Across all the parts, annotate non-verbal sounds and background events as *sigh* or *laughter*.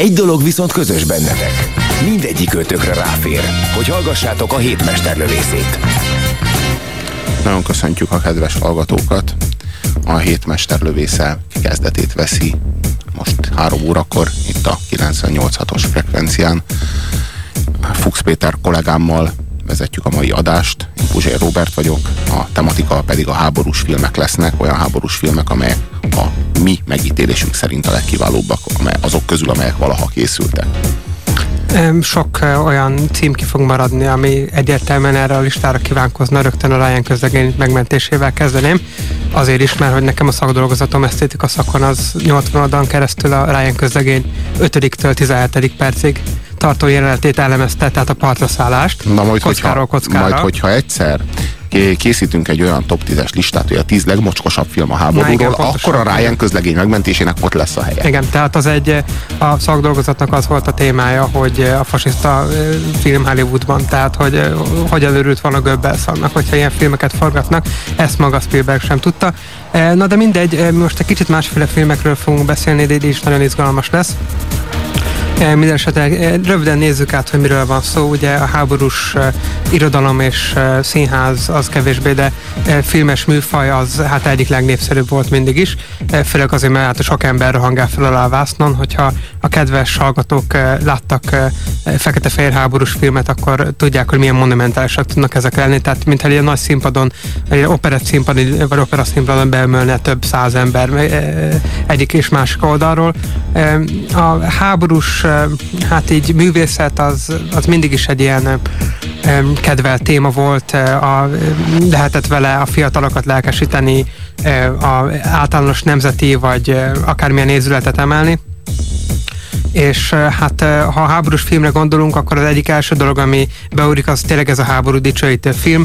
Egy dolog viszont közös bennetek. Mindegyik ötökre ráfér, hogy hallgassátok a hétmesterlövészét. Nagyon köszöntjük a kedves hallgatókat. A hétmesterlövésze kezdetét veszi most három órakor itt a 98.6-os frekvencián. Fuchs Péter kollégámmal vezetjük a mai adást. Én Puzsér Robert vagyok, a tematika pedig a háborús filmek lesznek, olyan háborús filmek, amelyek a mi megítélésünk szerint a legkiválóbbak, azok közül, amelyek valaha készültek. Sok olyan cím ki fog maradni, ami egyértelműen erre a listára kívánkozna, rögtön a Ryan közlegény megmentésével kezdeném. Azért is, mert hogy nekem a szakdolgozatom esztétika szakon az 80 oldalon keresztül a Ryan közlegény 5-től 17. percig tartó jelenetét elemezte, tehát a partra szállást. Na majd, kockáról hogyha, kockára. majd, hogyha egyszer készítünk egy olyan top 10-es listát, hogy a 10 legmocskosabb film a háborúról, igen, akkor a Ryan közlegény megmentésének ott lesz a helye. Igen, tehát az egy, a szakdolgozatnak az volt a témája, hogy a fasiszta film Hollywoodban, tehát hogy hogyan örült van a Goebbels annak, hogyha ilyen filmeket forgatnak, ezt maga Spielberg sem tudta. Na de mindegy, most egy kicsit másféle filmekről fogunk beszélni, de is nagyon izgalmas lesz. Minden esetre röviden nézzük át, hogy miről van szó. Ugye a háborús uh, irodalom és színház az kevésbé, de filmes műfaj az hát egyik legnépszerűbb volt mindig is. Főleg azért, mert hát sok ember rohangál fel alá vásznon, hogyha a kedves hallgatók láttak fekete-fehér háborús filmet, akkor tudják, hogy milyen monumentálisak tudnak ezek lenni. Tehát mintha egy nagy színpadon, egy operett színpadon, vagy opera színpadon beemölne több száz ember egyik és másik oldalról. A háborús hát így művészet az, az mindig is egy ilyen kedvelt téma volt, a, lehetett vele a fiatalokat lelkesíteni, a általános nemzeti vagy akármilyen nézületet emelni és hát ha a háborús filmre gondolunk, akkor az egyik első dolog, ami beúrik, az tényleg ez a háború dicsőítő film.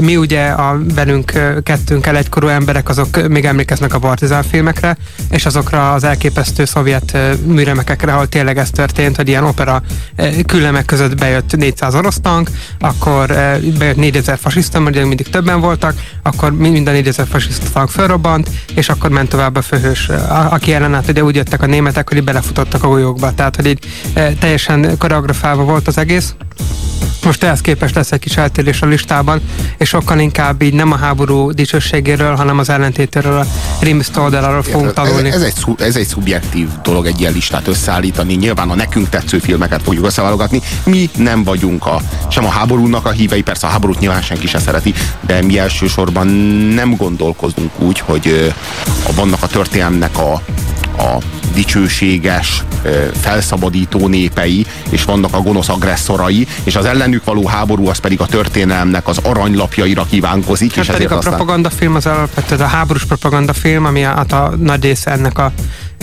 Mi ugye a velünk kettőnkkel egykorú emberek, azok még emlékeznek a partizán filmekre, és azokra az elképesztő szovjet műremekekre, ahol tényleg ez történt, hogy ilyen opera küllemek között bejött 400 orosz tank, akkor bejött 4000 fasiszta, mert mindig többen voltak, akkor mind a 4000 fasiszta tank felrobbant, és akkor ment tovább a főhős, aki ellenállt, ugye úgy jöttek a németek, hogy belefutottak a golyókba darabba, tehát hogy így e, teljesen koreografálva volt az egész. Most ehhez képest lesz egy kis eltérés a listában, és sokkal inkább így nem a háború dicsőségéről, hanem az ellentétéről, a Rimszt oldaláról fogunk tanulni. Ez, ez, egy, ez egy szubjektív dolog egy ilyen listát összeállítani. Nyilván a nekünk tetsző filmeket fogjuk összeválogatni. Mi nem vagyunk a, sem a háborúnak a hívei, persze a háborút nyilván senki se szereti, de mi elsősorban nem gondolkozunk úgy, hogy vannak a történelmnek a, a dicsőséges, felszabadító népei, és vannak a gonosz agresszorai, és az ellenük való háború az pedig a történelmnek az aranylapjaira kívánkozik. Hát és pedig a aztán... propagandafilm az alapvetően a háborús propagandafilm, ami hát a nagy része ennek a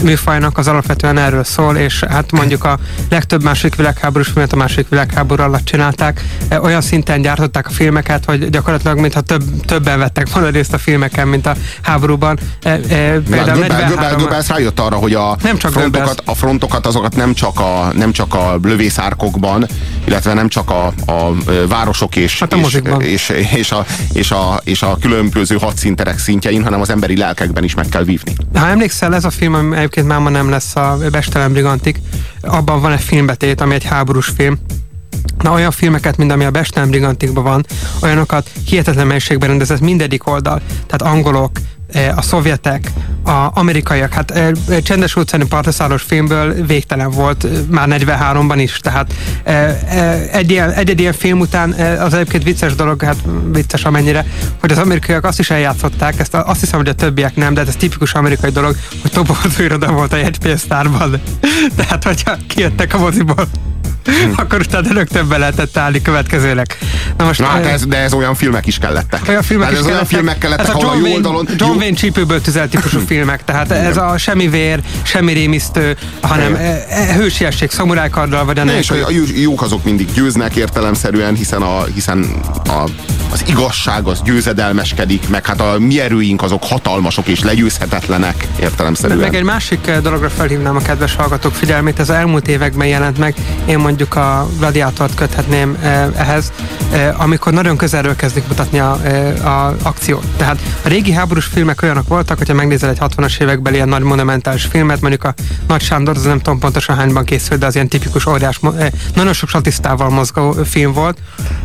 műfajnak az alapvetően erről szól, és hát mondjuk a legtöbb második világháborús filmet a második világháború alatt csinálták. E, olyan szinten gyártották a filmeket, hogy gyakorlatilag mintha több, többen vettek volna részt a filmeken, mint a háborúban. E, e, például Goebbels rájött arra, hogy a nem csak frontokat, a frontokat azokat nem csak a, nem csak a lövészárkokban, illetve nem csak a, a városok és, hát a és, és, és, a, és, a, és a különböző hadszinterek szintjein, hanem az emberi lelkekben is meg kell vívni. Ha emlékszel, ez a film, egyébként máma nem lesz a Bestelen Brigantik, abban van egy filmbetét, ami egy háborús film, Na olyan filmeket, mint ami a Bestem Brigantikban van, olyanokat hihetetlen mennyiségben rendezett mindegyik oldal. Tehát angolok, a szovjetek, a amerikaiak, hát Csendes óceáni partaszáros filmből végtelen volt már 43-ban is, tehát egy ilyen, egy ilyen film után az egyébként vicces dolog, hát vicces amennyire, hogy az amerikaiak azt is eljátszották, ezt azt hiszem, hogy a többiek nem, de ez tipikus amerikai dolog, hogy toborzó iroda volt a jegypénztárban. *laughs* tehát, hogyha kijöttek a moziból, *laughs* akkor utána rögtön be lehetett állni következőleg. Na most, Na, hát ez, de ez olyan filmek is kellettek. Olyan filmek tehát is ez olyan filmek kellettek, ez a John Wayne, oldalon... John Wayne csípőből tüzelt típusú *laughs* filmek, tehát ez a semmi vér, semmi rémisztő, hanem e, e, hősiesség, szamurájkarddal vagy a és a, a jók azok mindig győznek értelemszerűen, hiszen, a, hiszen a, az igazság az győzedelmeskedik, meg hát a mi erőink azok hatalmasok és legyőzhetetlenek értelemszerűen. Meg egy másik eh, dologra felhívnám a kedves hallgatók figyelmét, ez az elmúlt években jelent meg, én mondjuk a gladiátort köthetném eh, ehhez, eh, amikor nagyon közelről kezdik mutatni a, a akciót. Tehát a régi háborús filmek olyanok voltak, hogyha megnézel egy 60-as évekbeli ilyen nagy monumentális filmet, mondjuk a Nagy Sándor, az nem tudom pontosan hányban készült, de az ilyen tipikus óriás, nagyon sok statisztával mozgó film volt,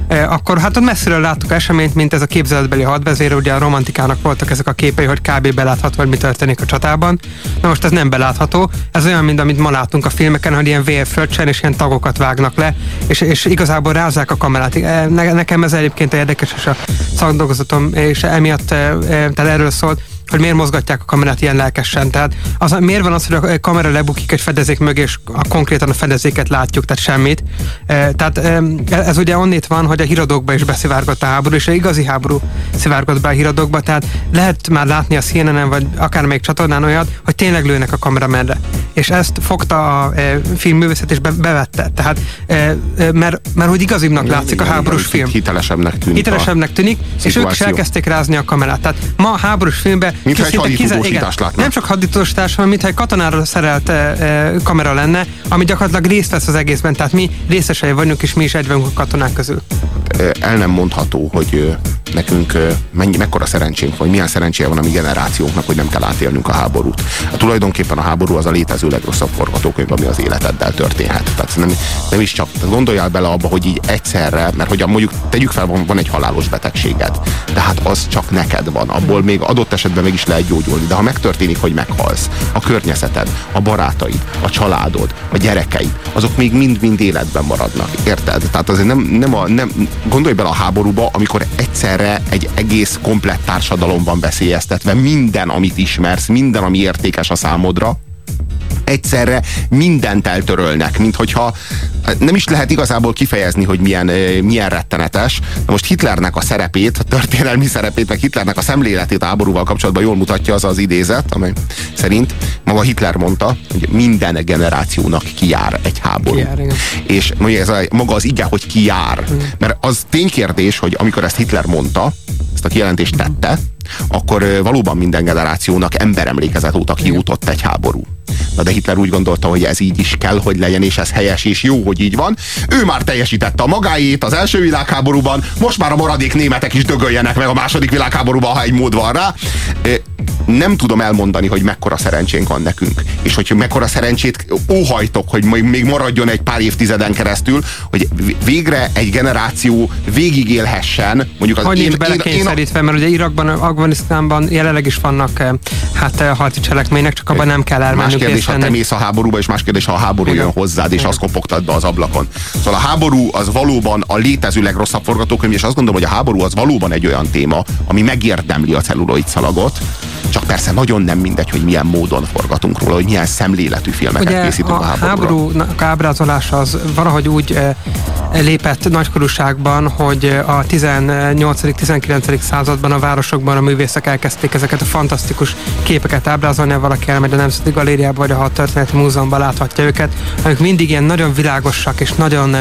akkor hát ott messziről láttuk eseményt, mint ez a képzeletbeli hadvezér, ugye a romantikának voltak ezek a képei, hogy kb. belátható, hogy mi történik a csatában. Na most ez nem belátható, ez olyan, mint amit ma látunk a filmeken, hogy ilyen vérfröccsen és ilyen tagokat vágnak le, és, és igazából rázzák a kamerát. Ne, nekem ez egyébként érdekes, és a szakdolgozatom, és emiatt, tehát erről szólt, hogy miért mozgatják a kamerát ilyen lelkesen. Tehát az, miért van az, hogy a kamera lebukik egy fedezék mögé, és a, konkrétan a fedezéket látjuk, tehát semmit. E, tehát e, ez ugye onnét van, hogy a híradókba is beszivárgott a háború, és egy igazi háború szivárgott be a híradókba, tehát lehet már látni a CNN-en, vagy akár még csatornán olyat, hogy tényleg lőnek a kamera merre. És ezt fogta a e, filmművészet, és be, bevette. Tehát, e, e, mert, mert hogy igazibnak látszik igen, a háborús igen, film. Hitelesebbnek tűnik. Hitelesebbnek tűnik, és ők is elkezdték rázni a kamerát. Tehát ma a háborús filmben mint egy haditudósítást látnak. Nem csak haditudósítás, hanem mintha egy katonára szerelt e, e, kamera lenne, ami gyakorlatilag részt vesz az egészben, tehát mi részesei vagyunk, és mi is egyben a katonák közül. El nem mondható, hogy nekünk mennyi, mekkora szerencsénk van, milyen szerencséje van a mi generációnknak, hogy nem kell átélnünk a háborút. Hát tulajdonképpen a háború az a létező legrosszabb forgatókönyv, ami az életeddel történhet. Tehát nem, nem is csak, gondoljál bele abba, hogy így egyszerre, mert hogy mondjuk tegyük fel, van, van egy halálos betegséged, tehát az csak neked van, abból még adott esetben meg is lehet gyógyulni, de ha megtörténik, hogy meghalsz, a környezeted, a barátaid, a családod, a gyerekeid, azok még mind-mind életben maradnak, érted? Tehát azért nem, nem, a, nem gondolj bele a háborúba, amikor egyszerre egy egész komplett társadalom van veszélyeztetve, minden, amit ismersz, minden, ami értékes a számodra, egyszerre mindent eltörölnek, mint hogyha nem is lehet igazából kifejezni, hogy milyen, milyen rettenetes. Na most Hitlernek a szerepét, a történelmi szerepét, meg Hitlernek a szemléletét a háborúval kapcsolatban jól mutatja az az idézet, amely szerint maga Hitler mondta, hogy minden generációnak kijár egy háború. Kijár, És ez a, maga az ige, hogy kijár. Mm. Mert az ténykérdés, hogy amikor ezt Hitler mondta, ezt a kijelentést tette, akkor valóban minden generációnak emberemlékezet óta kiútott egy háború. Na de Hitler úgy gondolta, hogy ez így is kell, hogy legyen, és ez helyes, és jó, hogy így van. Ő már teljesítette a magáét az első világháborúban, most már a maradék németek is dögöljenek meg a második világháborúban, ha egy mód van rá nem tudom elmondani, hogy mekkora szerencsénk van nekünk, és hogy mekkora szerencsét óhajtok, hogy még maradjon egy pár évtizeden keresztül, hogy végre egy generáció végigélhessen, mondjuk az hogy én, belekényszerítve, mert ugye Irakban, Afganisztánban jelenleg is vannak eh, hát eh, harci cselekmények, csak abban nem kell elmenni. Más kérdés, ha te mész a háborúba, és más kérdés, ha a háború Igen. jön hozzád, és Igen. azt kopogtad be az ablakon. Szóval a háború az valóban a létező legrosszabb forgatókönyv, és azt gondolom, hogy a háború az valóban egy olyan téma, ami megérdemli a celluloid szalagot, csak persze nagyon nem mindegy, hogy milyen módon forgatunk róla, hogy milyen szemléletű filmeket Ugye készítünk a, a háborúnak ábrázolása az valahogy úgy e, lépett nagykorúságban, hogy a 18.-19. században a városokban a művészek elkezdték ezeket a fantasztikus képeket ábrázolni, ha valaki elmegy a Nemzeti Galériába vagy a Történeti Múzeumban láthatja őket, amik mindig ilyen nagyon világosak és nagyon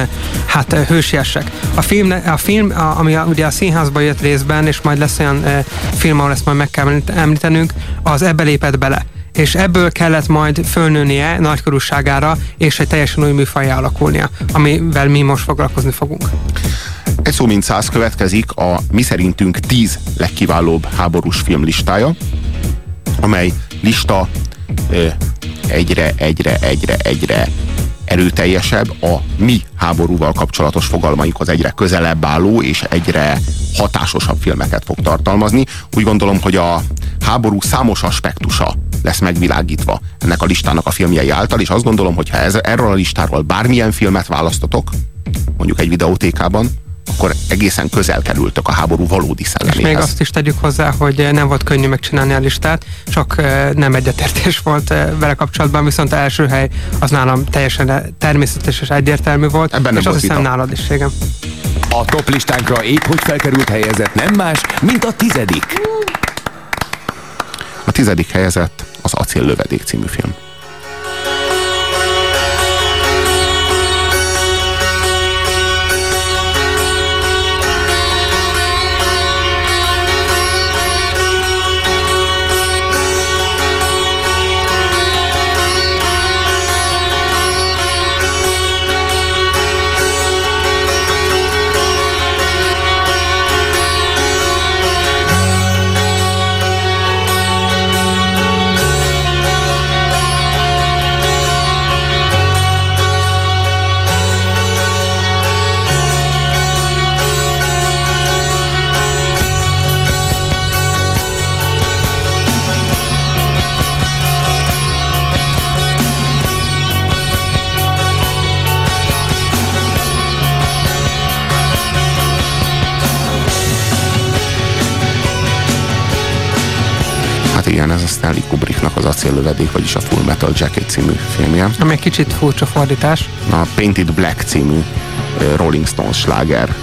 hát hősiesek. A film, a film ami a, ugye a színházba jött részben, és majd lesz olyan film, ahol ezt majd meg kell említeni, beszélnünk, az ebbe lépett bele és ebből kellett majd fölnőnie nagykorúságára, és egy teljesen új műfajá alakulnia, amivel mi most foglalkozni fogunk. Egy szó mint száz következik a mi szerintünk tíz legkiválóbb háborús film listája, amely lista egyre, egyre, egyre, egyre erőteljesebb, a mi háborúval kapcsolatos fogalmainkhoz egyre közelebb álló és egyre hatásosabb filmeket fog tartalmazni. Úgy gondolom, hogy a háború számos aspektusa lesz megvilágítva ennek a listának a filmjei által, és azt gondolom, hogy ha ez, erről a listáról bármilyen filmet választotok, mondjuk egy videótékában, akkor egészen közel kerültök a háború valódi szelleméhez. És még azt is tegyük hozzá, hogy nem volt könnyű megcsinálni a listát, csak nem egyetértés volt vele kapcsolatban, viszont első hely az nálam teljesen természetes és egyértelmű volt, Ebben nem és azt hiszem nálad is, igen. A top listánkra épp hogy felkerült helyezett nem más, mint a tizedik. A tizedik helyezett az Acél lövedék című film. Stanley Kubricknak az Acél lövedék, vagyis a Full Metal Jacket című filmje. Ami egy kicsit furcsa fordítás. A Painted Black című Rolling Stones sláger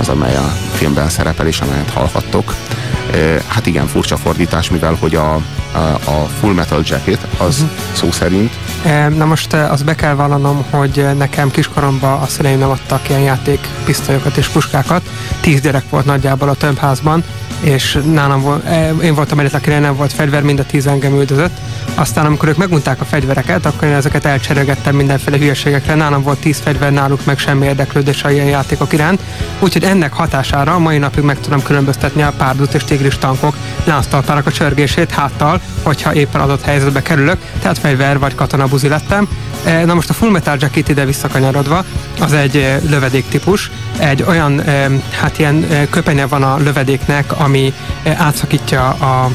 az, amely a filmben szerepel, és amelyet hallhattok. Hát igen, furcsa fordítás, mivel hogy a, a, a Full Metal Jacket az szó szerint Na most azt be kell vallanom, hogy nekem kiskoromban a szüleim nem adtak ilyen játékpisztolyokat és puskákat. Tíz gyerek volt nagyjából a tömbházban, és nálam volt, én voltam egyetlen, akinek nem volt fegyver, mind a tíz engem üldözött. Aztán amikor ők megmondták a fegyvereket, akkor én ezeket elcserélgettem mindenféle hülyeségekre. Nálam volt tíz fegyver, náluk meg semmi érdeklődés a ilyen játékok iránt. Úgyhogy ennek hatására a mai napig meg tudom különböztetni a párdut és tigris tankok lánctalpának a csörgését háttal, hogyha éppen adott helyzetbe kerülök, tehát fegyver vagy katonabuzi lettem. E, Na most a Full Metal Jacket ide visszakanyarodva, az egy e, lövedék típus, egy olyan, e, hát ilyen e, köpenye van a lövedéknek, ami e, átszakítja a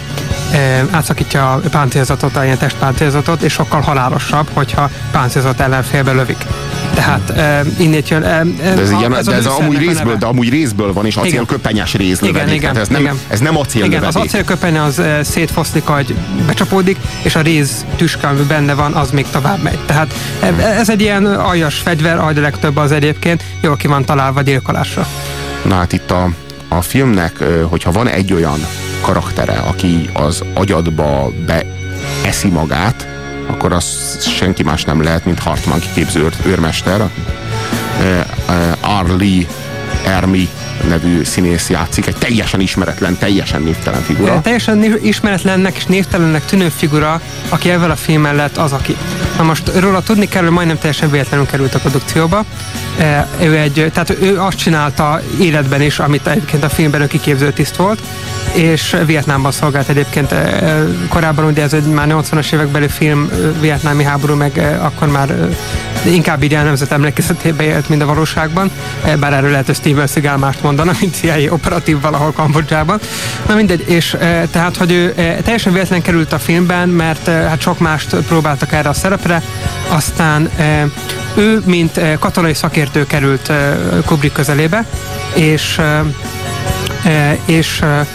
e, átszakítja a páncélzatot, a ilyen testpáncélzatot, és sokkal halálosabb, hogyha páncélzat ellenfélbe lövik. Tehát e, innét jön... E, De ez, a- ilyen, a de ez amúgy részből, de amúgy részből van, és Igen. acélköpenyes rész Igen, lövedék. igen, ez nem, igen. ez nem acél Igen, az lövedék. acélköpenye az e, szétfoszlik, hogy becsapódik, és a réz tüske, ami benne van, az még tovább megy. Tehát e, ez egy ilyen aljas fegyver, ahogy a legtöbb az egyébként, jól ki van találva gyilkolásra. Na hát itt a, a filmnek, hogyha van egy olyan karaktere, aki az agyadba beeszi magát, akkor az senki más nem lehet, mint Hartmann kiképző őr- őrmester. Arlie Ermi nevű színész játszik, egy teljesen ismeretlen, teljesen névtelen figura. E, Teljesen ismeretlennek és névtelennek tűnő figura, aki ezzel a filmmel lett az, aki. Na most róla tudni kell, hogy majdnem teljesen véletlenül került a produkcióba. E, Ő egy, tehát ő azt csinálta életben is, amit egyébként a filmben ő kiképző tiszt volt, és Vietnámban szolgált egyébként e, e, korábban, ugye ez egy már 80-as évekbeli film, vietnámi háború, meg akkor már inkább így a nemzet emlékezetébe élt, mint a valóságban, bár erről lehet, hogy Steven Seagal mást mondana, mint CIA operatív valahol Kambodzsában. Na mindegy, és e, tehát, hogy ő e, teljesen véletlen került a filmben, mert e, hát sok mást próbáltak erre a szerepre, aztán e, ő, mint e, katonai szakértő került e, Kubrick közelébe, és e, és e,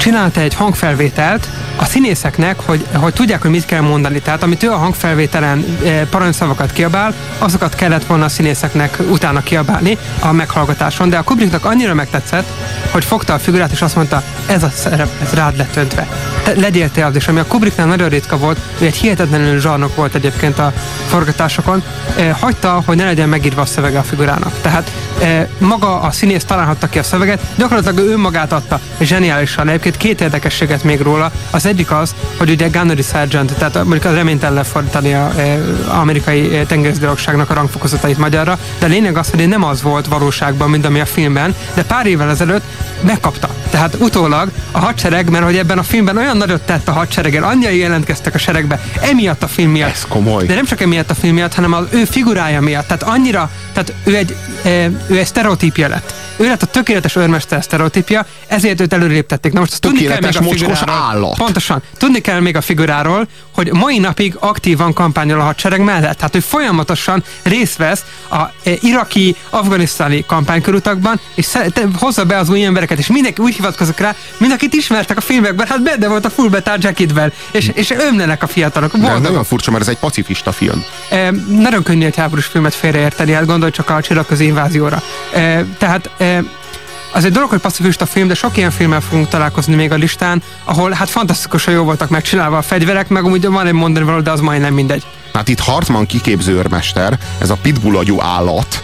csinálta egy hangfelvételt a színészeknek, hogy, hogy tudják, hogy mit kell mondani. Tehát amit ő a hangfelvételen e, parancsszavakat kiabál, azokat kellett volna a színészeknek utána kiabálni a meghallgatáson, de a Kubricknak annyira megtetszett, hogy fogta a figurát és azt mondta, ez a szerep, ez rád lett öntve. Legyél te az, és ami a Kubricknál nagyon ritka volt, ő egy hihetetlenül zsarnok volt egyébként a forgatásokon, e, hagyta, hogy ne legyen megírva a szövege a figurának. Tehát e, maga a színész találhatta ki a szöveget, gyakorlatilag ő önmagát adta zseniálisan. Egyébként két érdekességet még róla. Az egyik az, hogy ugye Gunnery Sergeant, tehát mondjuk az reménytelen lefordítani a e, amerikai tengerészgyalogságnak a rangfokozatait magyarra, de a lényeg az, hogy nem az volt valóságban, mint ami a filmben, de pár évvel ezelőtt megkapta. Tehát utólag a hadsereg, mert hogy ebben a filmben olyan nagyot tett a hadsereggel, annyian jelentkeztek a seregbe, emiatt a film miatt. Ez komoly. De nem csak emiatt a film miatt, hanem az ő figurája miatt. Tehát annyira, tehát ő egy, e, ő egy sztereotípia lett. Ő lett a tökéletes őrmester sztereotípia, ezért őt előréptették. Na most azt tudni kell még a figuráról. állat. Pontosan. Tudni kell még a figuráról, hogy mai napig aktívan kampányol a hadsereg mellett. Tehát ő folyamatosan részt vesz a e, iraki, afganisztáni kampánykörutakban, és hozza be az új embereket, és mindenki úgy hivatkozik rá, mint akit ismertek a filmekben, hát benne volt a full metal jacketben, és, és ömlenek a fiatalok. Ez Boldogok. nagyon furcsa, mert ez egy pacifista film. E, nagyon könnyű egy háborús filmet félreérteni, hát gondolj csak a csillagközi invázióra. E, tehát e, az egy dolog, hogy pacifista film, de sok ilyen filmmel fogunk találkozni még a listán, ahol hát fantasztikusan jó voltak megcsinálva a fegyverek, meg amúgy van egy mondani való, de az majdnem mindegy. Hát itt Hartman kiképző őrmester, ez a pitbull agyú állat,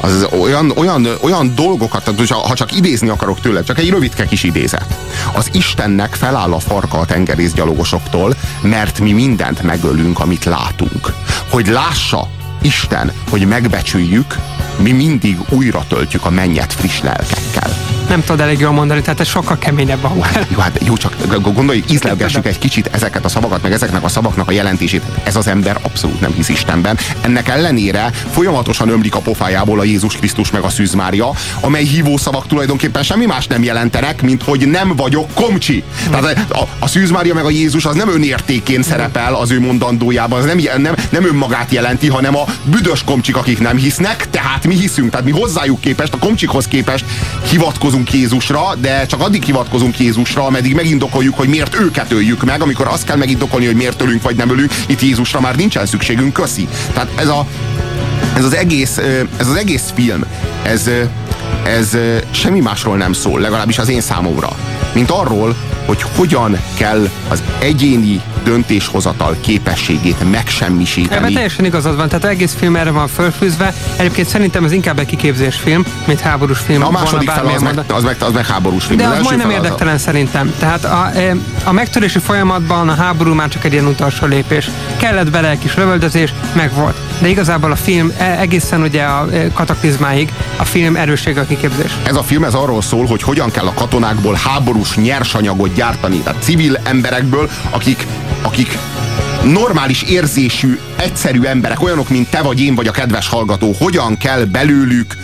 az olyan, olyan, olyan dolgokat, tehát ha csak idézni akarok tőle, csak egy rövidke kis idézet. Az Istennek feláll a farka a tengerészgyalogosoktól, mert mi mindent megölünk, amit látunk. Hogy lássa Isten, hogy megbecsüljük, mi mindig újra töltjük a mennyet friss lelkekkel. Nem tudod elég jól mondani, tehát ez sokkal keményebb a hang. Jó, hát jó, csak gondolj, ízlelgessük egy kicsit ezeket a szavakat, meg ezeknek a szavaknak a jelentését. Ez az ember abszolút nem hisz Istenben. Ennek ellenére folyamatosan ömlik a pofájából a Jézus Krisztus meg a Szűz Mária, amely hívószavak tulajdonképpen semmi más nem jelentenek, mint hogy nem vagyok komcsi. Tehát a, a Szűz Mária meg a Jézus az nem önértékén szerepel az ő mondandójában, az nem, nem, nem önmagát jelenti, hanem a büdös komcsik, akik nem hisznek, tehát mi hiszünk, tehát mi hozzájuk képest, a komcsikhoz képest hivatkozunk Jézusra, de csak addig hivatkozunk Jézusra, ameddig megindokoljuk, hogy miért őket öljük meg, amikor azt kell megindokolni, hogy miért ölünk vagy nem ölünk, itt Jézusra már nincsen szükségünk, köszi. Tehát ez a, ez az egész, ez az egész film, ez, ez semmi másról nem szól, legalábbis az én számomra, mint arról, hogy hogyan kell az egyéni döntéshozatal képességét Ebben megsemmisíteni. teljesen igazad van, tehát egész film erre van fölfűzve. Egyébként szerintem ez inkább egy kiképzés film, mint háborús film. A második fel az meg, az, meg, az meg háborús film. De az első majdnem érdektelen szerintem. Tehát a, e, a megtörési folyamatban a háború már csak egy ilyen utolsó lépés. Kellett bele egy kis lövöldözés, meg volt. De igazából a film e- egészen ugye a e, kataklizmáig a film erőssége a kiképzés. Ez a film ez arról szól, hogy hogyan kell a katonákból háborús nyersanyagot gyártani, tehát civil emberekből, akik, akik normális érzésű, egyszerű emberek, olyanok, mint te vagy én, vagy a kedves hallgató, hogyan kell belőlük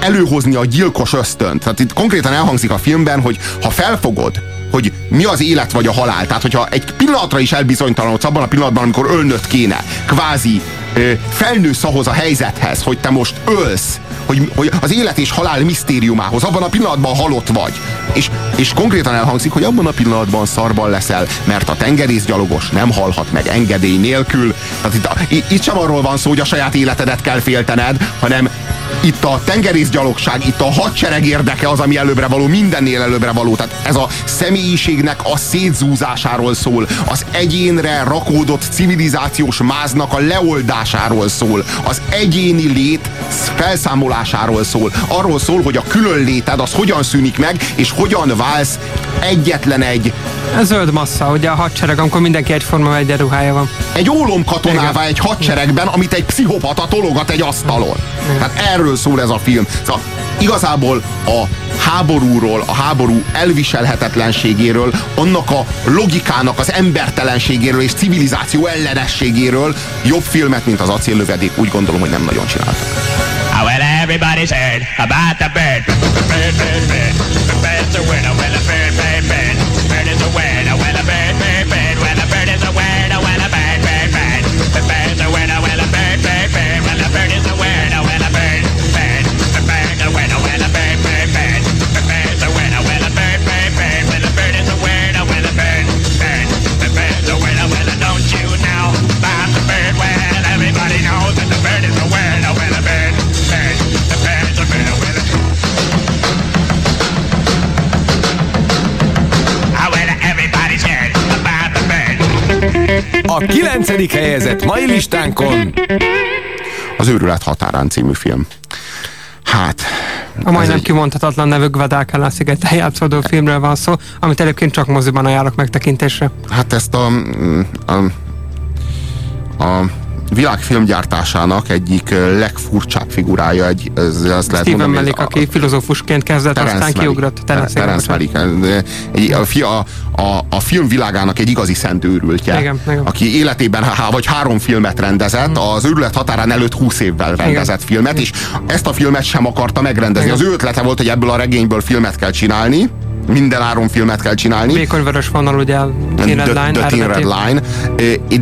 előhozni a gyilkos ösztönt. Tehát itt konkrétan elhangzik a filmben, hogy ha felfogod, hogy mi az élet vagy a halál, tehát hogyha egy pillanatra is elbizonytalanodsz abban a pillanatban, amikor ölnöd kéne, kvázi ö, felnősz ahhoz a helyzethez, hogy te most ölsz, hogy, hogy az élet és halál misztériumához, abban a pillanatban halott vagy. És, és konkrétan elhangzik, hogy abban a pillanatban szarban leszel, mert a tengerészgyalogos nem halhat meg engedély nélkül. Tehát itt, itt sem arról van szó, hogy a saját életedet kell féltened, hanem itt a tengerészgyalogság, itt a hadsereg érdeke az, ami előbbre való, mindennél előbbre való. Tehát ez a személyiségnek a szétzúzásáról szól, az egyénre rakódott civilizációs máznak a leoldásáról szól, az egyéni lét felszámolásáról szól, arról szól, hogy a külön léted az hogyan szűnik meg, és hogyan válsz egyetlen egy Ez zöld massza, ugye a hadsereg, amikor mindenki egyforma egyenruhája van. egy ólom katonává egy hadseregben, amit egy pszichopata tologat egy asztalon. Tehát erről szól ez a film. Szóval igazából a háborúról, a háború elviselhetetlenségéről, annak a logikának, az embertelenségéről és civilizáció ellenességéről jobb filmet, mint az acéllövedék, úgy gondolom, hogy nem nagyon csináltak. Everybody's heard about the bird. Bird, bird, bird. The bird's a winner. Well, the bird, bird. Bird A kilencedik helyezett mai listánkon Az Őrület határán című film. Hát, A majdnem egy- kimondhatatlan nevű Guadalcanal szigeten játszódó filmről van szó, amit egyébként csak moziban ajánlok megtekintésre. Hát ezt a, a, a világ filmgyártásának egyik legfurcsább figurája, egy, ez, ezt lehet Steven mondani, Malik, aki filozófusként kezdett, Terence aztán Malick. kiugrott. Terence, igen, Terence. Malick. Egy, a, a, a, a filmvilágának egy igazi szent őrültje, Igen, igen. aki életében há, vagy három filmet rendezett, az őrület határán előtt 20 évvel rendezett filmet, és ezt a filmet sem akarta megrendezni. Igen. Az ő ötlete volt, hogy ebből a regényből filmet kell csinálni, minden áron filmet kell csinálni. Vékony vörös vonal, ugye, Thin Red Line. The, the Thin Red. Line.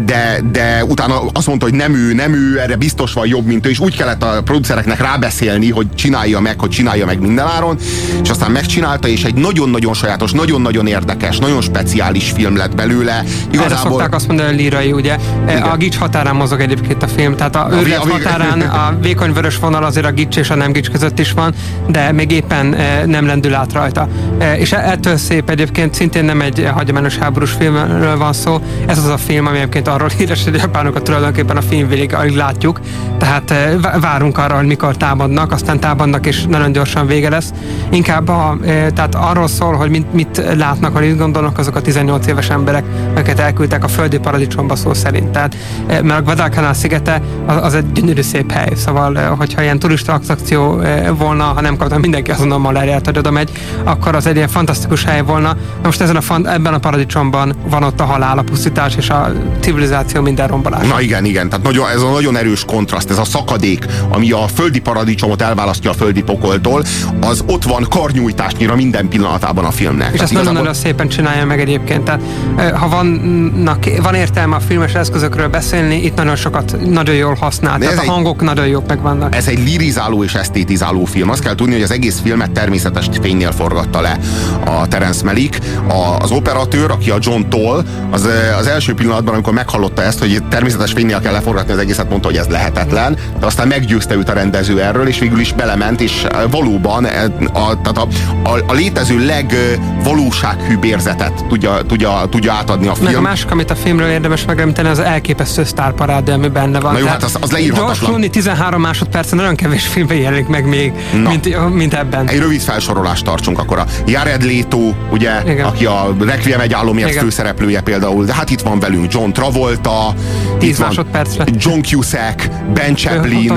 De, de utána azt mondta, hogy nem ő, nem ő, erre biztos van jobb, mint ő, és úgy kellett a producereknek rábeszélni, hogy csinálja meg, hogy csinálja meg minden áron, és aztán megcsinálta, és egy nagyon-nagyon sajátos, nagyon-nagyon érdekes, nagyon speciális film lett belőle. Erre Igazából szokták azt mondani, hogy lírai, ugye. Igen. A gics határán mozog egyébként a film, tehát a őrület a vé- határán *laughs* a vékony vörös vonal azért a gics és a nem gics között is van, de még éppen eh, nem lendül át rajta. Eh, Ettől szép egyébként szintén nem egy hagyományos háborús filmről van szó, ez az a film, ami egyébként arról *laughs* híres, hogy a japánokat tulajdonképpen a film végig alig látjuk, tehát eh, vá- várunk arra, hogy mikor támadnak, aztán támadnak és nagyon gyorsan vége lesz. Inkább a, eh, tehát arról szól, hogy mit, mit látnak, vagy mit gondolnak azok a 18 éves emberek, akiket elküldtek a földi paradicsomba szó szerint. Tehát, eh, mert a Guadalcanal szigete az, egy gyönyörű szép hely, szóval hogyha ilyen turista eh, volna, ha nem kaptam mindenki azonnal maláriát, hogy oda megy, akkor az egy ilyen fantasztikus hely volna. Na most ezen a fan, ebben a paradicsomban van ott a halál, a pusztítás és a civilizáció minden rombolás. Na igen, igen, tehát nagyon, ez a nagyon erős kontraszt, ez a szakadék, ami a földi paradicsomot elválasztja a földi pokoltól, az ott van karnyújtásnyira minden pillanatában a filmnek. És Tehát ezt nagyon, igazából- nagyon szépen csinálja meg egyébként. Tehát, eh, ha vannak, van értelme a filmes eszközökről beszélni, itt nagyon sokat, nagyon jól használ. Tehát a egy- hangok nagyon jók megvannak. Ez egy lirizáló és esztétizáló film. Azt kell tudni, hogy az egész filmet természetes fénynél forgatta le a Terence Malick. A, az operatőr, aki a John Toll, az, az első pillanatban, amikor meghallotta ezt, hogy természetes fénynél kell leforgatni az egészet, mondta, hogy ez lehetetlen, de aztán meggyőzte őt a rendező erről, és végül is belement, és valóban a, tehát a, a, a létező legvalósághűbb érzetet tudja, tudja, tudja átadni a film. Meg a másik, amit a filmről érdemes megemlíteni, az elképesztő sztárparád, ami benne van. Na jó, hát az- az leírhatatlan. George Clooney 13 másodpercen nagyon kevés filmben jelenik meg még, Na. mint, mint ebben. Egy rövid felsorolást tartsunk akkor. A Jared Leto, ugye, Igen. aki a Requiem egy álomért Igen. főszereplője például, de hát itt van velünk John Travolta, Tíz itt van másodpercre. John Cusack, Ben Chaplin,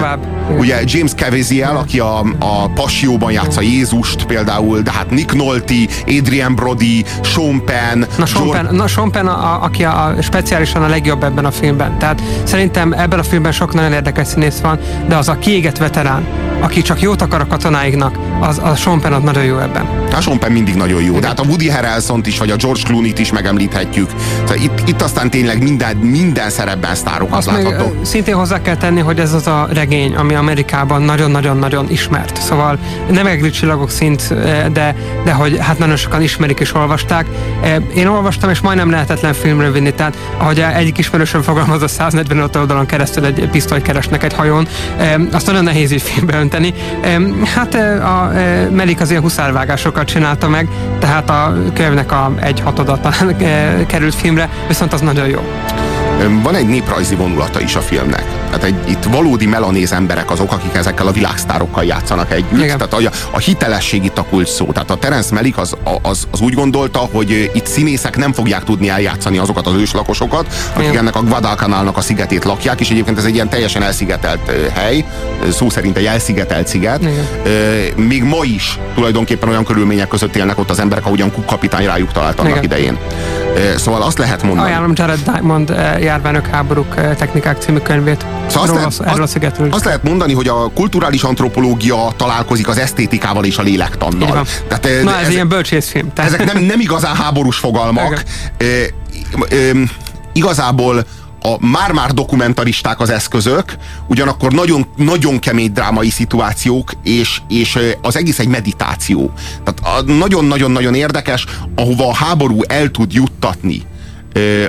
ugye James Caviezel, aki a, a Passióban játsza Jézust például, de hát Nick Nolte, Adrian Brody, Sean Penn, Na Sean George- Penn, na Sean Penn a, a, aki a, a, speciálisan a legjobb ebben a filmben. Tehát szerintem ebben a filmben sok nagyon érdekes színész van, de az a kiégett veterán, aki csak jót akar a katonáiknak, az, az Sean Penn az nagyon jó ebben. Hát Sean Penn mindig nagyon jó, de hát a Woody Harrelson-t is, vagy a George Clooney-t is megemlíthetjük. Szóval itt, itt aztán tényleg minden, minden szerepben sztárokat Azt láthatok. ö, szintén hozzá kell tenni, hogy ez az a regény, ami Amerikában nagyon-nagyon-nagyon ismert. Szóval nem egri csillagok szint, de, de hogy hát nagyon sokan ismerik és olvasták. Én olvastam, és majdnem lehetetlen filmről vinni, tehát ahogy egyik ismerősöm fogalmazza, 145 oldalon keresztül egy pisztolyt keresnek egy hajón, azt nagyon nehéz így filmbe önteni. Hát a Melik az ilyen huszárvágásokat csinálta meg, tehát a könyvnek a egy ö, *laughs* került filmre, viszont az nagyon jó. Van egy néprajzi vonulata is a filmnek. Tehát egy, itt valódi melanéz emberek azok, akik ezekkel a világsztárokkal játszanak együtt. Igen. Tehát a, a hitelesség itt a kulcs szó. Tehát a Terence Malick az, az, az úgy gondolta, hogy itt színészek nem fogják tudni eljátszani azokat az őslakosokat, akik Igen. ennek a Guadalcanalnak a szigetét lakják, és egyébként ez egy ilyen teljesen elszigetelt hely, szó szerint egy elszigetelt sziget. Igen. Még ma is tulajdonképpen olyan körülmények között élnek ott az emberek, ahogyan Cook kapitány rájuk talált annak Igen. idején. Szóval azt lehet mondani. Ajánlom Jared Diamond Járványok, háborúk, technikák című könyvét. Szóval azt Róla, lehet, erről a azt, szigetről. azt lehet mondani, hogy a kulturális antropológia találkozik az esztétikával és a lélektannal. Tehát, Na, ez, ilyen bölcsészfilm. Tehát, ezek nem, nem igazán háborús fogalmak. *laughs* Ö, ö, igazából a már-már dokumentaristák az eszközök, ugyanakkor nagyon, nagyon kemény drámai szituációk, és, és az egész egy meditáció. Tehát nagyon-nagyon-nagyon érdekes, ahova a háború el tud juttatni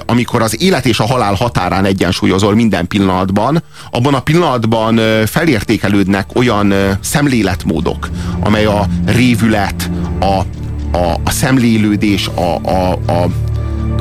amikor az élet és a halál határán egyensúlyozol minden pillanatban, abban a pillanatban felértékelődnek olyan szemléletmódok, amely a révület, a, a, a szemlélődés, a, a, a,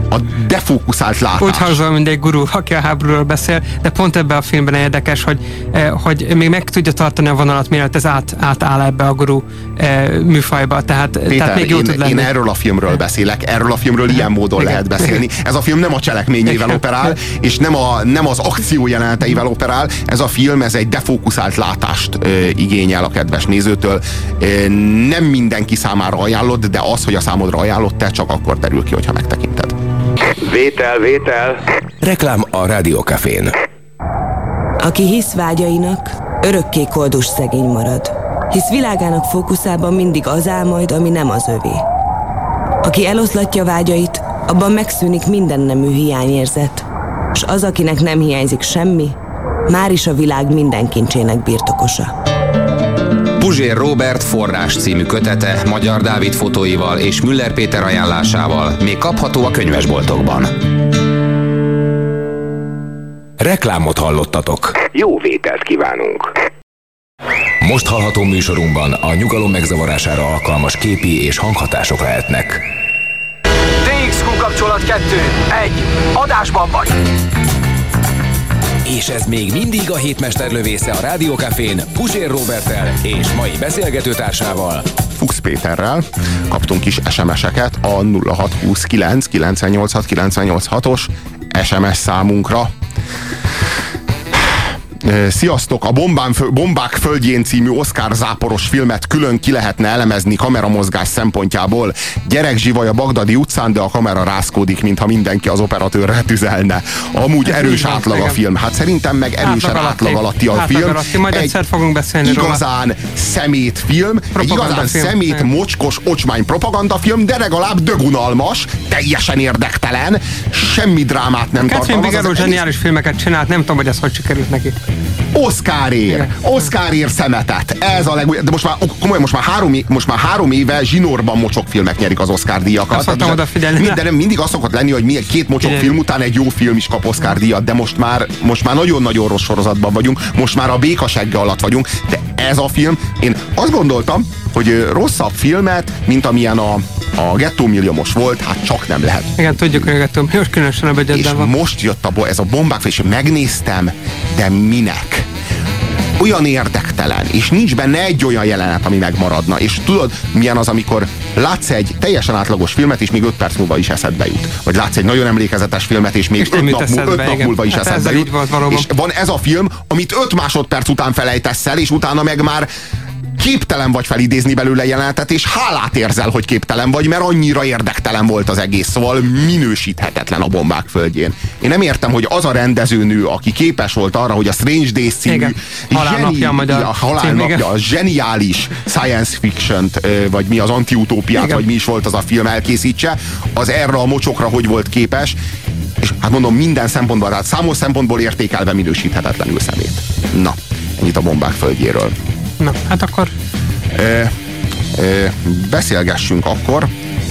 a defókuszált látás. Úgy hangzol, mint egy gurú, aki a háborúról beszél, de pont ebben a filmben érdekes, hogy, eh, hogy még meg tudja tartani a vonalat, mielőtt ez át, átáll ebbe a gurú eh, műfajba. Tehát, Péter, tehát még jó én, tud lenni. én erről a filmről beszélek, erről a filmről ilyen módon Igen. lehet beszélni. Ez a film nem a cselekményével operál, és nem, a, nem az akció jeleneteivel operál. Ez a film, ez egy defókuszált látást ö, igényel a kedves nézőtől. Ö, nem mindenki számára ajánlott, de az, hogy a számodra ajánlott, te csak akkor derül ki, hogyha megtekinted. Vétel, vétel. Reklám a Rádiókafén. Aki hisz vágyainak, örökké koldus szegény marad. Hisz világának fókuszában mindig az áll majd, ami nem az övé. Aki eloszlatja vágyait, abban megszűnik minden nemű hiányérzet. S az, akinek nem hiányzik semmi, már is a világ minden kincsének birtokosa. Puzsér Robert forrás című kötete Magyar Dávid fotóival és Müller Péter ajánlásával még kapható a könyvesboltokban. Reklámot hallottatok. Jó vételt kívánunk. Most hallható műsorunkban a nyugalom megzavarására alkalmas képi és hanghatások lehetnek. DXQ kapcsolat 2. 1. Adásban vagy. És ez még mindig a hétmester lövésze a Rádiókafén Pusér Robertel és mai beszélgetőtársával. Fuchs Péterrel kaptunk is SMS-eket a 0629 986 986-os SMS számunkra. Sziasztok! A Bombán, Bombák Földjén című Oscar záporos filmet külön ki lehetne elemezni kameramozgás szempontjából. Gyerek zsivaj a Bagdadi utcán, de a kamera rászkódik, mintha mindenki az operatőrre tüzelne. Amúgy Ez erős így van, átlag a film. Hát szerintem meg erősen átlag alatti a Átlag film. alatti, majd egyszer fogunk beszélni róla. igazán szemét film, egy Propaganda igazán film, szemét, mocskos, ocsmány propagandafilm, de legalább dögunalmas, teljesen érdektelen, semmi drámát nem Catherine tartalmaz. Bigelow az egész- zseniális filmeket csinált, nem tudom, hogy ez hogy sikerült neki. Thank you. Oscarért, Oscarért szemetet. Ez a legújabb. De most már komolyan, most már három, most már három éve zsinórban mocsok filmek nyerik az Oscar díjakat. Azt odafigyelni rá. Minden, mindig az szokott lenni, hogy mi két mocsok Igen. film után egy jó film is kap Oscar díjat, de most már, most már nagyon-nagyon rossz sorozatban vagyunk, most már a békasegge alatt vagyunk, de ez a film, én azt gondoltam, hogy rosszabb filmet, mint amilyen a, a Gettó Milliomos volt, hát csak nem lehet. Igen, tudjuk, hogy a most különösen a És van. most jött a, ez a bombák, és megnéztem, de minek? Olyan érdektelen, és nincs benne egy olyan jelenet, ami megmaradna. És tudod, milyen az, amikor látsz egy teljesen átlagos filmet, és még 5 perc múlva is eszedbe jut. Vagy látsz egy nagyon emlékezetes filmet, és még És nem 5 jut nap, mú- nap múlva is Hát eszedbe jut. valóban. És van ez a film, amit 5 másodperc után felejtesz el, és utána meg már képtelen vagy felidézni belőle jelenetet, és hálát érzel, hogy képtelen vagy, mert annyira érdektelen volt az egész, szóval minősíthetetlen a bombák földjén. Én nem értem, hogy az a rendezőnő, aki képes volt arra, hogy a Strange Days című Igen. Halálnapja a magyar a cím, halálnapja, a zseniális science fiction vagy mi az antiutópiát, Igen. vagy mi is volt az a film elkészítse, az erre a mocsokra hogy volt képes, és hát mondom, minden szempontból, tehát számos szempontból értékelve minősíthetetlenül szemét. Na, ennyit a bombák földjéről. Na, hát akkor Ö, ö, beszélgessünk akkor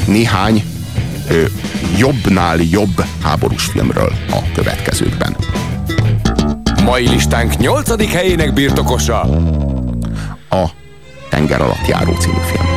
néhány ö, jobbnál jobb háborús filmről a következőkben. Mai listánk 8. helyének birtokosa. A Tenger alatt járó című film.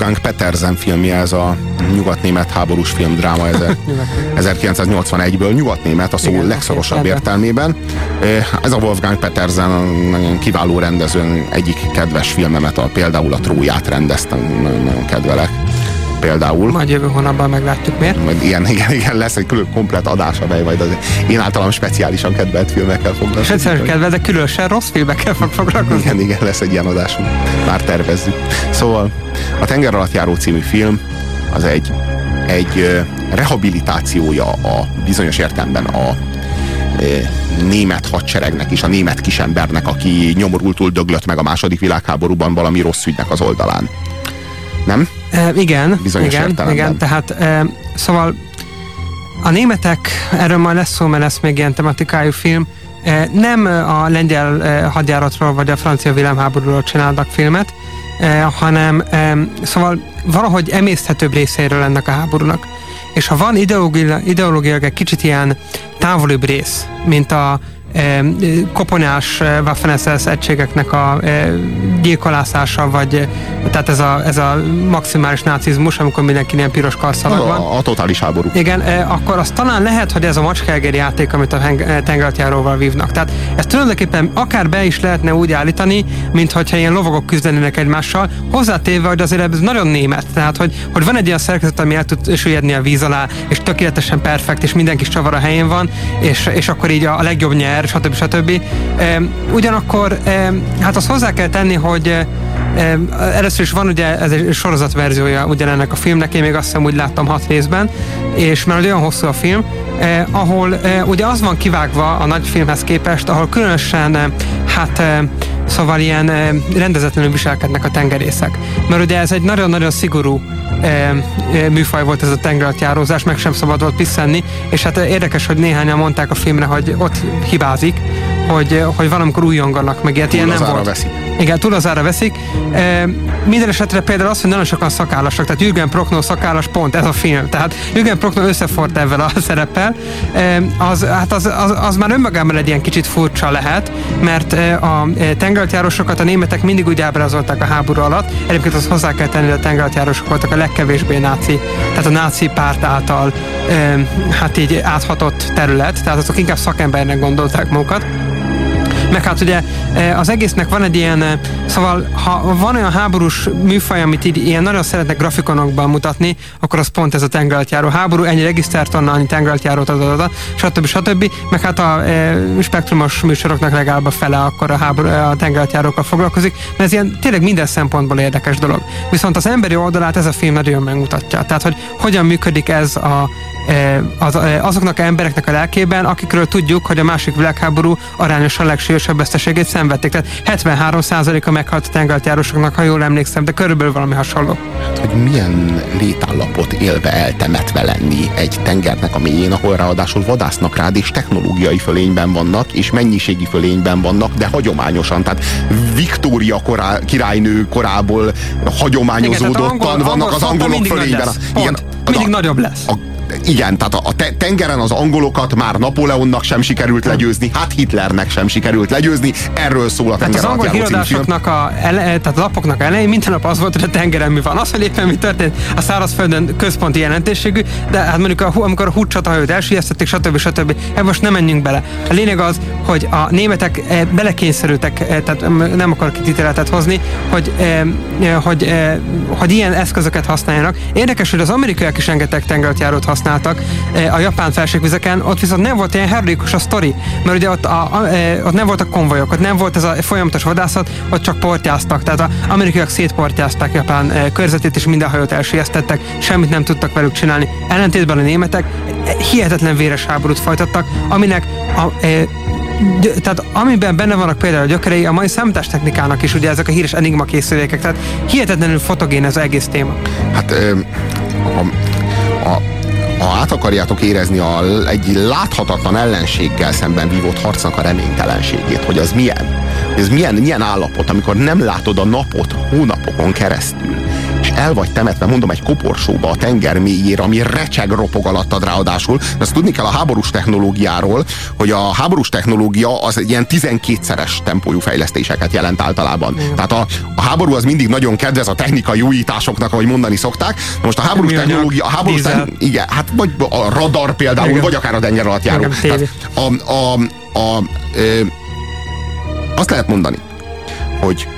Wolfgang Petersen filmje, ez a nyugatnémet háborús filmdráma ezer- 1981-ből, nyugatnémet a szó Igen, legszorosabb értelmében. Eh, Ez a Wolfgang Petersen nagyon kiváló rendezőn egyik kedves filmemet, a, például a Tróját rendeztem, nagyon kedvelek. Például. Majd jövő hónapban meglátjuk miért. Majd ilyen, igen, igen, lesz egy külön komplet adás, amely majd az én általam speciálisan kedvelt filmekkel foglalkozik. És egyszerűen kedve, de különösen rossz filmekkel fog foglalkozni. Igen, igen, lesz egy ilyen adásunk. Már tervezzük. Szóval a Tenger alatt járó című film az egy, egy rehabilitációja a bizonyos értelemben a német hadseregnek és a német kisembernek, aki nyomorultul döglött meg a második világháborúban valami rossz ügynek az oldalán. Nem? E, igen, Bizonyos igen, értelemben. igen, tehát e, szóval a németek, erről majd lesz szó, mert lesz még ilyen tematikájú film, e, nem a lengyel e, hadjáratról vagy a francia világháborúról csinálnak filmet, e, hanem e, szóval valahogy emészthetőbb részeiről ennek a háborúnak. És ha van ideológiailag, egy kicsit ilyen távolibb rész, mint a koponás e, Waffen-SS egységeknek a gyilkolászása, vagy tehát ez a, ez a maximális nácizmus, amikor mindenki ilyen piros karszalag van. A, a totális háború. Igen, akkor az talán lehet, hogy ez a macskelgeri játék, amit a tengeralattjáróval vívnak. Tehát ezt tulajdonképpen akár be is lehetne úgy állítani, mint hogyha ilyen lovagok küzdenének egymással, hozzátéve, hogy azért ez nagyon német. Tehát, hogy, hogy van egy olyan szerkezet, ami el tud süllyedni a víz alá, és tökéletesen perfekt, és mindenki csavar a helyén van, és, és akkor így a, a legjobb nyer, stb. stb. Ugyanakkor hát azt hozzá kell tenni, hogy Először is van ugye ez egy sorozatverziója ugyanennek a filmnek, én még azt hiszem úgy láttam hat részben, és már olyan hosszú a film, eh, ahol eh, ugye az van kivágva a nagy filmhez képest, ahol különösen eh, hát eh, szóval ilyen eh, rendezetlenül viselkednek a tengerészek. Mert ugye ez egy nagyon-nagyon szigorú eh, eh, műfaj volt ez a tengeralattjárózás, meg sem szabad volt piszenni, és hát érdekes, hogy néhányan mondták a filmre, hogy ott hibázik, hogy, hogy valamikor újonganak, meg ilyet, ilyen nem volt. veszik. Igen, túl az ára veszik. E, minden esetre például az, hogy nagyon sokan szakállasak, tehát Jürgen Prochnow szakállas pont ez a film. Tehát Jürgen Prochnow összefort ezzel a *laughs* szereppel. E, az, hát az, az, az, már önmagában egy ilyen kicsit furcsa lehet, mert a tengeralattjárósokat a németek mindig úgy ábrázolták a háború alatt. Egyébként azt hozzá kell tenni, hogy a tengeralattjárósok voltak a legkevésbé náci, tehát a náci párt által e, hát így áthatott terület, tehát azok inkább szakembernek gondolták magukat. Meg hát ugye eh, az egésznek van egy ilyen, eh, szóval ha van olyan háborús műfaj, amit így ilyen nagyon szeretnek grafikonokban mutatni, akkor az pont ez a tengeralattjáró háború, ennyi regisztertonna, annyi tengeralattjárót, adada, stb. stb. Meg hát a e, spektrumos műsoroknak legalább a fele akkor a, háború, a tengeralattjárókkal foglalkozik, mert ez ilyen tényleg minden szempontból érdekes dolog. Viszont az emberi oldalát ez a film nagyon megmutatja. Tehát, hogy hogyan működik ez a az, eh, azoknak a embereknek a lelkében, akikről tudjuk, hogy a másik világháború arányosan legsúlyosabb veszteségét szenvedték. Tehát 73%-a meghalt a tengeralattjárósoknak, ha jól emlékszem, de körülbelül valami hasonló. hogy milyen létállapot élve eltemetve lenni egy tengernek a mélyén, ahol ráadásul vadásznak rád, és technológiai fölényben vannak, és mennyiségi fölényben vannak, de hagyományosan. Tehát Viktória korá, királynő korából hagyományozódottan vannak az angolok fölényben. Igen, mindig nagyobb lesz. A, igen, tehát a, a te- tengeren az angolokat már Napóleonnak sem sikerült legyőzni, hát Hitlernek sem sikerült legyőzni, erről szól a Tehát az tenger angol híradásoknak a, ele, tehát a lapoknak elején minden nap az volt, hogy a tengeren mi van. Az, hogy éppen mi történt, a szárazföldön központi jelentőségű, de hát mondjuk a, amikor a húcsatahajót elsüllyesztették, stb. stb. Ebben most nem menjünk bele. A lényeg az, hogy a németek eh, belekényszerültek, eh, tehát nem akarok itt ítéletet hozni, hogy, eh, hogy, eh, hogy ilyen eszközöket használjanak. Érdekes, hogy az amerikaiak is rengeteg tengeralattjárót használtak eh, a japán felségvizeken, ott viszont nem volt ilyen heroikus a sztori, mert ugye ott, a, a, eh, ott nem voltak konvojok, ott nem volt ez a folyamatos vadászat, ott csak portyáztak, tehát az amerikaiak szétportyázták Japán eh, körzetét, és minden hajót elsüllyesztettek, semmit nem tudtak velük csinálni. Ellentétben a németek hihetetlen véres háborút folytattak, aminek a, gy- tehát amiben benne vannak például a gyökerei, a mai számítástechnikának is ugye ezek a híres enigma készülékek, tehát hihetetlenül fotogén ez az egész téma. Hát ö, a, ha át akarjátok érezni a, egy láthatatlan ellenséggel szemben vívott harcnak a reménytelenségét, hogy az milyen, ez milyen, milyen állapot, amikor nem látod a napot hónapokon keresztül, el vagy temetve, mondom, egy koporsóba a tenger mélyére, ami recseg ropog alattad ráadásul. Ezt tudni kell a háborús technológiáról, hogy a háborús technológia az ilyen 12-szeres tempójú fejlesztéseket jelent általában. Mm. Tehát a, a háború az mindig nagyon kedvez a technikai újításoknak, ahogy mondani szokták. Most a háborús Műanyag, technológia, a háborús techn- igen, hát vagy a radar például, Igen. vagy akár a tenger alatt járó. Tehát a, a, a, ö, azt lehet mondani, hogy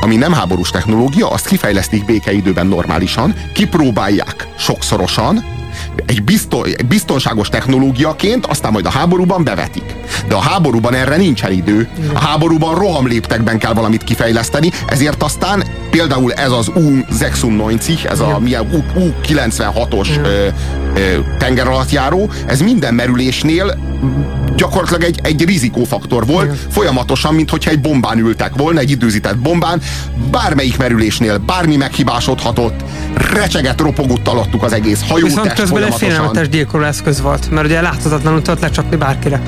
ami nem háborús technológia, azt kifejlesztik békeidőben normálisan, kipróbálják sokszorosan, egy, bizton, egy biztonságos technológiaként, aztán majd a háborúban bevetik. De a háborúban erre nincsen idő. A háborúban rohamléptekben kell valamit kifejleszteni, ezért aztán például ez az U-96, ez a milyen U- U-96-os ö, ö, tengeralattjáró, ez minden merülésnél gyakorlatilag egy, egy rizikófaktor volt, folyamatosan, mint hogyha egy bombán ültek volna, egy időzített bombán, bármelyik merülésnél bármi meghibásodhatott, recseget, ropogott alattuk az egész Viszont hajótest közben egy félelmetes gyilkoló eszköz volt, mert ugye láthatatlanul tudott lecsapni bárkire.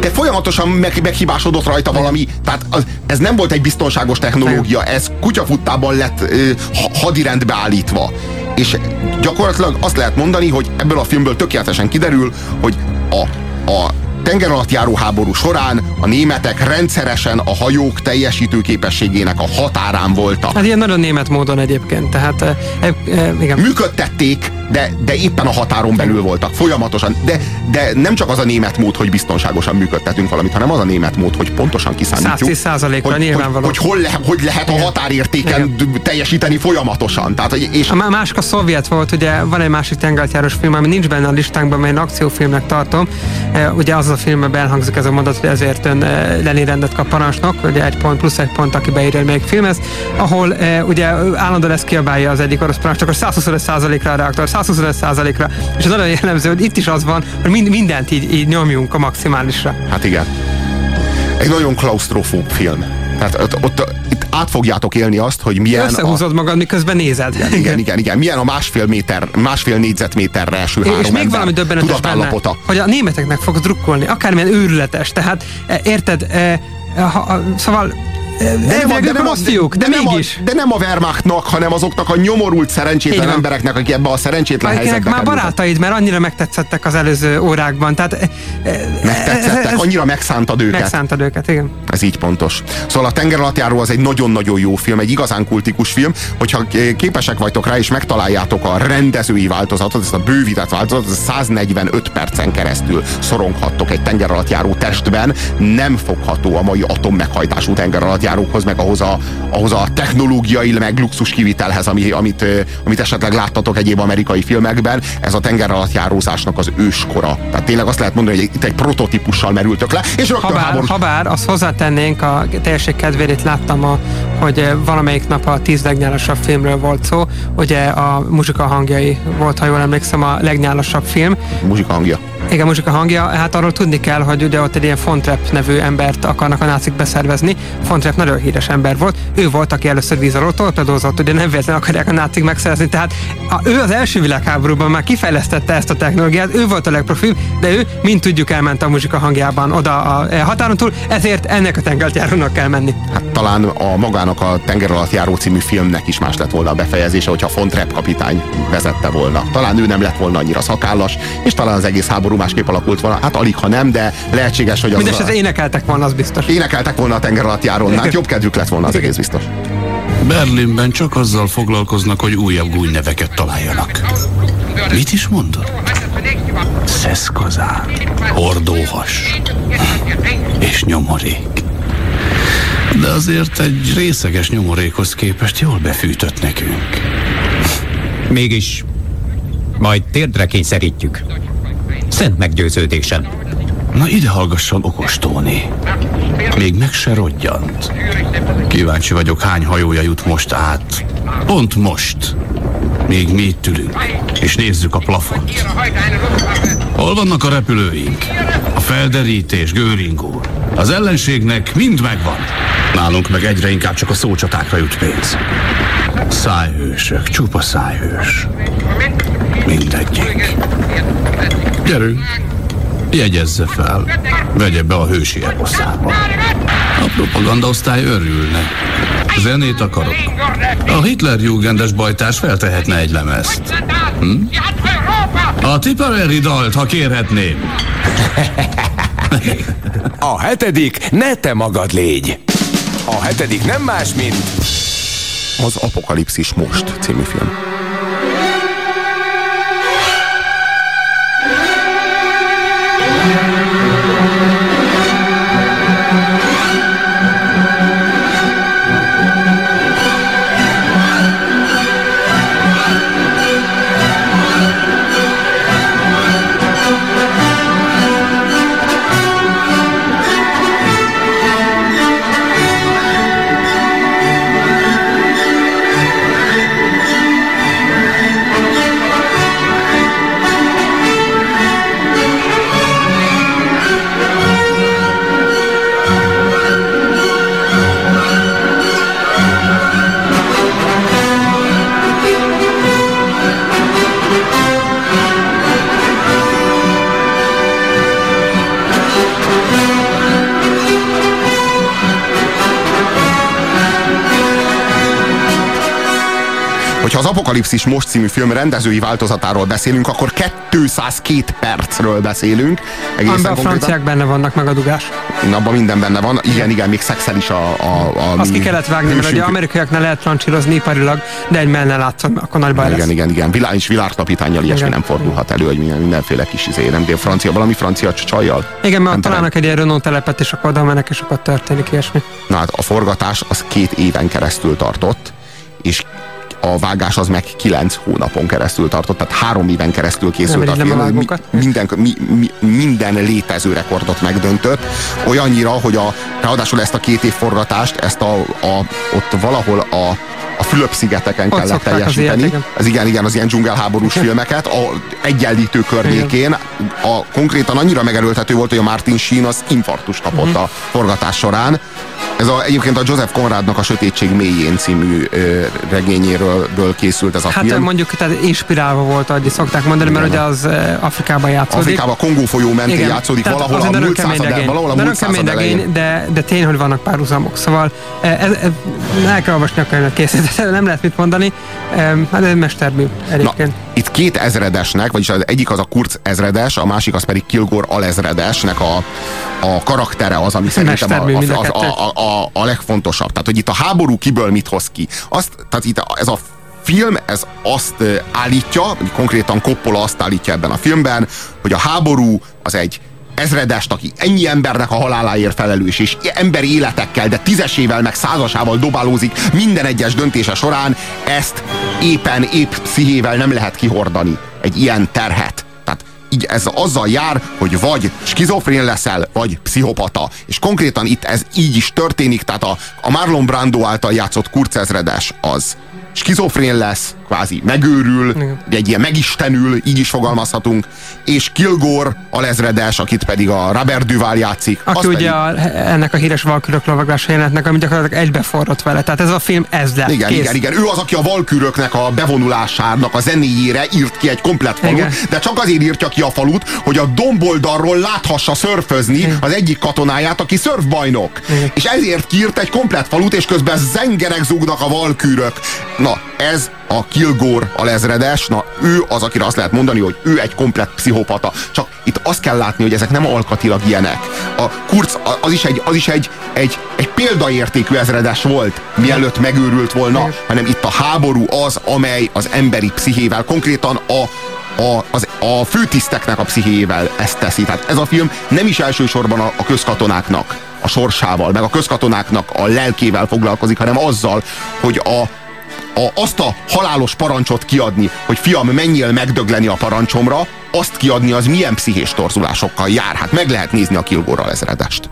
De folyamatosan meg, meghibásodott rajta valami, tehát az, ez nem volt egy biztonságos technológia, ez kutyafuttában lett ö, ha- hadirendbe állítva. És gyakorlatilag azt lehet mondani, hogy ebből a filmből tökéletesen kiderül, hogy a, a tengeralattjáró háború során a németek rendszeresen a hajók teljesítő képességének a határán voltak. Hát ilyen nagyon német módon egyébként, tehát e, e, igen. Működtették, de, de éppen a határon belül voltak, folyamatosan. De, de nem csak az a német mód, hogy biztonságosan működtetünk valamit, hanem az a német mód, hogy pontosan kiszámítjuk. 110%-ra hogy, nyilvánvaló. Hogy, hogy, hol, le, hogy lehet a határértéken teljesíteni folyamatosan. Tehát, hogy- és A má- másik a szovjet volt, ugye van egy másik tengeralattjárós film, ami nincs benne a listánkban, mert én akciófilmnek tartom. E, Ugye az a filmben elhangzik ez a mondat, hogy ezért ön e, Lenin rendet kap parancsnok, ugye egy pont plusz egy pont, aki beírja, hogy melyik film ez, ahol e, ugye állandóan ezt kiabálja az egyik orosz parancsnok, hogy 125%-ra a reaktor, 125%-ra, és az nagyon jellemző, hogy itt is az van, hogy mind, mindent így, így nyomjunk a maximálisra. Hát igen. Egy nagyon klaustrofób film. Tehát ott, ott, át fogjátok élni azt, hogy milyen a, Összehúzod magad, miközben nézed. igen, igen, igen, igen, milyen a másfél méter, másfél négyzetméterre eső három És még valami döbbenetes benne, hogy a németeknek fog drukkolni, akármilyen őrületes. Tehát e, érted, e, ha, a, szóval de nem a- de, nem a- fiúk, de, nem mégis. A, de nem a Wehrmachtnak, hanem azoknak a nyomorult szerencsétlen van. embereknek, akik ebbe a szerencsétlen Akinek helyzetbe már kerültek. barátaid, mert annyira megtetszettek az előző órákban. Tehát, e, e, Megtetszettek, ez- annyira megszántad őket. Megszántad őket, igen. Ez így pontos. Szóval a tengeralattjáró az egy nagyon-nagyon jó film, egy igazán kultikus film, hogyha képesek vagytok rá és megtaláljátok a rendezői változatot, ezt a bővített változatot, ez 145 percen keresztül szoronghattok egy tengeralattjáró testben, nem fogható a mai atommeghajtású tengeralattjárókhoz, meg ahhoz a, ahhoz a technológiai, meg luxus kivitelhez, ami, amit, amit esetleg láttatok egyéb amerikai filmekben. Ez a tengeralattjárózásnak az őskora. Tehát tényleg azt lehet mondani, hogy itt egy prototípussal merültök le, és rögtön Habár, háborús habár azt hozzátennénk, a teljesség kedvérét láttam, a, hogy valamelyik nap a tíz legnyálasabb filmről volt szó. Ugye a muzsika hangjai volt, ha jól emlékszem, a legnyálasabb film. muzsika hangja. Igen, muzsika hangja. Hát arról tudni kell, hogy ugye ott egy ilyen Fontrep nevű embert akarnak a nácik beszervezni. Fontrep nagyon híres ember volt. Ő volt, aki először víz alól torpedózott, ugye nem véletlenül akarják a nácik megszerezni. Tehát a, ő az első világháborúban már kifejlesztette ezt a technológiát, ő volt a legprofibb, de ő, mint tudjuk, elment a muzsika hangjában oda a határon túl, ezért ennek a tengertjárónak kell menni. Hát talán a magának a Tenger alatt járó című filmnek is más lett volna a befejezése, hogyha Fontrep kapitány vezette volna. Talán ő nem lett volna annyira szakállas, és talán az egész háború másképp alakult volna. Hát alig, ha nem, de lehetséges, hogy az Mindenesetre énekeltek volna, az biztos. énekeltek volna a tenger alatt járón. *laughs* Hát jobb kedvük lett volna az egész biztos. Berlinben csak azzal foglalkoznak, hogy újabb gúnyneveket találjanak. Mit is mondod? Szeszkazán, hordóhas és nyomorék. De azért egy részeges nyomorékhoz képest jól befűtött nekünk. Mégis majd térdre kényszerítjük. Szent meggyőződésem. Na ide hallgasson okos Tóni. Még meg se rodjant. Kíváncsi vagyok, hány hajója jut most át. Pont most. Még mi itt ülünk, és nézzük a plafont. Hol vannak a repülőink? A felderítés, Göring úr. Az ellenségnek mind megvan. Nálunk meg egyre inkább csak a szócsatákra jut pénz. Szájhősök, csupa szájhős. Mindegyik. Gyerünk, jegyezze fel, vegye be a hősi eposzába. A propaganda osztály örülne. Zenét akarok. A Hitlerjugendes bajtás feltehetne egy lemezt. Hm? A Tipperary dalt, ha kérhetném. A hetedik, ne te magad légy. A hetedik nem más, mint... Az Apokalipszis Most című film. Apokalipszis Most című film rendezői változatáról beszélünk, akkor 202 percről beszélünk. Amiben a franciák benne vannak, meg a dugás. Abban minden benne van. Igen, igen, még szexel is a... a, a Azt ki kellett vágni, mert ugye amerikaiaknál lehet trancsírozni iparilag, de egy mellene látszott, akkor nagy baj igen, lesz. Igen, igen, igen. És világkapitányjal ilyesmi nem fordulhat elő, hogy minden, mindenféle kis izé, nem dél francia, valami francia csajjal. Igen, mert találnak egy ilyen Renault telepet, és akkor oda mennek, és akkor történik ilyesmi. Na hát a forgatás az két éven keresztül tartott, és a vágás az meg kilenc hónapon keresztül tartott, tehát három éven keresztül készült Nem a irigylem a film. Mi, minden, mi, mi, minden létező rekordot megdöntött, olyannyira, hogy a, ráadásul ezt a két év forgatást, ezt a, a, ott valahol a, a Fülöp-szigeteken Ott kellett az teljesíteni. Ez igen, igen, az ilyen dzsungelháborús filmeket, a egyenlítő környékén, a, konkrétan annyira megerőltető volt, hogy a Martin Sheen az infarktus kapott Mhm. a forgatás során. Ez a, egyébként a Joseph Conradnak a Sötétség mélyén című ö, regényéről ről készült ez a Hát film. mondjuk tehát inspirálva volt, ahogy szokták mondani, mert ugye az Afrikában játszódik. Afrikában, Kongó folyó mentén Igen, játszódik, tehát valahol a múlt század, regény. valahol a múlt század regény, de, de tény, hogy vannak párhuzamok. Szóval ez, ez, el kell olvasni a könyvet készített, nem lehet mit mondani. Hát ez egy mestermű Na, egyébként. Itt két ezredesnek, vagyis az egyik az a Kurz ezredes, a másik az pedig Kilgore alezredesnek a, a karaktere az, ami szerintem a, Mestermű mind a a, a, legfontosabb. Tehát, hogy itt a háború kiből mit hoz ki. Azt, tehát itt ez a film ez azt állítja, konkrétan Coppola azt állítja ebben a filmben, hogy a háború az egy ezredest, aki ennyi embernek a haláláért felelős, és emberi életekkel, de tízesével, meg százasával dobálózik minden egyes döntése során, ezt éppen épp pszichével nem lehet kihordani. Egy ilyen terhet. Tehát így ez azzal jár, hogy vagy skizofrén leszel, vagy pszichopata. És konkrétan itt ez így is történik, tehát a, a Marlon Brando által játszott Kurz ezredes az skizofrén lesz, kvázi megőrül, de egy ilyen megistenül, így is fogalmazhatunk, és Kilgore a lezredes, akit pedig a Robert Duval játszik. Aki ugye pedig, a, ennek a híres valkürök lovaglása jelenetnek, ami gyakorlatilag egybeforrott vele. Tehát ez a film ez lett. igen, Kész. igen, igen. Ő az, aki a valküröknek a bevonulásának a zenéjére írt ki egy komplet falut, Igen. de csak azért írtja ki a falut, hogy a domboldalról láthassa szörfözni az egyik katonáját, aki szörfbajnok. És ezért kiírt egy komplet falut, és közben zengerek zúgnak a valkürök. Na, ez a Kilgore a lezredes, na ő az, akire azt lehet mondani, hogy ő egy komplet pszichopata. Csak itt azt kell látni, hogy ezek nem alkatilag ilyenek. A Kurz az is egy, az is egy, egy, egy példaértékű ezredes volt, mielőtt megőrült volna, hanem itt a háború az, amely az emberi pszichével, konkrétan a a, az, a főtiszteknek a pszichéjével ezt teszi. Tehát ez a film nem is elsősorban a, a közkatonáknak a sorsával, meg a közkatonáknak a lelkével foglalkozik, hanem azzal, hogy a, a, azt a halálos parancsot kiadni, hogy fiam, menjél megdögleni a parancsomra, azt kiadni az milyen pszichés torzulásokkal jár. Hát meg lehet nézni a Kilgore ezredest.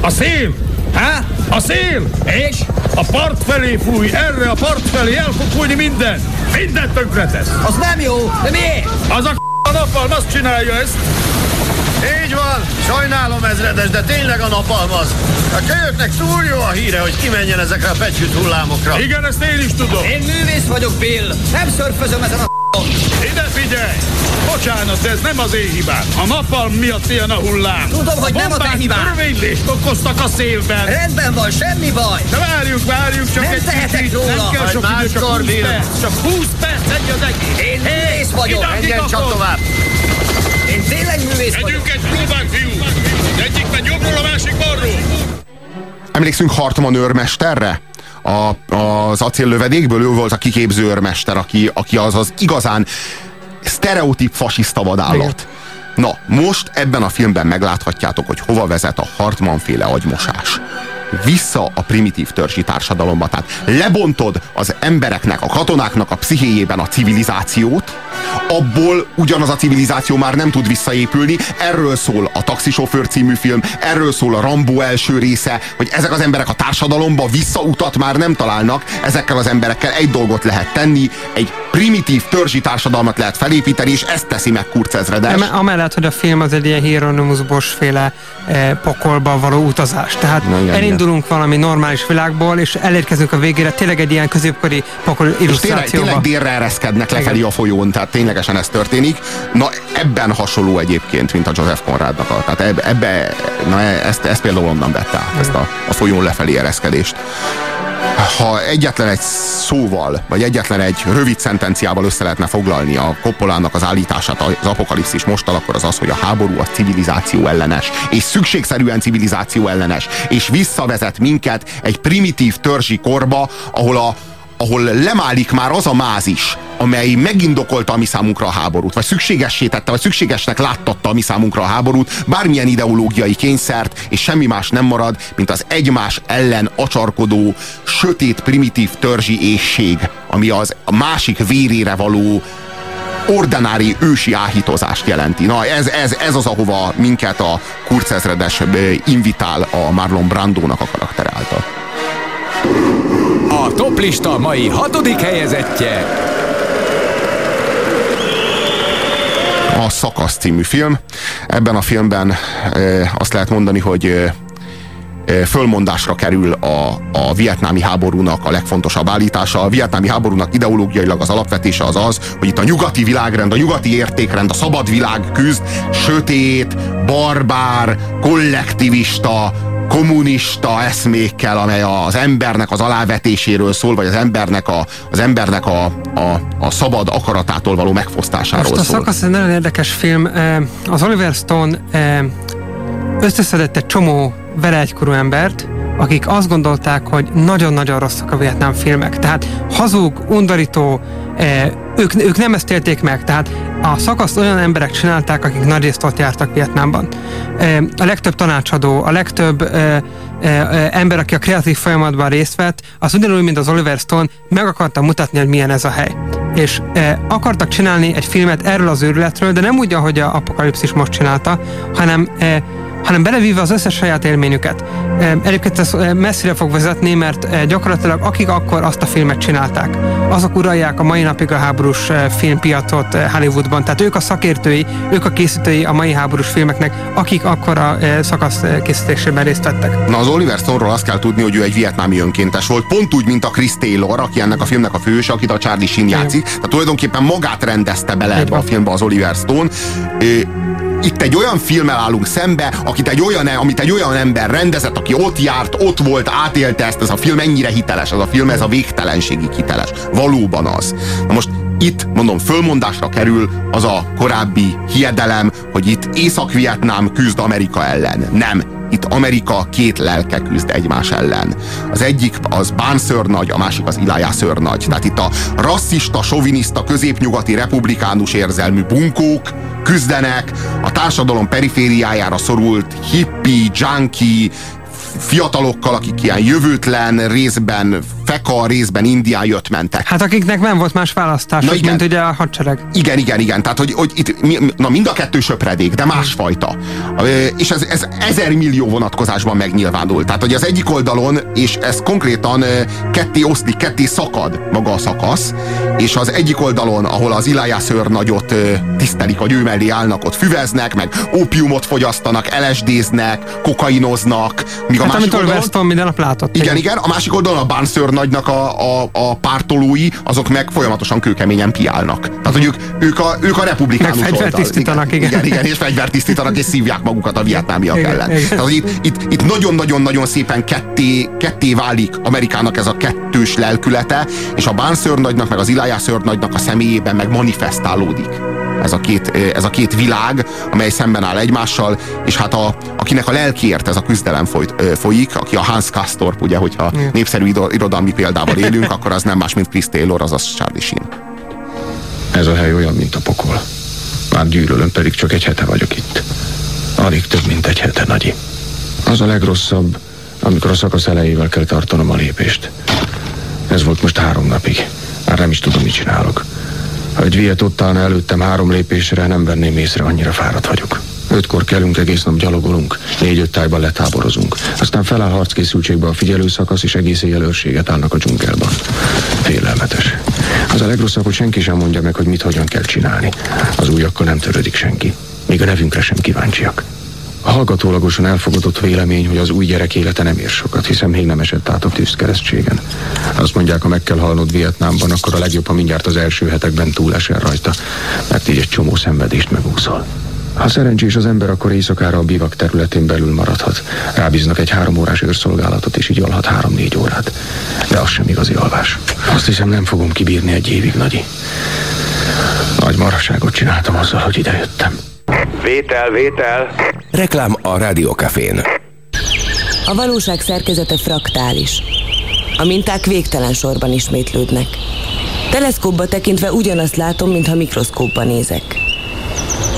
A szél! Há? A szél! És? A part felé fúj, erre a part felé el fog fújni minden! Mindent tönkretesz! Az nem jó, de miért? Az a a napalm azt csinálja ezt! Így van, sajnálom ezredes, de tényleg a napalm az. A kölyöknek túl jó a híre, hogy kimenjen ezekre a pecsült hullámokra. Igen, ezt én is tudom. Én művész vagyok, Bill. Nem szörfözöm ezen a Ide figyelj! Bocsánat, de ez nem az én hibám. A napalm miatt ilyen a hullám. Tudom, hogy nem a te hibád. Törvénylést okoztak a szélben. Rendben van, semmi baj. De várjunk, várjunk csak Nem egy tehetek kicsit. róla. Nem kell sok idő, csak máskor, 20 Bill. perc. Csak 20 perc, egy az egész. Én művész vagyok. Ide, Menjen csak tovább. Én tényleg művész vagyok. Megyünk egy próbák, fiú. Egyik megy jobbról, a másik balról. Emlékszünk Hartmann őrmesterre? A, az acéllövedékből ő volt a kiképző őrmester, aki, aki az az igazán sztereotíp fasiszta vadállat. Na, most ebben a filmben megláthatjátok, hogy hova vezet a Hartmann féle agymosás. Vissza a primitív törzsi társadalomba. Tehát lebontod az embereknek, a katonáknak a pszichéjében a civilizációt, abból ugyanaz a civilizáció már nem tud visszaépülni. Erről szól a Taxisofőr című film, erről szól a Rambo első része, hogy ezek az emberek a társadalomba visszautat már nem találnak, ezekkel az emberekkel egy dolgot lehet tenni, egy primitív törzsi társadalmat lehet felépíteni, és ezt teszi meg Kurz ezredes. Eme- Amellett, hogy a film az egy ilyen Hieronymus Bosch féle eh, pokolba való utazás. Tehát Na, igen, elindulunk valami normális világból, és elérkezünk a végére tényleg egy ilyen középkori pokol És tényleg, illusztrációba. tényleg délre ereszkednek lefelé a folyón, tehát ténylegesen ez történik. Na ebben hasonló egyébként, mint a Joseph Conradnak. a- Tehát ebbe, ebbe na ezt, ezt például onnan vette át, ezt a, a folyón lefelé ereszkedést. Ha egyetlen egy szóval, vagy egyetlen egy rövid szentenciával össze lehetne foglalni a Koppolának az állítását az apokalipszis mostal, akkor az az, hogy a háború az civilizáció ellenes, és szükségszerűen civilizáció ellenes, és visszavezet minket egy primitív törzsi korba, ahol a ahol lemálik már az a máz is, amely megindokolta a mi számunkra a háborút, vagy szükségessé tette, vagy szükségesnek láttatta a mi számunkra a háborút, bármilyen ideológiai kényszert, és semmi más nem marad, mint az egymás ellen acsarkodó, sötét, primitív törzsi ésség, ami az másik vérére való ordinári ősi áhítozást jelenti. Na ez, ez, ez az, ahova minket a Kurz ezredes ö, invitál a Marlon Brandónak a karaktere által. A toplista mai hatodik helyezettje. a Szakasz című film. Ebben a filmben e, azt lehet mondani, hogy e, e, fölmondásra kerül a, a vietnámi háborúnak a legfontosabb állítása. A vietnámi háborúnak ideológiailag az alapvetése az az, hogy itt a nyugati világrend, a nyugati értékrend, a szabad világ küzd sötét, barbár, kollektivista, kommunista eszmékkel, amely az embernek az alávetéséről szól, vagy az embernek a, az embernek a, a, a szabad akaratától való megfosztásáról Most a szól. szakasz egy nagyon érdekes film. Az Oliver Stone összeszedett egy csomó vele egykorú embert, akik azt gondolták, hogy nagyon-nagyon rosszak a vietnám filmek. Tehát hazug, undorító, eh, ők, ők nem ezt élték meg. Tehát a szakaszt olyan emberek csinálták, akik nagyrészt ott jártak Vietnámban. Eh, A legtöbb tanácsadó, a legtöbb eh, ember, aki a kreatív folyamatban részt vett, az ugyanúgy, mint az Oliver Stone, meg akarta mutatni, hogy milyen ez a hely. És akartak csinálni egy filmet erről az őrületről, de nem úgy, ahogy a Apokalipszis most csinálta, hanem hanem belevíve az összes saját élményüket. Egyébként ez messzire fog vezetni, mert gyakorlatilag akik akkor azt a filmet csinálták, azok uralják a mai napig a háborús filmpiacot Hollywoodban. Tehát ők a szakértői, ők a készítői a mai háborús filmeknek, akik akkor a szakasz készítésében részt vettek. Na az Oliver Stone-ról azt kell tudni, hogy ő egy vietnámi önkéntes volt, pont úgy, mint a Chris Taylor, aki ennek a filmnek a főhőse, akit a Charlie Sheen játszik. Tehát tulajdonképpen magát rendezte bele ebbe a filmbe az Oliver Stone. Itt egy olyan filmmel állunk szembe, akit egy olyan, amit egy olyan ember rendezett, aki ott járt, ott volt, átélte ezt, ez a film ennyire hiteles, ez a film, ez a végtelenségig hiteles. Valóban az. Na most itt, mondom, fölmondásra kerül az a korábbi hiedelem, hogy itt Észak-Vietnám küzd Amerika ellen. Nem. Itt Amerika két lelke küzd egymás ellen. Az egyik az Bán szörnagy, a másik az Ilájá szörnagy. Tehát itt a rasszista, soviniszta, középnyugati, republikánus érzelmű bunkók küzdenek, a társadalom perifériájára szorult hippi, junkie, fiatalokkal, akik ilyen jövőtlen, részben feka, részben indián jött mentek. Hát akiknek nem volt más választás, Na igen. mint ugye a hadsereg. Igen, igen, igen. Tehát, hogy, hogy itt, mi- na mind a kettő söpredék, de másfajta. És ez, ez ezer millió vonatkozásban megnyilvánul. Tehát, hogy az egyik oldalon, és ez konkrétan ketté oszlik, ketté szakad maga a szakasz, és az egyik oldalon, ahol az Ilájá nagyot tisztelik, vagy ő mellé állnak, ott füveznek, meg ópiumot fogyasztanak, LSD-znek, kokainoznak, míg a Hát amit másik Oliver oldalon, Stone minden nap látott. igen, igen, a másik oldalon a bánszörnagy nagynak a, a, a pártolói, azok meg folyamatosan kőkeményen piálnak. Tehát, hogy ők, ők a, ők a republikánus Meg oldal. tisztítanak, igen. igen. Igen, és fegyvert tisztítanak, és szívják magukat a vietnámiak Igen, ellen. igen. Tehát, hogy itt, itt, itt nagyon-nagyon-nagyon szépen ketté, ketté válik Amerikának ez a kettős lelkülete, és a Bán nagynak, meg az Elijah nagynak a személyében meg manifestálódik ez a, két, ez a két világ, amely szemben áll egymással, és hát a, akinek a lelkiért ez a küzdelem folyt, folyik, aki a Hans Kastorp, ugye, hogyha Igen. népszerű irodalmi példával élünk, akkor az nem más, mint Chris Taylor, azaz Charlie Sheen. Ez a hely olyan, mint a pokol. Már gyűlölöm, pedig csak egy hete vagyok itt. Alig több, mint egy hete, Nagyi. Az a legrosszabb, amikor a szakasz elejével kell tartanom a lépést. Ez volt most három napig. Már nem is tudom, mit csinálok. Ha egy viet ott előttem három lépésre, nem venném észre, annyira fáradt vagyok. Ötkor kelünk, egész nap gyalogolunk, négy-öt tájban letáborozunk. Aztán feláll harckészültségbe a figyelőszakasz, és egész éjjel őrséget állnak a dzsungelban. Félelmetes. Az a legrosszabb, hogy senki sem mondja meg, hogy mit hogyan kell csinálni. Az újakkal nem törődik senki. Még a nevünkre sem kíváncsiak. Hallgatólagosan elfogadott vélemény, hogy az új gyerek élete nem ér sokat, hiszen még nem esett át a tűzkeresztségen. Azt mondják, ha meg kell halnod Vietnámban, akkor a legjobb, ha mindjárt az első hetekben túlesel rajta, mert így egy csomó szenvedést megúszol. Ha szerencsés az ember, akkor éjszakára a bivak területén belül maradhat. Rábíznak egy három órás őrszolgálatot, és így alhat három-négy órát. De az sem igazi alvás. Azt hiszem, nem fogom kibírni egy évig, Nagyi. Nagy maraságot csináltam azzal, hogy idejöttem. Vétel, vétel. Reklám a Rádiókafén. A valóság szerkezete fraktális. A minták végtelen sorban ismétlődnek. Teleszkópba tekintve ugyanazt látom, mintha mikroszkópba nézek.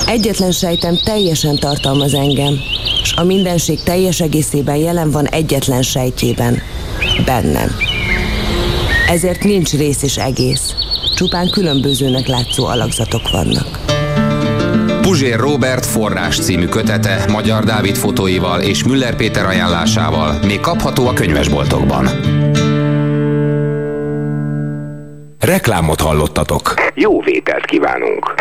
Egyetlen sejtem teljesen tartalmaz engem, és a mindenség teljes egészében jelen van egyetlen sejtjében, bennem. Ezért nincs rész és egész, csupán különbözőnek látszó alakzatok vannak. Puzsér Robert forrás című kötete Magyar Dávid fotóival és Müller Péter ajánlásával még kapható a könyvesboltokban. Reklámot hallottatok. Jó vételt kívánunk.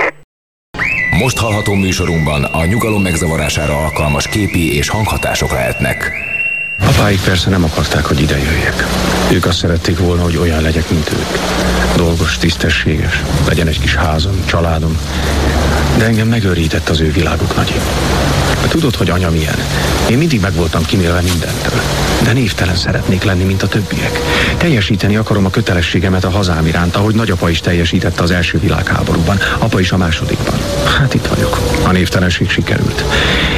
Most hallható műsorunkban a nyugalom megzavarására alkalmas képi és hanghatások lehetnek. Apáik persze nem akarták, hogy ide jöjjek. Ők azt szerették volna, hogy olyan legyek, mint ők. Dolgos, tisztességes, legyen egy kis házam, családom. De engem megőrített az ő világuk, Nagyi. Tudod, hogy anya milyen? Én mindig meg voltam kimélve mindentől. De névtelen szeretnék lenni, mint a többiek. Teljesíteni akarom a kötelességemet a hazám iránt, ahogy nagyapa is teljesítette az első világháborúban, apa is a másodikban. Hát itt vagyok. A névtelenség sikerült.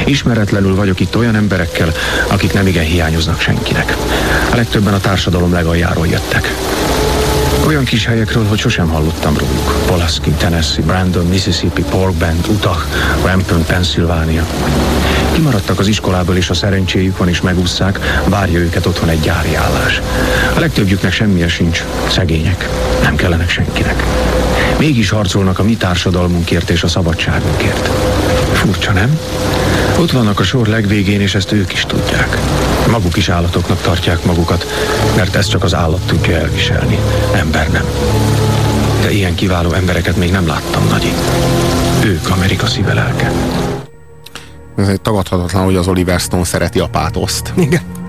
Ismeretlenül vagyok itt olyan emberekkel, akik nem igen hiányoznak senkinek. A legtöbben a társadalom legaljáról jöttek. Olyan kis helyekről, hogy sosem hallottam róluk. Pulaski, Tennessee, Brandon, Mississippi, Pork Bend, Utah, Rampton, Pennsylvania. Kimaradtak az iskolából, és a szerencséjük van, és megúszszák, várja őket otthon egy gyári állás. A legtöbbjüknek semmilyen sincs. Szegények. Nem kellenek senkinek. Mégis harcolnak a mi társadalmunkért és a szabadságunkért. Furcsa, nem? Ott vannak a sor legvégén, és ezt ők is tudják. Maguk is állatoknak tartják magukat, mert ezt csak az állat tudja elviselni, ember nem. De ilyen kiváló embereket még nem láttam, Nagyi. Ők Amerika szíve lelke. Ez egy tagadhatatlan, hogy az Oliver Stone szereti a pátoszt. Igen.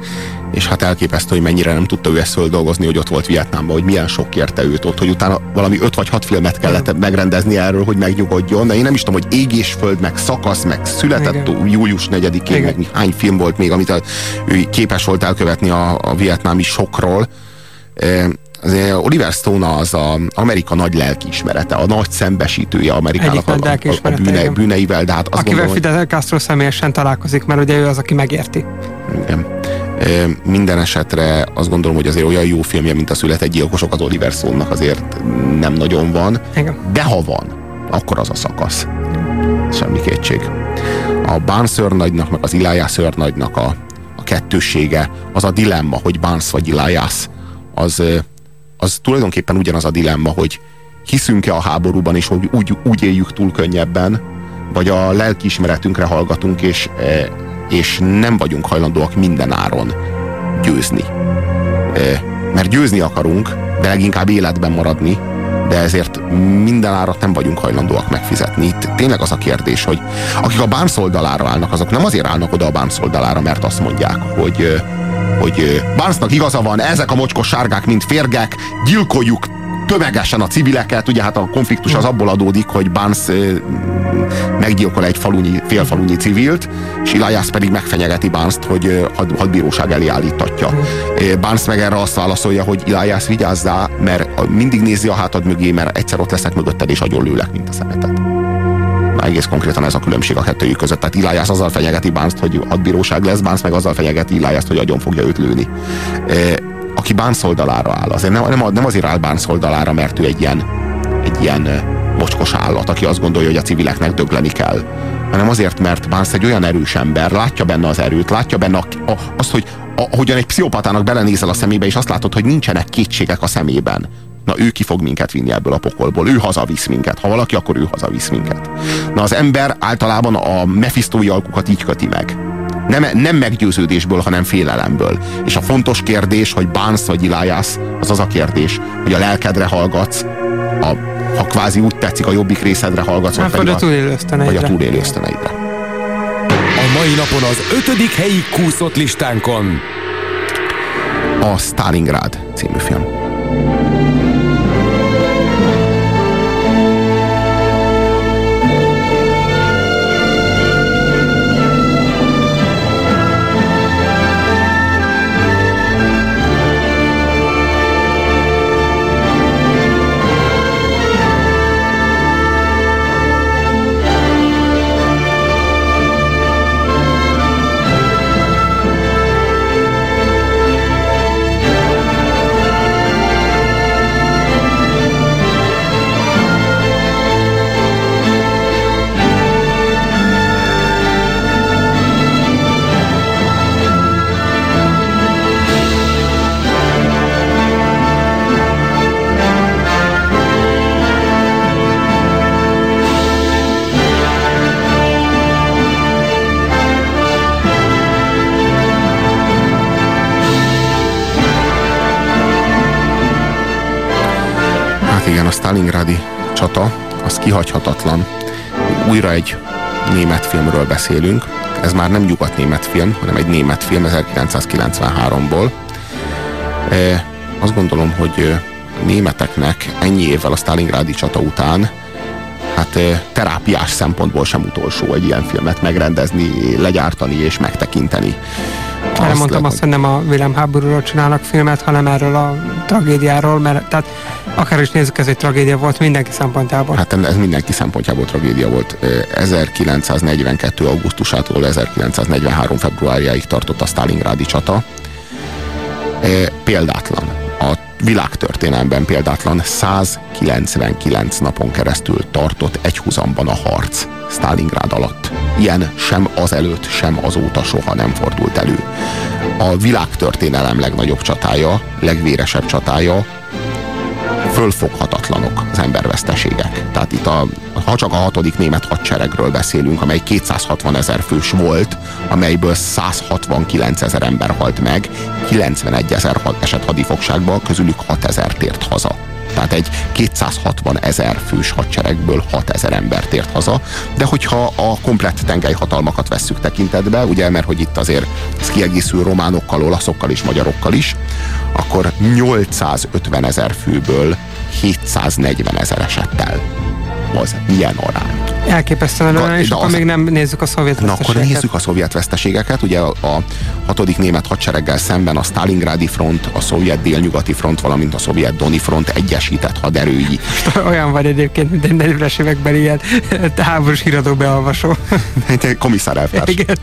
És hát elképesztő, hogy mennyire nem tudta ő ezt földolgozni, hogy ott volt Vietnámban, hogy milyen sok érte őt ott, hogy utána valami öt vagy hat filmet kellett megrendezni erről, hogy megnyugodjon, de én nem is tudom, hogy ég és föld, meg szakasz, meg született Igen. július 4-én, Igen. meg hány film volt még, amit a, ő képes volt elkövetni a, a vietnámi sokról. E, azért Oliver Stone az a Amerika nagy lelkiismerete, a nagy szembesítője Amerikának a, a, a, a bűne, bűneivel, de hát azt Akivel gondolom. Fidel Castro személyesen találkozik, mert ugye ő az, aki megérti. Igen. Minden esetre azt gondolom, hogy azért olyan jó filmje, mint a Született gyilkosok az Oliver Stone-nak azért nem nagyon van. De ha van, akkor az a szakasz. Semmi kétség. A Barnes szörnagynak, meg az Elias szörnagynak a, a kettőssége, az a dilemma, hogy Barnes vagy Elias, az, az tulajdonképpen ugyanaz a dilemma, hogy hiszünk-e a háborúban, és hogy úgy, úgy éljük túl könnyebben, vagy a lelkiismeretünkre hallgatunk, és, és nem vagyunk hajlandóak minden áron győzni. Eh, Mert győzni akarunk, de leginkább életben maradni, de ezért minden árat nem vagyunk hajlandóak megfizetni. Itt tényleg az a kérdés, hogy akik a Barnes oldalára állnak, azok nem azért állnak oda a Barnes oldalára, mert azt mondják, hogy, hogy Barnesnak igaza van, ezek a mocskos sárgák, mint férgek, gyilkoljuk tömegesen a civileket, ugye hát a konfliktus az abból adódik, hogy Barnes meggyilkol egy falunyi, félfalunyi civilt, és Elias pedig megfenyegeti Barnes-t, hogy had, hadbíróság elé állítatja. Barnes meg erre azt válaszolja, hogy Elias vigyázzál, mert mindig nézi a hátad mögé, mert egyszer ott leszek mögötted, és agyonlőlek, mint a szemetet. Egész konkrétan ez a különbség a kettőjük között. Tehát Elias azzal fenyegeti Barnes-t, hogy hadbíróság lesz, Barnes meg azzal fenyegeti Elias-t, hogy agyon fogja őt lőni. Aki Barnes oldalára áll, azért nem, nem, nem azért áll Barnes oldalára, mert ő egy ilyen, egy ilyen mocskos állat, aki azt gondolja, hogy a civileknek dögleni kell, hanem azért, mert Barnes egy olyan erős ember, látja benne az erőt, látja benne a, a, azt, hogy ahogyan egy pszichopatának belenézel a szemébe, és azt látod, hogy nincsenek kétségek a szemében. Na ő ki fog minket vinni ebből a pokolból, ő hazavisz minket. Ha valaki, akkor ő hazavisz minket. Na az ember általában a mefisztói alkukat így köti meg. Nem, nem meggyőződésből, hanem félelemből. És a fontos kérdés, hogy Barnes vagy Elias, az az a kérdés, hogy a lelkedre hallgatsz, a, ha kvázi úgy tetszik, a jobbik részedre hallgatsz, Hát, vagy a túlélő vagy a túlélő ösztöneidre. A mai napon az ötödik helyi kúszott listánkon A Stalingrad című film. Kihagyhatatlan. Újra egy német filmről beszélünk. Ez már nem nyugat-német film, hanem egy német film 1993-ból. E, azt gondolom, hogy e, a németeknek ennyi évvel a Stalingrádi csata után hát e, terápiás szempontból sem utolsó egy ilyen filmet megrendezni, legyártani és megtekinteni. Erre mondtam azt, hogy nem a világháborúról csinálnak filmet, hanem erről a tragédiáról, mert tehát akár is nézzük, ez egy tragédia volt mindenki szempontjából. Hát ez mindenki szempontjából tragédia volt. Ö, 1942. augusztusától 1943. februárjáig tartott a Stalingrádi csata. Példátlan. A világtörténelemben példátlan 199 napon keresztül tartott egyhuzamban a harc Stalingrád alatt. Ilyen sem azelőtt, sem azóta soha nem fordult elő. A világtörténelem legnagyobb csatája, legvéresebb csatája fölfoghatatlanok az emberveszteségek. Tehát itt a, ha csak a hatodik német hadseregről beszélünk, amely 260 ezer fős volt, amelyből 169 ezer ember halt meg, 91 ezer esett hadifogságba, közülük 6 ezer tért haza. Tehát egy 260 ezer fős hadseregből 6 ezer ember tért haza, de hogyha a komplett tengelyhatalmakat vesszük tekintetbe, ugye, mert hogy itt azért ez kiegészül románokkal, olaszokkal és magyarokkal is, akkor 850 ezer főből 740 ezer esett el. Az milyen arány? Elképesztően olyan, és akkor az- még nem nézzük a szovjet Na akkor nézzük a szovjet veszteségeket. Ugye a, hatodik német hadsereggel szemben a Stalingrádi front, a szovjet délnyugati front, valamint a szovjet Doni front egyesített haderői. Olyan vagy egyébként, mint egy 40-es években ilyen *laughs* háborús híradó beolvasó. Komisszár elvtárs. Igen.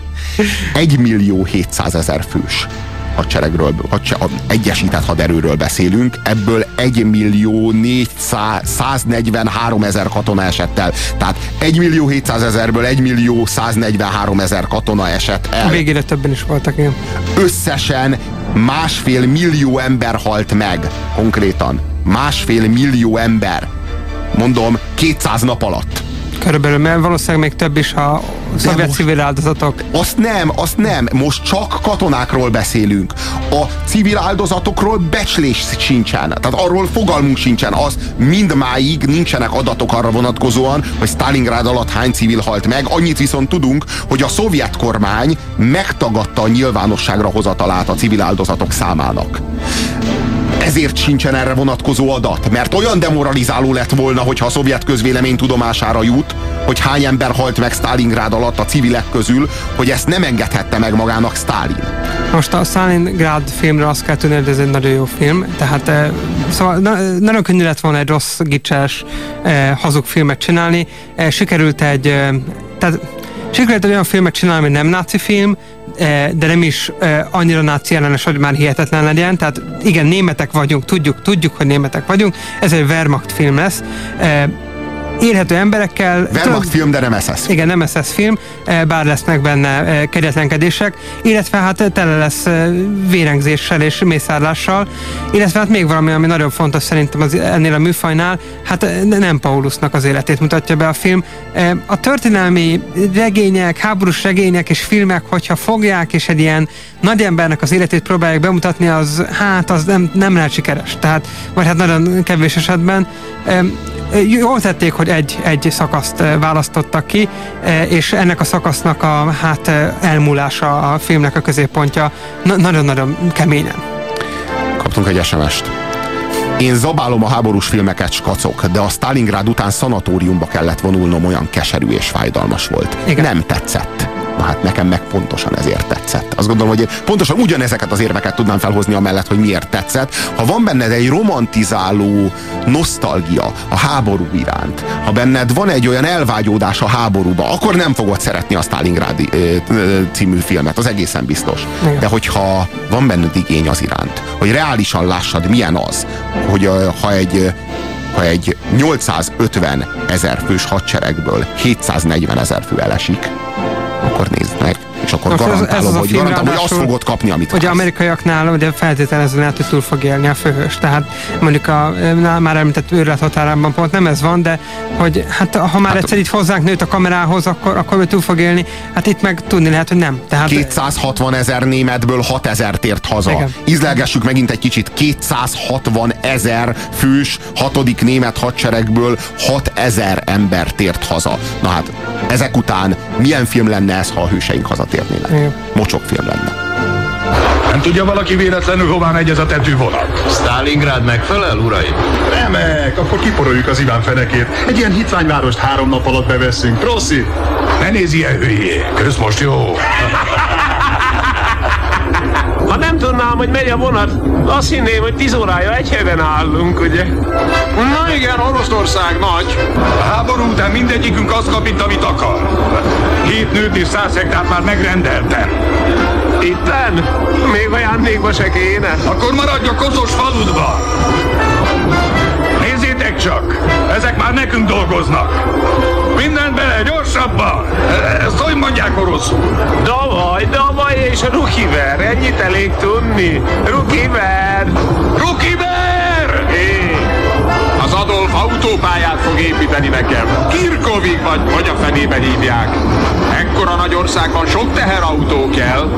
1 millió 700 ezer fős hadseregről, hadse, a egyesített haderőről beszélünk, ebből 1 millió 143 ezer katona esett el. Tehát 1 millió 700 ezerből 1 millió 143 ezer katona esett A el. végére többen is voltak ilyen. Összesen másfél millió ember halt meg. Konkrétan. Másfél millió ember. Mondom, 200 nap alatt. Körülbelül, mert valószínűleg még több is a szovjet most- civil áldozatok. Azt nem, azt nem. Most csak katonákról beszélünk. A civil áldozatokról becslés sincsen. Tehát arról fogalmunk sincsen. Az mindmáig nincsenek adatok arra vonatkozóan, hogy Stalingrad alatt hány civil halt meg. Annyit viszont tudunk, hogy a szovjet kormány megtagadta a nyilvánosságra hozatalát a civil áldozatok számának. Ezért sincsen erre vonatkozó adat, mert olyan demoralizáló lett volna, hogyha a szovjet közvélemény tudomására jut, hogy hány ember halt meg Stalingrad alatt a civilek közül, hogy ezt nem engedhette meg magának Stalin. Most a Stalingrad filmről azt kell tudni, hogy ez egy nagyon jó film, tehát eh, szóval na, nagyon könnyű lett volna egy rossz, gicses, eh, hazug filmet csinálni. Eh, sikerült egy, eh, tehát sikerült egy olyan filmet csinálni, ami nem náci film, de nem is eh, annyira náci ellenes, hogy már hihetetlen legyen. Tehát igen, németek vagyunk, tudjuk, tudjuk, hogy németek vagyunk. Ez egy Wehrmacht film lesz. Élhető emberekkel. Wehrmacht film, de nem SS. Igen, nem SS film, eh, bár lesznek benne eh, kegyetlenkedések, illetve hát tele lesz eh, vérengzéssel és mészárlással, illetve hát még valami, ami nagyon fontos szerintem az, ennél a műfajnál, hát nem Paulusnak az életét mutatja be a film. A történelmi regények, háborús regények és filmek, hogyha fogják és egy ilyen nagy embernek az életét próbálják bemutatni, az hát az nem, nem lehet sikeres. Tehát, vagy hát nagyon kevés esetben. Jól tették, hogy egy, egy szakaszt választottak ki, és ennek a szakasznak a hát elmúlása a filmnek a középpontja na- nagyon-nagyon keményen. Kaptunk egy SMS-t. Én zabálom a háborús filmeket, skacok, de a Stalingrad után szanatóriumba kellett vonulnom, olyan keserű és fájdalmas volt. Igen. Nem tetszett. Hát nekem meg pontosan ezért tetszett. Azt gondolom, hogy pontosan ugyanezeket az érveket tudnám felhozni amellett, hogy miért tetszett. Ha van benned egy romantizáló nosztalgia a háború iránt, ha benned van egy olyan elvágyódás a háborúba, akkor nem fogod szeretni a ö, című filmet, az egészen biztos. De hogyha van benned igény az iránt, hogy reálisan lássad, milyen az, hogy ha egy ha egy 850 ezer fős hadseregből 740 ezer fő elesik, akkor nézd meg, és akkor ez- ez garantálom, az a hogy, garantálom, hogy azt ráadásul- fogod kapni, amit Ugye vársz. amerikaiaknál ugye feltételező lehet, hogy túl fog élni a főhős. Tehát mondjuk a már említett őrület határában pont nem ez van, de hogy hát ha már egyszer itt hozzánk nőtt a kamerához, akkor, akkor ő túl fog élni. Hát itt meg tudni lehet, hogy nem. Tehát 260 ezer németből 6 ezer tért haza. Igen. Ízlelgessük megint egy kicsit. 260 ezer fős hatodik német hadseregből 6 ezer ember tért haza. Na hát, ezek után milyen film lenne ez, ha a hőseink hazatérnének? Igen. Mocsok film lenne. Nem tudja valaki véletlenül hová megy ez a tetővonat? Stalingrad megfelel, uraim? Remek, akkor kiporoljuk az Iván fenekét. Egy ilyen hitványvárost három nap alatt bevesszünk. Proszi! Ne nézz ilyen hülyé, köz most jó. *laughs* Ha nem tudnám, hogy megy a vonat, azt hinném, hogy 10 órája egy helyben állunk, ugye? Na igen, Oroszország nagy. A háború után mindegyikünk azt kap, mint amit akar. Hét nőt és száz hektárt már megrendeltem. Itten? Még ajándékba se kéne. Akkor maradj a koszos faludba! Nézzétek csak! Ezek már nekünk dolgoznak! Mindent bele, gyorsabban! Ezt hogy mondják oroszul? Davaj, davaj és rukiver, ennyit elég tudni. Rukiver! Rukiber! Hé, Az Adolf autópályát fog építeni nekem. Kirkovig vagy, vagy a fenébe hívják. Ekkora nagy országban sok teherautó kell.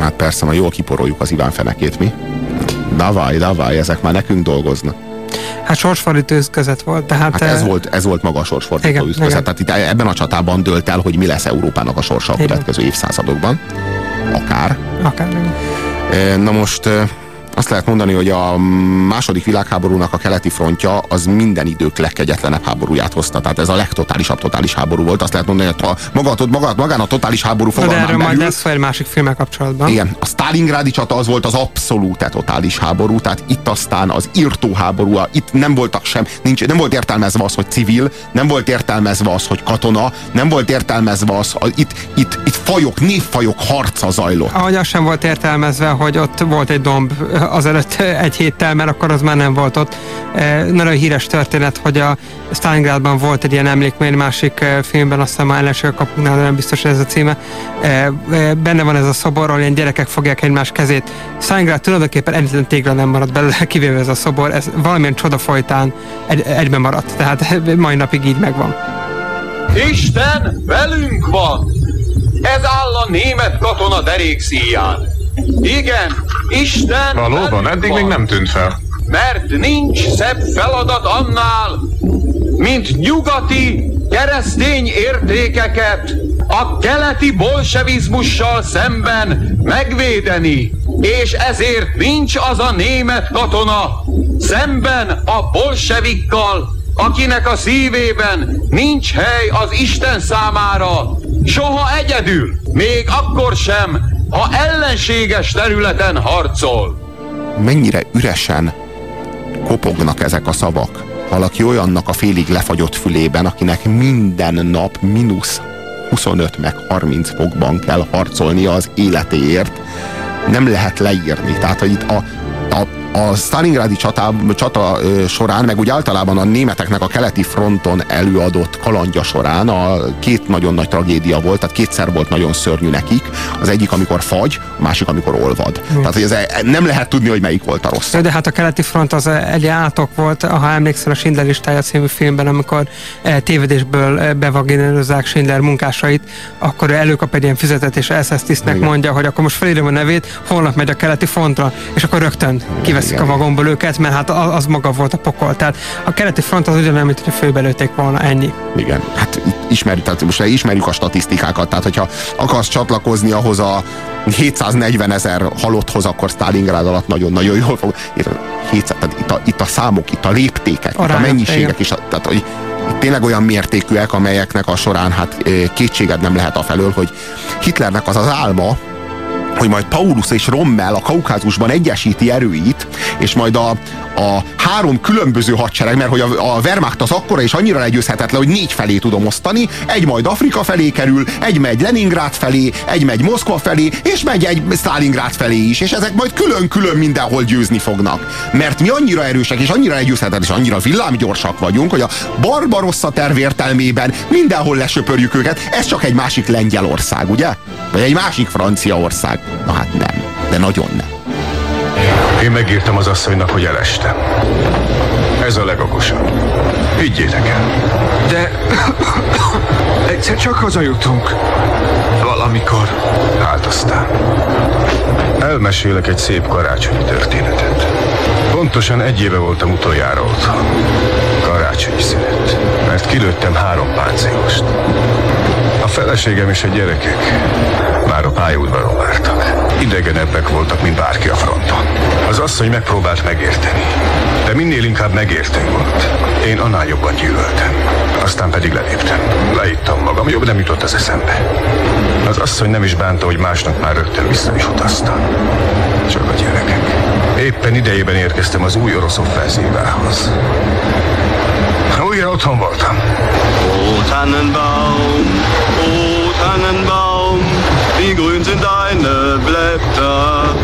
Hát persze, ma jól kiporoljuk az Iván fenekét, mi? Davaj, davaj, ezek már nekünk dolgoznak. Hát sorsfordító között volt. Tehát, Hát ez eh, volt, ez volt maga a sorsfordító Igen, igen. Tehát itt ebben a csatában dölt el, hogy mi lesz Európának a sorsa a következő évszázadokban. Akár. Akár. E, Na most e, azt lehet mondani, hogy a második világháborúnak a keleti frontja az minden idők legkegyetlenebb háborúját hozta. Tehát ez a legtotálisabb totális háború volt. Azt lehet mondani, hogy a, maga, maga, magán a totális háború fogalmán erről majd belül, lesz szó egy másik filmmel kapcsolatban. igen, a Stalingrádi csata az volt az abszolút totális háború, tehát itt aztán az írtó háború, itt nem voltak sem, nincs, nem volt értelmezve az, hogy civil, nem volt értelmezve az, hogy katona, nem volt értelmezve az, a, itt, itt, itt fajok, névfajok harca zajlott. Ahogy az sem volt értelmezve, hogy ott volt egy domb azelőtt egy héttel, mert akkor az már nem volt ott. E, Nagyon híres történet, hogy a Stalingrádban volt egy ilyen emlékmény másik e, filmben, azt hiszem a ellenség kapunknál, nem biztos ez a címe. E, Benne van ez a szobor, ahol ilyen gyerekek fogják egymás kezét. Stalingrád tulajdonképpen egyetlen tégla nem maradt belőle, *laughs* kivéve ez a szobor, ez valamilyen csoda folytán egy, egyben maradt, tehát *laughs* mai napig így megvan. Isten velünk van! Ez áll a német katona derékszíján. Igen, Isten Valóban, eddig van. még nem tűnt fel. Mert nincs szebb feladat annál, mint nyugati keresztény értékeket a keleti bolsevizmussal szemben megvédeni. És ezért nincs az a német katona szemben a bolsevikkal, akinek a szívében nincs hely az Isten számára, soha egyedül, még akkor sem, ha ellenséges területen harcol. mennyire üresen kopognak ezek a szavak. Valaki olyannak a félig lefagyott fülében, akinek minden nap mínusz 25 meg 30 fokban kell harcolnia az életéért, nem lehet leírni. Tehát, hogy itt a, a, a Stalingrádi csata, csata során, meg úgy általában a németeknek a keleti fronton előadott kalandja során a két nagyon nagy tragédia volt, tehát kétszer volt nagyon szörnyű nekik. Az egyik, amikor fagy, a másik, amikor olvad. Tehát, hogy ez e- nem lehet tudni, hogy melyik volt a rossz. De hát a keleti front az egy átok volt, ha emlékszel a Schindler listája című filmben, amikor eh, tévedésből eh, bevaginározzák Schindler munkásait, akkor előkap egy ilyen füzetet, és SS tisztnek mondja, hogy akkor most felírom a nevét, holnap megy a keleti frontra, és akkor rögtön kiveszik Igen. a vagonból őket, mert hát az, maga volt a pokol. Tehát a keleti front az ugyanolyan, mint hogy főbelőtték volna ennyi. Igen, hát ismerjük, tehát most ismerjük a statisztikákat, tehát hogyha akarsz csatlakozni ahhoz a 740 ezer halotthoz, akkor Stalingrád alatt nagyon-nagyon jól fog. Itt, 700, tehát itt, a, itt a számok, itt a léptékek, itt a Arányok, mennyiségek, igen. a, tehát, hogy tényleg olyan mértékűek, amelyeknek a során hát ö, kétséged nem lehet afelől, hogy Hitlernek az az álma, hogy majd Paulus és Rommel a Kaukázusban egyesíti erőit, és majd a, a három különböző hadsereg, mert hogy a, a Wehrmacht az akkora és annyira legyőzhetetlen, hogy négy felé tudom osztani, egy majd Afrika felé kerül, egy megy Leningrád felé, egy megy Moszkva felé, és megy egy Stalingrád felé is, és ezek majd külön-külön mindenhol győzni fognak. Mert mi annyira erősek, és annyira legyőzhetetlen, és annyira villámgyorsak vagyunk, hogy a Barbarossa terv értelmében mindenhol lesöpörjük őket, ez csak egy másik Lengyelország, ugye? Vagy egy másik Franciaország. Na hát nem, de nagyon nem. Én megírtam az asszonynak, hogy elestem. Ez a legokosabb. Higgyétek el. De *coughs* egyszer csak hazajutunk. Valamikor. Hát aztán. Elmesélek egy szép karácsonyi történetet. Pontosan egy éve voltam utoljára otthon. Karácsonyi szünet. Mert kilőttem három páncélost. Feleségem és a gyerekek már a pályaudvaron vártak. Idegenebbek voltak, mint bárki a fronton. Az asszony megpróbált megérteni. De minél inkább megértő volt. Én annál jobban gyűlöltem. Aztán pedig leléptem. Leittam magam, jobb nem jutott az eszembe. Az asszony nem is bánta, hogy másnap már rögtön vissza is utaztam. Csak a gyerekek. Éppen idejében érkeztem az új orosz offenzívához. Újra otthon voltam. O Tannenbaum, deine Blätter.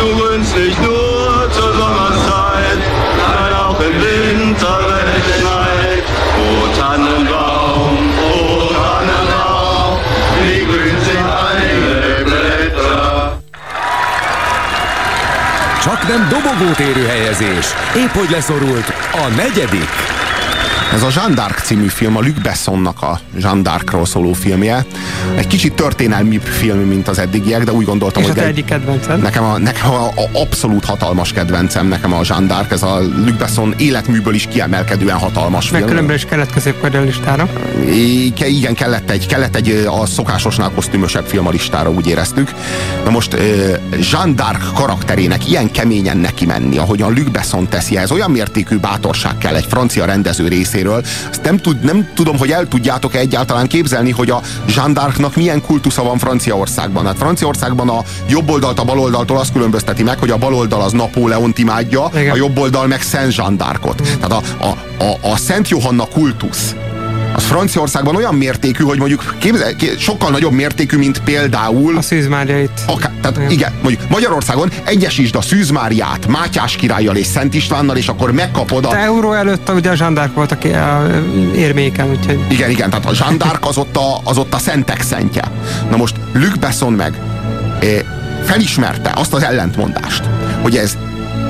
Du grünst nicht nur zur Sommerzeit, nein auch im Winter, wenn es schneit. O Tannenbaum, o Tannenbaum, wie grün sind deine Blätter. Csak nem dobogót érő helyezés. Épp hogy leszorult a negyedik. Ez a Jeanne d'Arc című film, a Luc Bessonnak a Jeanne d'Arcról szóló filmje. Egy kicsit történelmi film, mint az eddigiek, de úgy gondoltam, És a hogy... te egy- egyik kedvenced? Nekem a, nekem a, a abszolút hatalmas kedvencem, nekem a Jeanne d'Arc, ez a Luc Besson életműből is kiemelkedően hatalmas Meg film. különben is kellett középkorra listára. I- ke- igen, kellett egy, kellett egy a szokásosnál kosztümösebb film a listára, úgy éreztük. Na most ö, Jeanne d'Arc karakterének ilyen keményen neki menni, ahogyan Luc Besson teszi, ez olyan mértékű bátorság kell egy francia rendező részéről. Azt nem, tud, nem tudom, hogy el tudjátok-e egyáltalán képzelni, hogy a d'Arcnak milyen kultusza van Franciaországban. Hát Franciaországban a jobb oldalt a bal oldaltól azt különbözteti meg, hogy a bal oldal az Napóleont imádja, Igen. a jobb oldal meg Szent d'Arcot. Tehát a, a, a, a Szent Johanna kultusz az Franciaországban olyan mértékű, hogy mondjuk képzel, ké- sokkal nagyobb mértékű, mint például... A Szűzmárjait. Akár, tehát igen, mondjuk Magyarországon egyesítsd a Szűzmáriát Mátyás királlyal és Szent Istvánnal, és akkor megkapod a... De euró előtt ugye a zsandárk volt a, érméken, úgyhogy... Igen, igen, tehát a zsandárk az ott a, az ott a szentek szentje. Na most Luc Besson meg felismerte azt az ellentmondást, hogy ez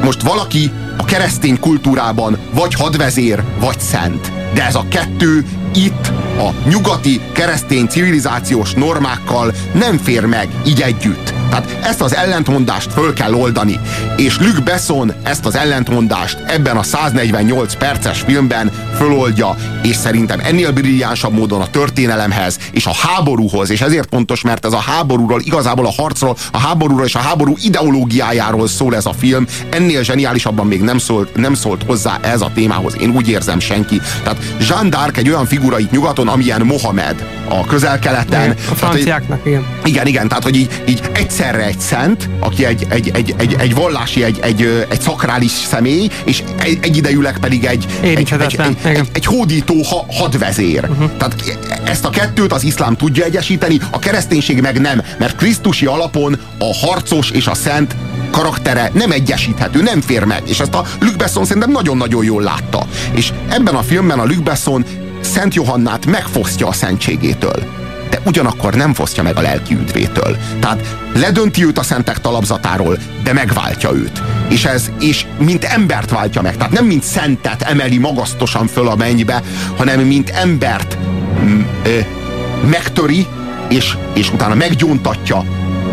most valaki a keresztény kultúrában vagy hadvezér, vagy szent. De ez a kettő itt a nyugati keresztény civilizációs normákkal nem fér meg így együtt. Tehát ezt az ellentmondást föl kell oldani. És Luc Besson ezt az ellentmondást ebben a 148 perces filmben föloldja, és szerintem ennél brilliánsabb módon a történelemhez és a háborúhoz, és ezért fontos, mert ez a háborúról, igazából a harcról, a háborúról és a háború ideológiájáról szól ez a film, ennél zseniálisabban még nem szólt, nem szólt hozzá ez a témához. Én úgy érzem senki. Tehát Jean d'Arc egy olyan figura itt nyugaton, amilyen Mohamed a közel-keleten. A franciáknak, igen. Igen, igen, tehát hogy így, így egyszerre egy szent, aki egy, egy, egy, egy, egy vallási, egy, egy, egy szakrális személy, és egy, egyidejűleg pedig egy, egy, egy, egy, egy, egy hódító ha, hadvezér. Uh-huh. Tehát ezt a kettőt az iszlám tudja egyesíteni, a kereszténység meg nem, mert krisztusi alapon a harcos és a szent karaktere nem egyesíthető, nem fér meg. És ezt a Luc Besson szerintem nagyon-nagyon jól látta. És ebben a filmben a Luc Besson Szent Johannát megfosztja a szentségétől de ugyanakkor nem fosztja meg a lelki üdvétől. Tehát ledönti őt a szentek talapzatáról, de megváltja őt. És ez, és mint embert váltja meg. Tehát nem mint szentet emeli magasztosan föl a mennybe, hanem mint embert m- ö, megtöri, és, és utána meggyóntatja,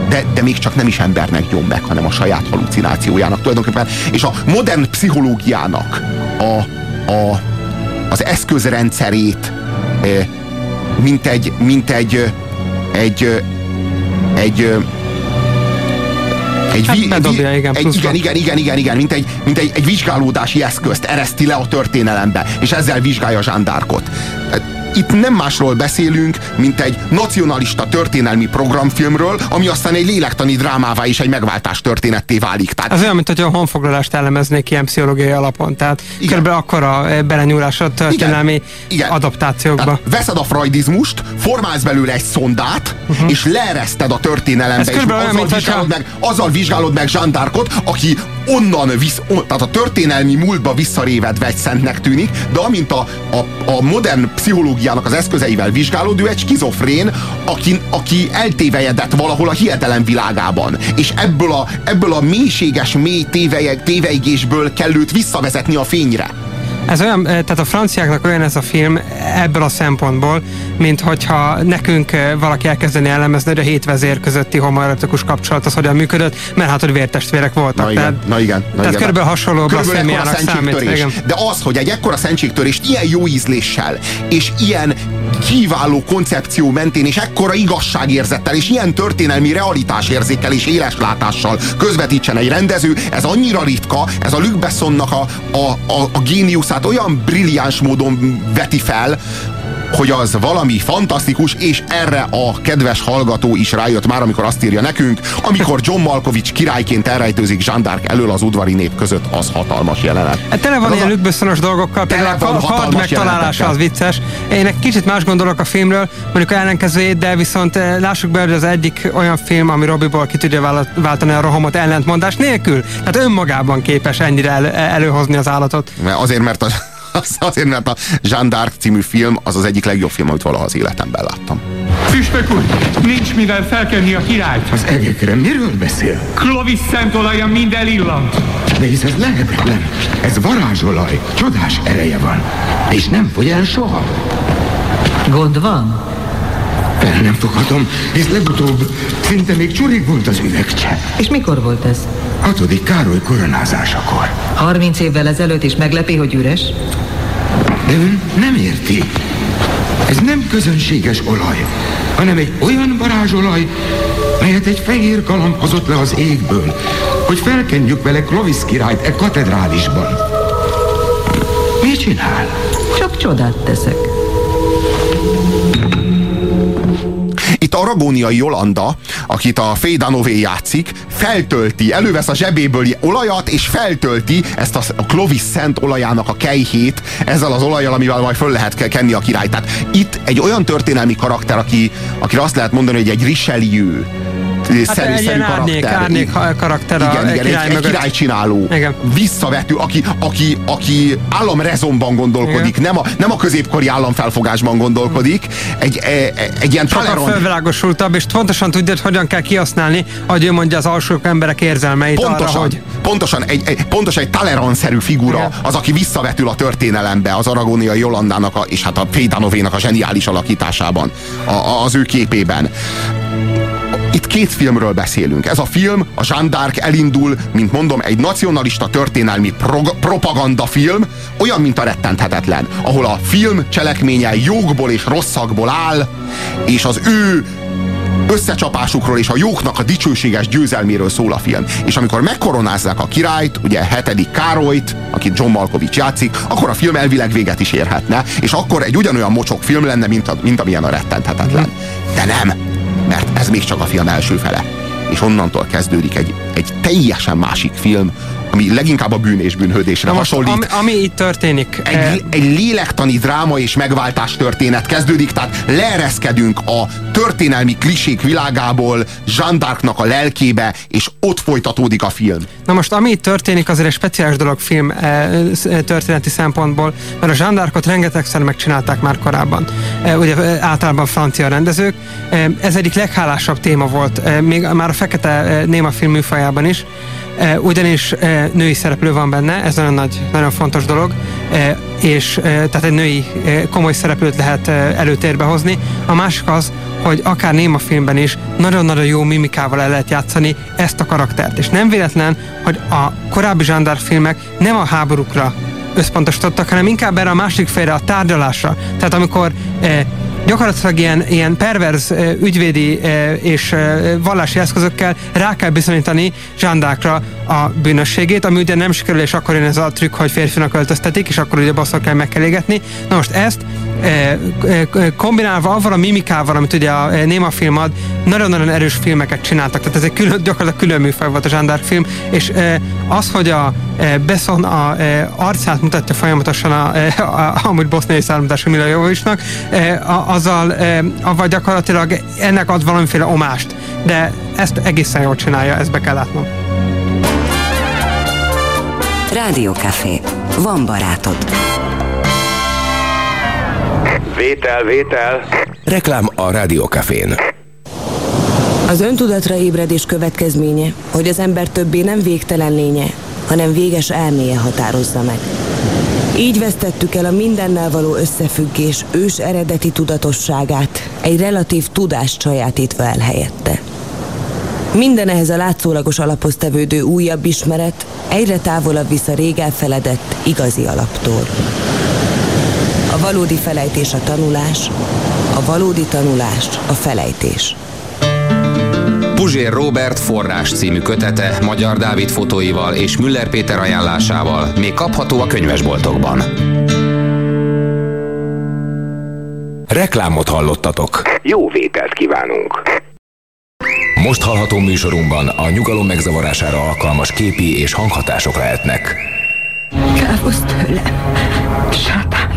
de, de még csak nem is embernek gyom meg, hanem a saját halucinációjának tulajdonképpen. És a modern pszichológiának a, a, az eszközrendszerét mint egy, mint egy, egy, egy, egy, hát vi, bedobja, igen, egy, igen, igen, igen, igen, igen, mint egy, mint egy, egy vizsgálódási eszközt ereszti le a történelembe, és ezzel vizsgálja Zsándárkot itt nem másról beszélünk, mint egy nacionalista történelmi programfilmről, ami aztán egy lélektani drámává és egy megváltás történetté válik. Tehát... Az olyan, mint hogy a honfoglalást elemeznék ilyen pszichológiai alapon. Tehát igen. kb. akkora belenyúlás a történelmi igen. Adaptációkba. Tehát veszed a freudizmust, formálsz belőle egy szondát, uh-huh. és leereszted a történelembe, és olyan, azzal, mint vizsgálod meg, azzal vizsgálod meg Zsandárkot, aki onnan visz, on, tehát a történelmi múltba visszarévedve egy szentnek tűnik, de amint a, a, a modern pszichológiának az eszközeivel vizsgálód, ő egy skizofrén, aki, aki eltévejedett valahol a hiedelem világában. És ebből a, ebből a mélységes, mély téveigésből kell őt visszavezetni a fényre. Ez olyan, tehát a franciáknak olyan ez a film ebből a szempontból, mint hogyha nekünk valaki elkezdeni elemezni, hogy a hét vezér közötti homoerotikus kapcsolat az hogyan működött, mert hát, hogy vértestvérek voltak. Na igen, tehát, na igen. Na tehát igen, körülbelül hasonló blasfémiának számít. Igen. De az, hogy egy ekkora szentségtörést ilyen jó ízléssel, és ilyen kiváló koncepció mentén, és ekkora igazságérzettel, és ilyen történelmi realitásérzékkel és éleslátással közvetítsen egy rendező, ez annyira ritka, ez a Luc Bessonnak a, a, a, a géniuszát olyan brilliáns módon veti fel, hogy az valami fantasztikus, és erre a kedves hallgató is rájött már, amikor azt írja nekünk, amikor John Malkovich királyként elrejtőzik Jean d'Arc elől az udvari nép között, az hatalmas jelenet. Hát tele van ilyen lükböszönös dolgokkal, például a kard megtalálása az vicces. Én egy kicsit más gondolok a filmről, mondjuk ellenkezőjét, de viszont eh, lássuk be, hogy az egyik olyan film, ami Robiból ki tudja váltani a rohamot ellentmondás nélkül. Tehát önmagában képes ennyire el, előhozni az állatot. Azért, mert a az *laughs* azért, mert a Jean d'Arc című film az az egyik legjobb film, amit valaha az életemben láttam. Püspök úr, nincs mivel felkenni a királyt. Az egekre miről beszél? Clovis szent olaja minden illant. De hisz ez lehetetlen. Ez varázsolaj. Csodás ereje van. És nem fogy el soha. Gond van? Fel nem foghatom, hisz legutóbb szinte még csurig volt az üvegcsepp. És mikor volt ez? Hatodik Károly koronázásakor. 30 évvel ezelőtt is meglepi, hogy üres? De ön nem érti. Ez nem közönséges olaj, hanem egy olyan varázsolaj, melyet egy fehér galamb hozott le az égből, hogy felkenjük vele Clovis királyt e katedrálisban. Mit csinál? Csak csodát teszek. Itt aragóniai Jolanda, akit a Faye játszik, feltölti, elővesz a zsebéből olajat, és feltölti ezt a, a Clovis Szent olajának a kejhét ezzel az olajjal, amivel majd föl lehet ke- kenni a királyt. Tehát itt egy olyan történelmi karakter, aki, akire azt lehet mondani, hogy egy Richelieu Hát szerű, egy ilyen árnyék, árnyék karakter a igen, igen, király egy, egy királycsináló, Igen. visszavető, aki, aki, aki államrezonban gondolkodik, nem a, nem a középkori államfelfogásban gondolkodik, egy, e, e, egy ilyen Sokkal tolerant, fölvilágosultabb, és pontosan tudja, hogy hogyan kell kihasználni, ahogy ő mondja az alsó emberek érzelmeit pontosan, arra, hogy pontosan, egy, egy, pontosan egy Talleyrand-szerű figura, Igen. az, aki visszavetül a történelembe, az aragóniai Jolandának, a, és hát a Fédanovénak a zseniális alakításában, a, a, az ő képében. Itt két filmről beszélünk. Ez a film, a Jeanne d'Arc elindul, mint mondom, egy nacionalista történelmi prog- propagandafilm, olyan, mint a rettenthetetlen, ahol a film cselekménye jókból és rosszakból áll, és az ő összecsapásukról és a jóknak a dicsőséges győzelméről szól a film. És amikor megkoronázzák a királyt, ugye hetedik Károlyt, akit John Malkovich játszik, akkor a film elvileg véget is érhetne, és akkor egy ugyanolyan mocsok film lenne, mint, a, mint amilyen a rettenthetetlen. De nem, mert ez még csak a film első fele. És onnantól kezdődik egy, egy teljesen másik film, ami leginkább a bűn és bűnhődésre Na most, hasonlít. ami, ami itt történik, Egy, egy lélektani dráma és megváltás történet kezdődik, tehát leereszkedünk a történelmi klisék világából Jeanne d'Arcnak a lelkébe, és ott folytatódik a film. Na most, ami itt történik, azért egy speciális dolog film eh, történeti szempontból, mert a Jeanne d'Arcot rengetegszer megcsinálták már korábban. Eh, ugye általában francia rendezők. Eh, ez egyik leghálásabb téma volt, eh, még már a fekete néma film műfajában is, ugyanis eh, női szereplő van benne, ez nagyon nagy, nagyon fontos dolog, eh, és eh, tehát egy női komoly szereplőt lehet eh, előtérbe hozni. A másik az, hogy akár néma filmben is nagyon-nagyon jó mimikával el lehet játszani ezt a karaktert. És nem véletlen, hogy a korábbi zsándár filmek nem a háborúkra összpontosítottak, hanem inkább erre a másik félre, a tárgyalásra. Tehát amikor gyakorlatilag ilyen, ilyen perverz ügyvédi és vallási eszközökkel rá kell bizonyítani zsándákra a bűnösségét, ami ugye nem sikerül, és akkor jön ez a trükk, hogy férfinak öltöztetik, és akkor ugye basszor kell meg kell égetni. Na most ezt kombinálva avval a mimikával, amit ugye a Néma film ad, nagyon-nagyon erős filmeket csináltak. Tehát ez egy külön, gyakorlatilag külön műfaj volt a zsándár film, és az, hogy a Besson a arcát mutatja folyamatosan a, eh, a, amúgy boszniai származású Mila Jovovicsnak, a- azzal, eh, avval gyakorlatilag ennek ad valamiféle omást. De ezt egészen jól csinálja, ezt be kell látnom. Rádiókafé. Van barátod. Vétel, vétel. Reklám a Rádiókafén. Az öntudatra ébredés következménye, hogy az ember többé nem végtelen lénye, hanem véges elméje határozza meg. Így vesztettük el a mindennel való összefüggés ős eredeti tudatosságát, egy relatív tudást sajátítva el helyette. Minden ehhez a látszólagos alaphoz tevődő újabb ismeret egyre távolabb visz a rég elfeledett igazi alaptól. A valódi felejtés a tanulás, a valódi tanulás a felejtés. Puzsér Robert forrás című kötete Magyar Dávid fotóival és Müller Péter ajánlásával még kapható a könyvesboltokban. Reklámot hallottatok. Jó vételt kívánunk. Most hallható műsorunkban a nyugalom megzavarására alkalmas képi és hanghatások lehetnek. Távozz tőlem, sátán.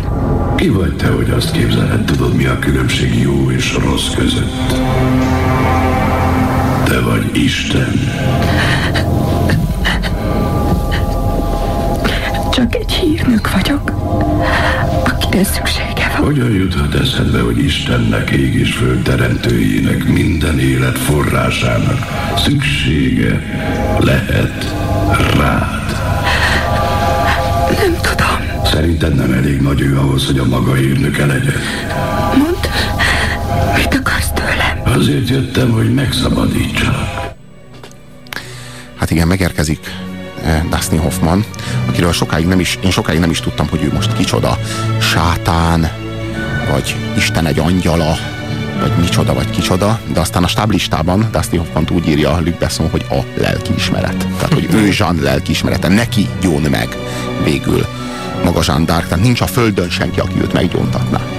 Ki vagy te, hogy azt képzeled, tudod mi a különbség jó és rossz között? Te vagy Isten. Csak egy hívnök vagyok, akire szüksége van. Hogyan juthat eszedbe, hogy Istennek, ég és föld teremtőjének, minden élet forrásának szüksége lehet rád? Nem tudom. Szerinted nem elég nagy ő ahhoz, hogy a maga írnöke legyen? Mondd? Azért jöttem, hogy megszabadítsalak. Hát igen, megérkezik eh, Dustin Hoffman, akiről sokáig nem is, én sokáig nem is tudtam, hogy ő most kicsoda. Sátán, vagy Isten egy angyala, vagy micsoda, vagy kicsoda, de aztán a stáblistában Dustin Hoffman úgy írja Luc Besson, hogy a lelkiismeret. Tehát, hogy ő Jean lelkiismerete, neki gyón meg végül maga Jean d'Arc, tehát nincs a földön senki, aki őt meggyóntatná.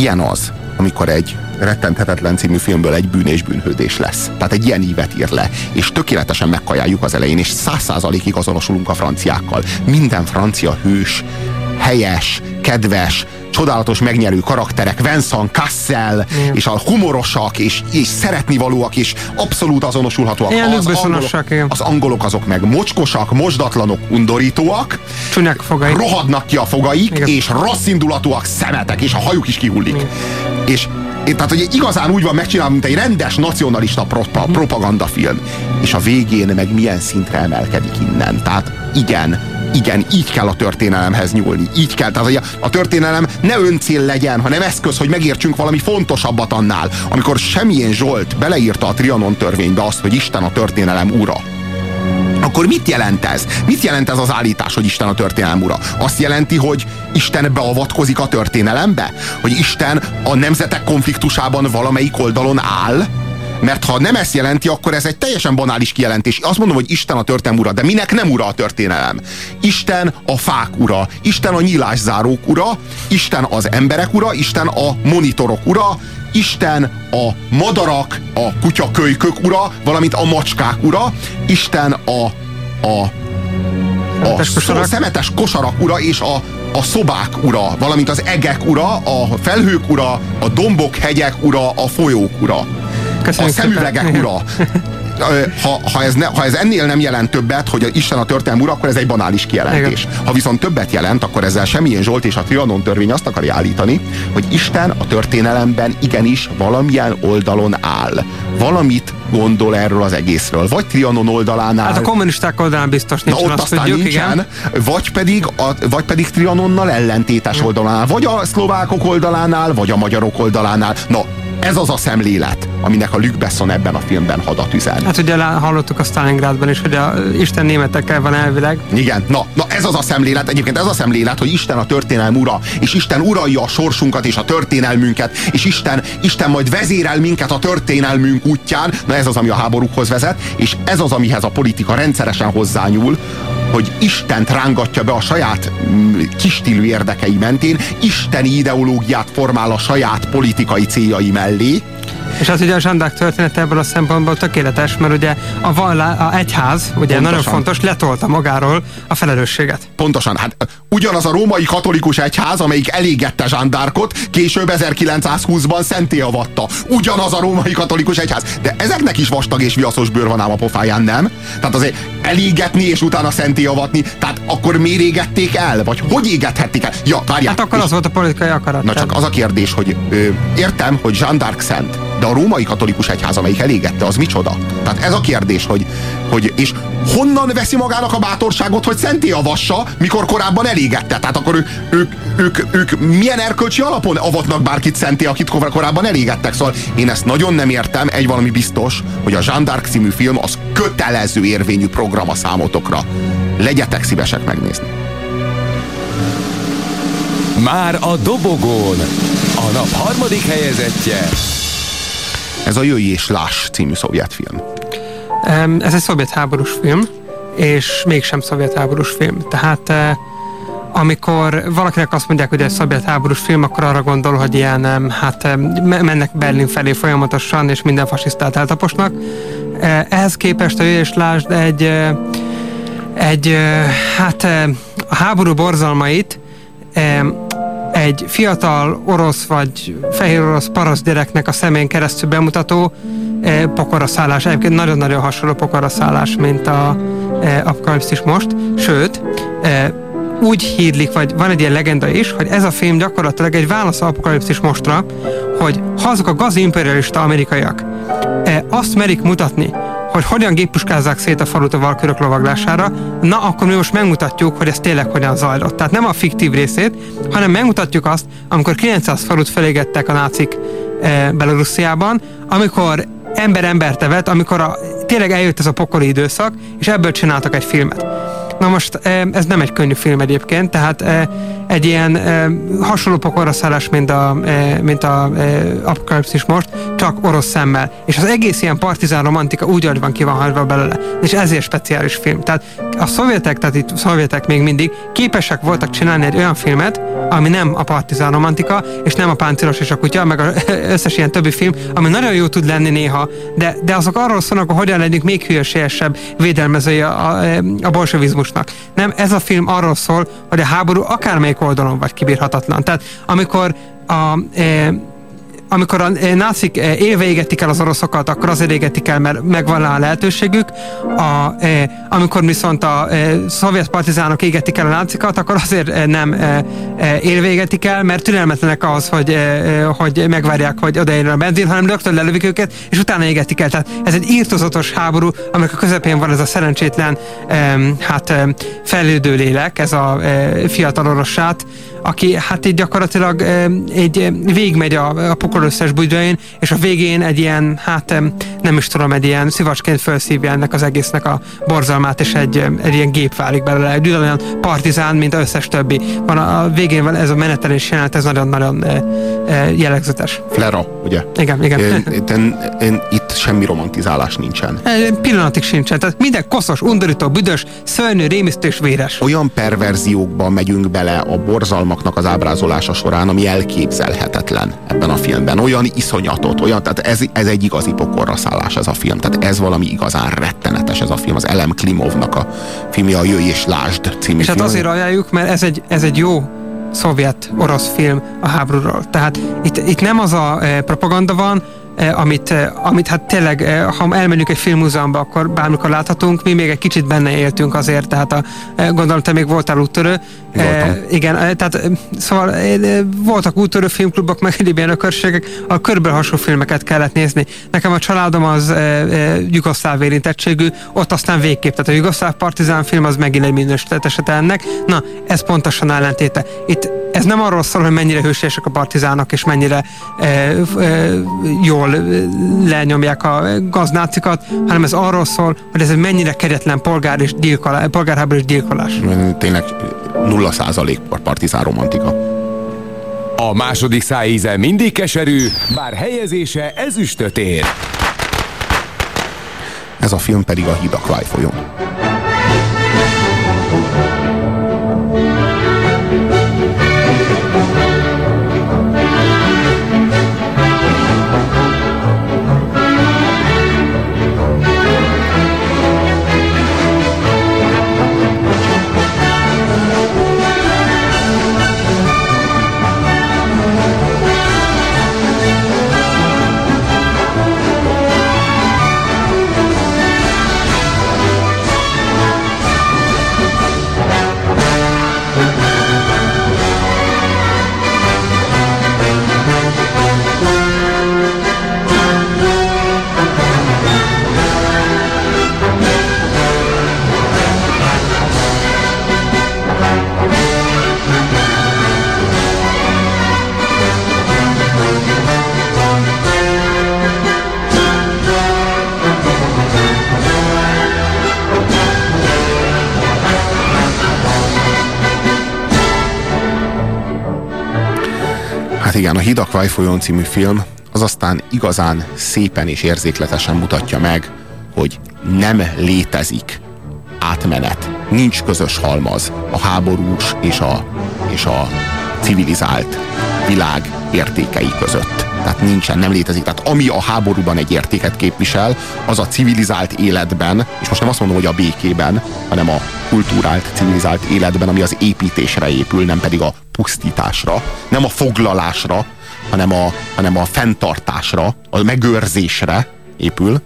Ilyen az, amikor egy rettenthetetlen című filmből egy bűn és bűnhődés lesz. Tehát egy ilyen ívet ír le, és tökéletesen megkajáljuk az elején, és száz százalékig azonosulunk a franciákkal. Minden francia hős, helyes, kedves, csodálatos megnyerő karakterek, Vincent Cassel, Igen. és a humorosak, és, és szeretnivalóak, és abszolút azonosulhatóak. Ilyen az, angolok, az angolok azok meg mocskosak, mosdatlanok, undorítóak, Csúnyák fogai. rohadnak ki a fogaik, Igen. és rosszindulatúak szemetek, és a hajuk is kihullik. És és tehát, hogy igazán úgy van megcsinálva, mint egy rendes nacionalista propa, propagandafilm. És a végén meg milyen szintre emelkedik innen. Tehát igen, igen, így kell a történelemhez nyúlni. Így kell. Tehát hogy a, a történelem ne öncél legyen, hanem eszköz, hogy megértsünk valami fontosabbat annál. Amikor semmilyen Zsolt beleírta a Trianon törvénybe azt, hogy Isten a történelem ura, akkor mit jelent ez? Mit jelent ez az állítás, hogy Isten a történelem ura? Azt jelenti, hogy Isten beavatkozik a történelembe? Hogy Isten a nemzetek konfliktusában valamelyik oldalon áll? Mert ha nem ezt jelenti, akkor ez egy teljesen banális kijelentés. Azt mondom, hogy Isten a történelem ura, de minek nem ura a történelem? Isten a fák ura, Isten a nyilászárók ura, Isten az emberek ura, Isten a monitorok ura, Isten a madarak, a kutyakölykök ura, valamint a macskák ura, Isten a, a, a Szemetes kosarak. szó- szemetes kosarak ura és a, a szobák ura, valamint az egek ura, a felhők ura, a dombok, hegyek ura, a folyók ura. Köszönjük a szemüvegek szépen. ura. *laughs* Ha, ha, ez ne, ha ez ennél nem jelent többet, hogy Isten a történelm ura, akkor ez egy banális kijelentés. Ha viszont többet jelent, akkor ezzel semmilyen Zsolt és a Trianon törvény azt akarja állítani, hogy Isten a történelemben igenis valamilyen oldalon áll. Valamit gondol erről az egészről. Vagy Trianon oldalánál. Hát a kommunisták oldalán biztos Na nincs, ott azt aztán tudjuk, nincsen, igen. vagy pedig, a, vagy pedig Trianonnal ellentétes oldalánál, vagy a szlovákok oldalánál, vagy a magyarok oldalánál. Na, ez az a szemlélet, aminek a Luc Besson ebben a filmben hadat üzen. Hát ugye hallottuk a Stalingrádban is, hogy a Isten németekkel van elvileg. Igen, na, na ez az a szemlélet, egyébként ez a szemlélet, hogy Isten a történelm ura, és Isten uralja a sorsunkat és a történelmünket, és Isten, Isten majd vezérel minket a történelmünk útján, na ez az, ami a háborúkhoz vezet, és ez az, amihez a politika rendszeresen hozzányúl, hogy Istent rángatja be a saját mm, kistílű érdekei mentén, isteni ideológiát formál a saját politikai céljai mellé, ali És az ugye a zsandák története ebből a szempontból tökéletes, mert ugye a, vallá, a egyház, ugye Pontosan. nagyon fontos, letolta magáról a felelősséget. Pontosan, hát ugyanaz a római katolikus egyház, amelyik elégette Zsándárkot, később 1920-ban szenté avatta. Ugyanaz a római katolikus egyház. De ezeknek is vastag és viaszos bőr van ám a pofáján, nem? Tehát azért elégetni és utána szenté avatni, tehát akkor miért égették el? Vagy hogy égethették el? Ja, várjál. Hát akkor és- az volt a politikai akarat. Na csak az a kérdés, hogy ö, értem, hogy Jean d'Arc szent, de a római katolikus egyház, amelyik elégette, az micsoda? Tehát ez a kérdés, hogy, hogy és honnan veszi magának a bátorságot, hogy szenté avassa, mikor korábban elégette? Tehát akkor ők, ők, ők, ők milyen erkölcsi alapon avatnak bárkit szenté, akit kor- korábban elégettek? Szóval én ezt nagyon nem értem, egy valami biztos, hogy a Jean d'Arc című film az kötelező érvényű program a számotokra. Legyetek szívesek megnézni. Már a dobogón a nap harmadik helyezettje. Ez a Jöjj és Láss című szovjet film. Ez egy szovjet háborús film, és mégsem szovjet háborús film. Tehát eh, amikor valakinek azt mondják, hogy ez szovjet háborús film, akkor arra gondol, hogy ilyen, hát mennek Berlin felé folyamatosan, és minden fasisztát eltaposnak. Eh, Ehhez képest a és Lásd egy, eh, egy hát a háború borzalmait egy fiatal orosz vagy fehér orosz paraszt gyereknek a szemén keresztül bemutató eh, pokoraszállás. Egyébként nagyon-nagyon hasonló pokoraszállás, mint a eh, apokalipszis most. Sőt, eh, úgy hírlik, vagy van egy ilyen legenda is, hogy ez a film gyakorlatilag egy válasz apokalipszis mostra, hogy ha azok a gazimperialista amerikaiak eh, azt merik mutatni, hogy hogyan géppuskázzák szét a falut a valkörök lovaglására, na akkor mi most megmutatjuk, hogy ez tényleg hogyan zajlott. Tehát nem a fiktív részét, hanem megmutatjuk azt, amikor 900 falut felégettek a nácik e, Belorussziában, amikor ember embert evett, amikor a, tényleg eljött ez a pokoli időszak, és ebből csináltak egy filmet. Na most eh, ez nem egy könnyű film egyébként, tehát eh, egy ilyen eh, hasonló pokorra szállás, mint a, mint a Apocalypse is most, csak orosz szemmel. És az egész ilyen partizán romantika úgy, ahogy van ki van hagyva belőle. És ezért speciális film. Tehát a szovjetek, tehát itt szovjetek még mindig képesek voltak csinálni egy olyan filmet, ami nem a partizán romantika, és nem a páncélos és a kutya, meg az *laughs* összes ilyen többi film, ami nagyon jó tud lenni néha, de, de azok arról szólnak, hogy hogyan legyünk még hülyeségesebb védelmezői a, a, a bolsevizmusnak. Nem, ez a film arról szól, hogy a háború akármelyik oldalon vagy kibírhatatlan. Tehát amikor a, e, amikor a nászik élve égetik el az oroszokat, akkor azért égetik el, mert megvan rá a lehetőségük. A, amikor viszont a szovjet partizánok égetik el a nácikat, akkor azért nem élve égetik el, mert türelmetlenek az, hogy, hogy megvárják, hogy odaérjen a benzin, hanem rögtön lelövik őket, és utána égetik el. Tehát ez egy írtozatos háború, amikor a közepén van ez a szerencsétlen hát fejlődő lélek, ez a fiatal orossát, aki hát így gyakorlatilag egy végigmegy a, a pokol összes bugyrain, és a végén egy ilyen, hát nem is tudom, egy ilyen szivacsként felszívja ennek az egésznek a borzalmát, és egy, egy ilyen gép válik belőle, egy olyan partizán, mint az összes többi. Van a, a végén van ez a menetelés jelenet, ez nagyon-nagyon jellegzetes. Flera, ugye? Igen, igen. Én, én, én, itt semmi romantizálás nincsen. Pillanatig sincsen. Tehát minden koszos, undorító, büdös, szörnyű, rémisztő és véres. Olyan perverziókba megyünk bele a borzalmat borzalmaknak az ábrázolása során, ami elképzelhetetlen ebben a filmben. Olyan iszonyatot, olyan, tehát ez, ez egy igazi pokorra szállás ez a film. Tehát ez valami igazán rettenetes ez a film. Az Elem Klimovnak a filmje, a Jöjj és Lásd című És hát azért ajánljuk, mert ez egy, ez egy jó szovjet-orosz film a háborúról. Tehát itt, itt nem az a e, propaganda van, Eh, amit, eh, amit hát tényleg, eh, ha elmenjünk egy filmmúzeumba, akkor bármikor láthatunk, mi még egy kicsit benne éltünk azért, tehát a, gondolom te még voltál úttörő. E, igen, tehát szóval voltak úttörő filmklubok, meg egyéb ilyen ökörségek, a körülbelül hasonló filmeket kellett nézni. Nekem a családom az e, e, jugoszláv érintettségű, ott aztán végképp, tehát a jugoszláv partizán film az megint egy minősített esete ennek. Na, ez pontosan ellentéte. Itt ez nem arról szól, hogy mennyire hősiesek a partizánok, és mennyire e, e, jól lenyomják a gaznácikat, hanem ez arról szól, hogy ez egy mennyire kegyetlen polgár és gyilkolás, polgárháború és gyilkolás. Tényleg nulla százalék partizán romantika. A második szájíze mindig keserű, bár helyezése ezüstöt ér. Ez a film pedig a Hidakvály folyón. Igen, a Hidakváj folyón című film az aztán igazán szépen és érzékletesen mutatja meg, hogy nem létezik átmenet, nincs közös halmaz a háborús és a, és a civilizált világ értékei között. Tehát nincsen, nem létezik. Tehát ami a háborúban egy értéket képvisel, az a civilizált életben, és most nem azt mondom, hogy a békében, hanem a kultúrált, civilizált életben, ami az építésre épül, nem pedig a pusztításra, nem a foglalásra, hanem a, hanem a fenntartásra, a megőrzésre épül,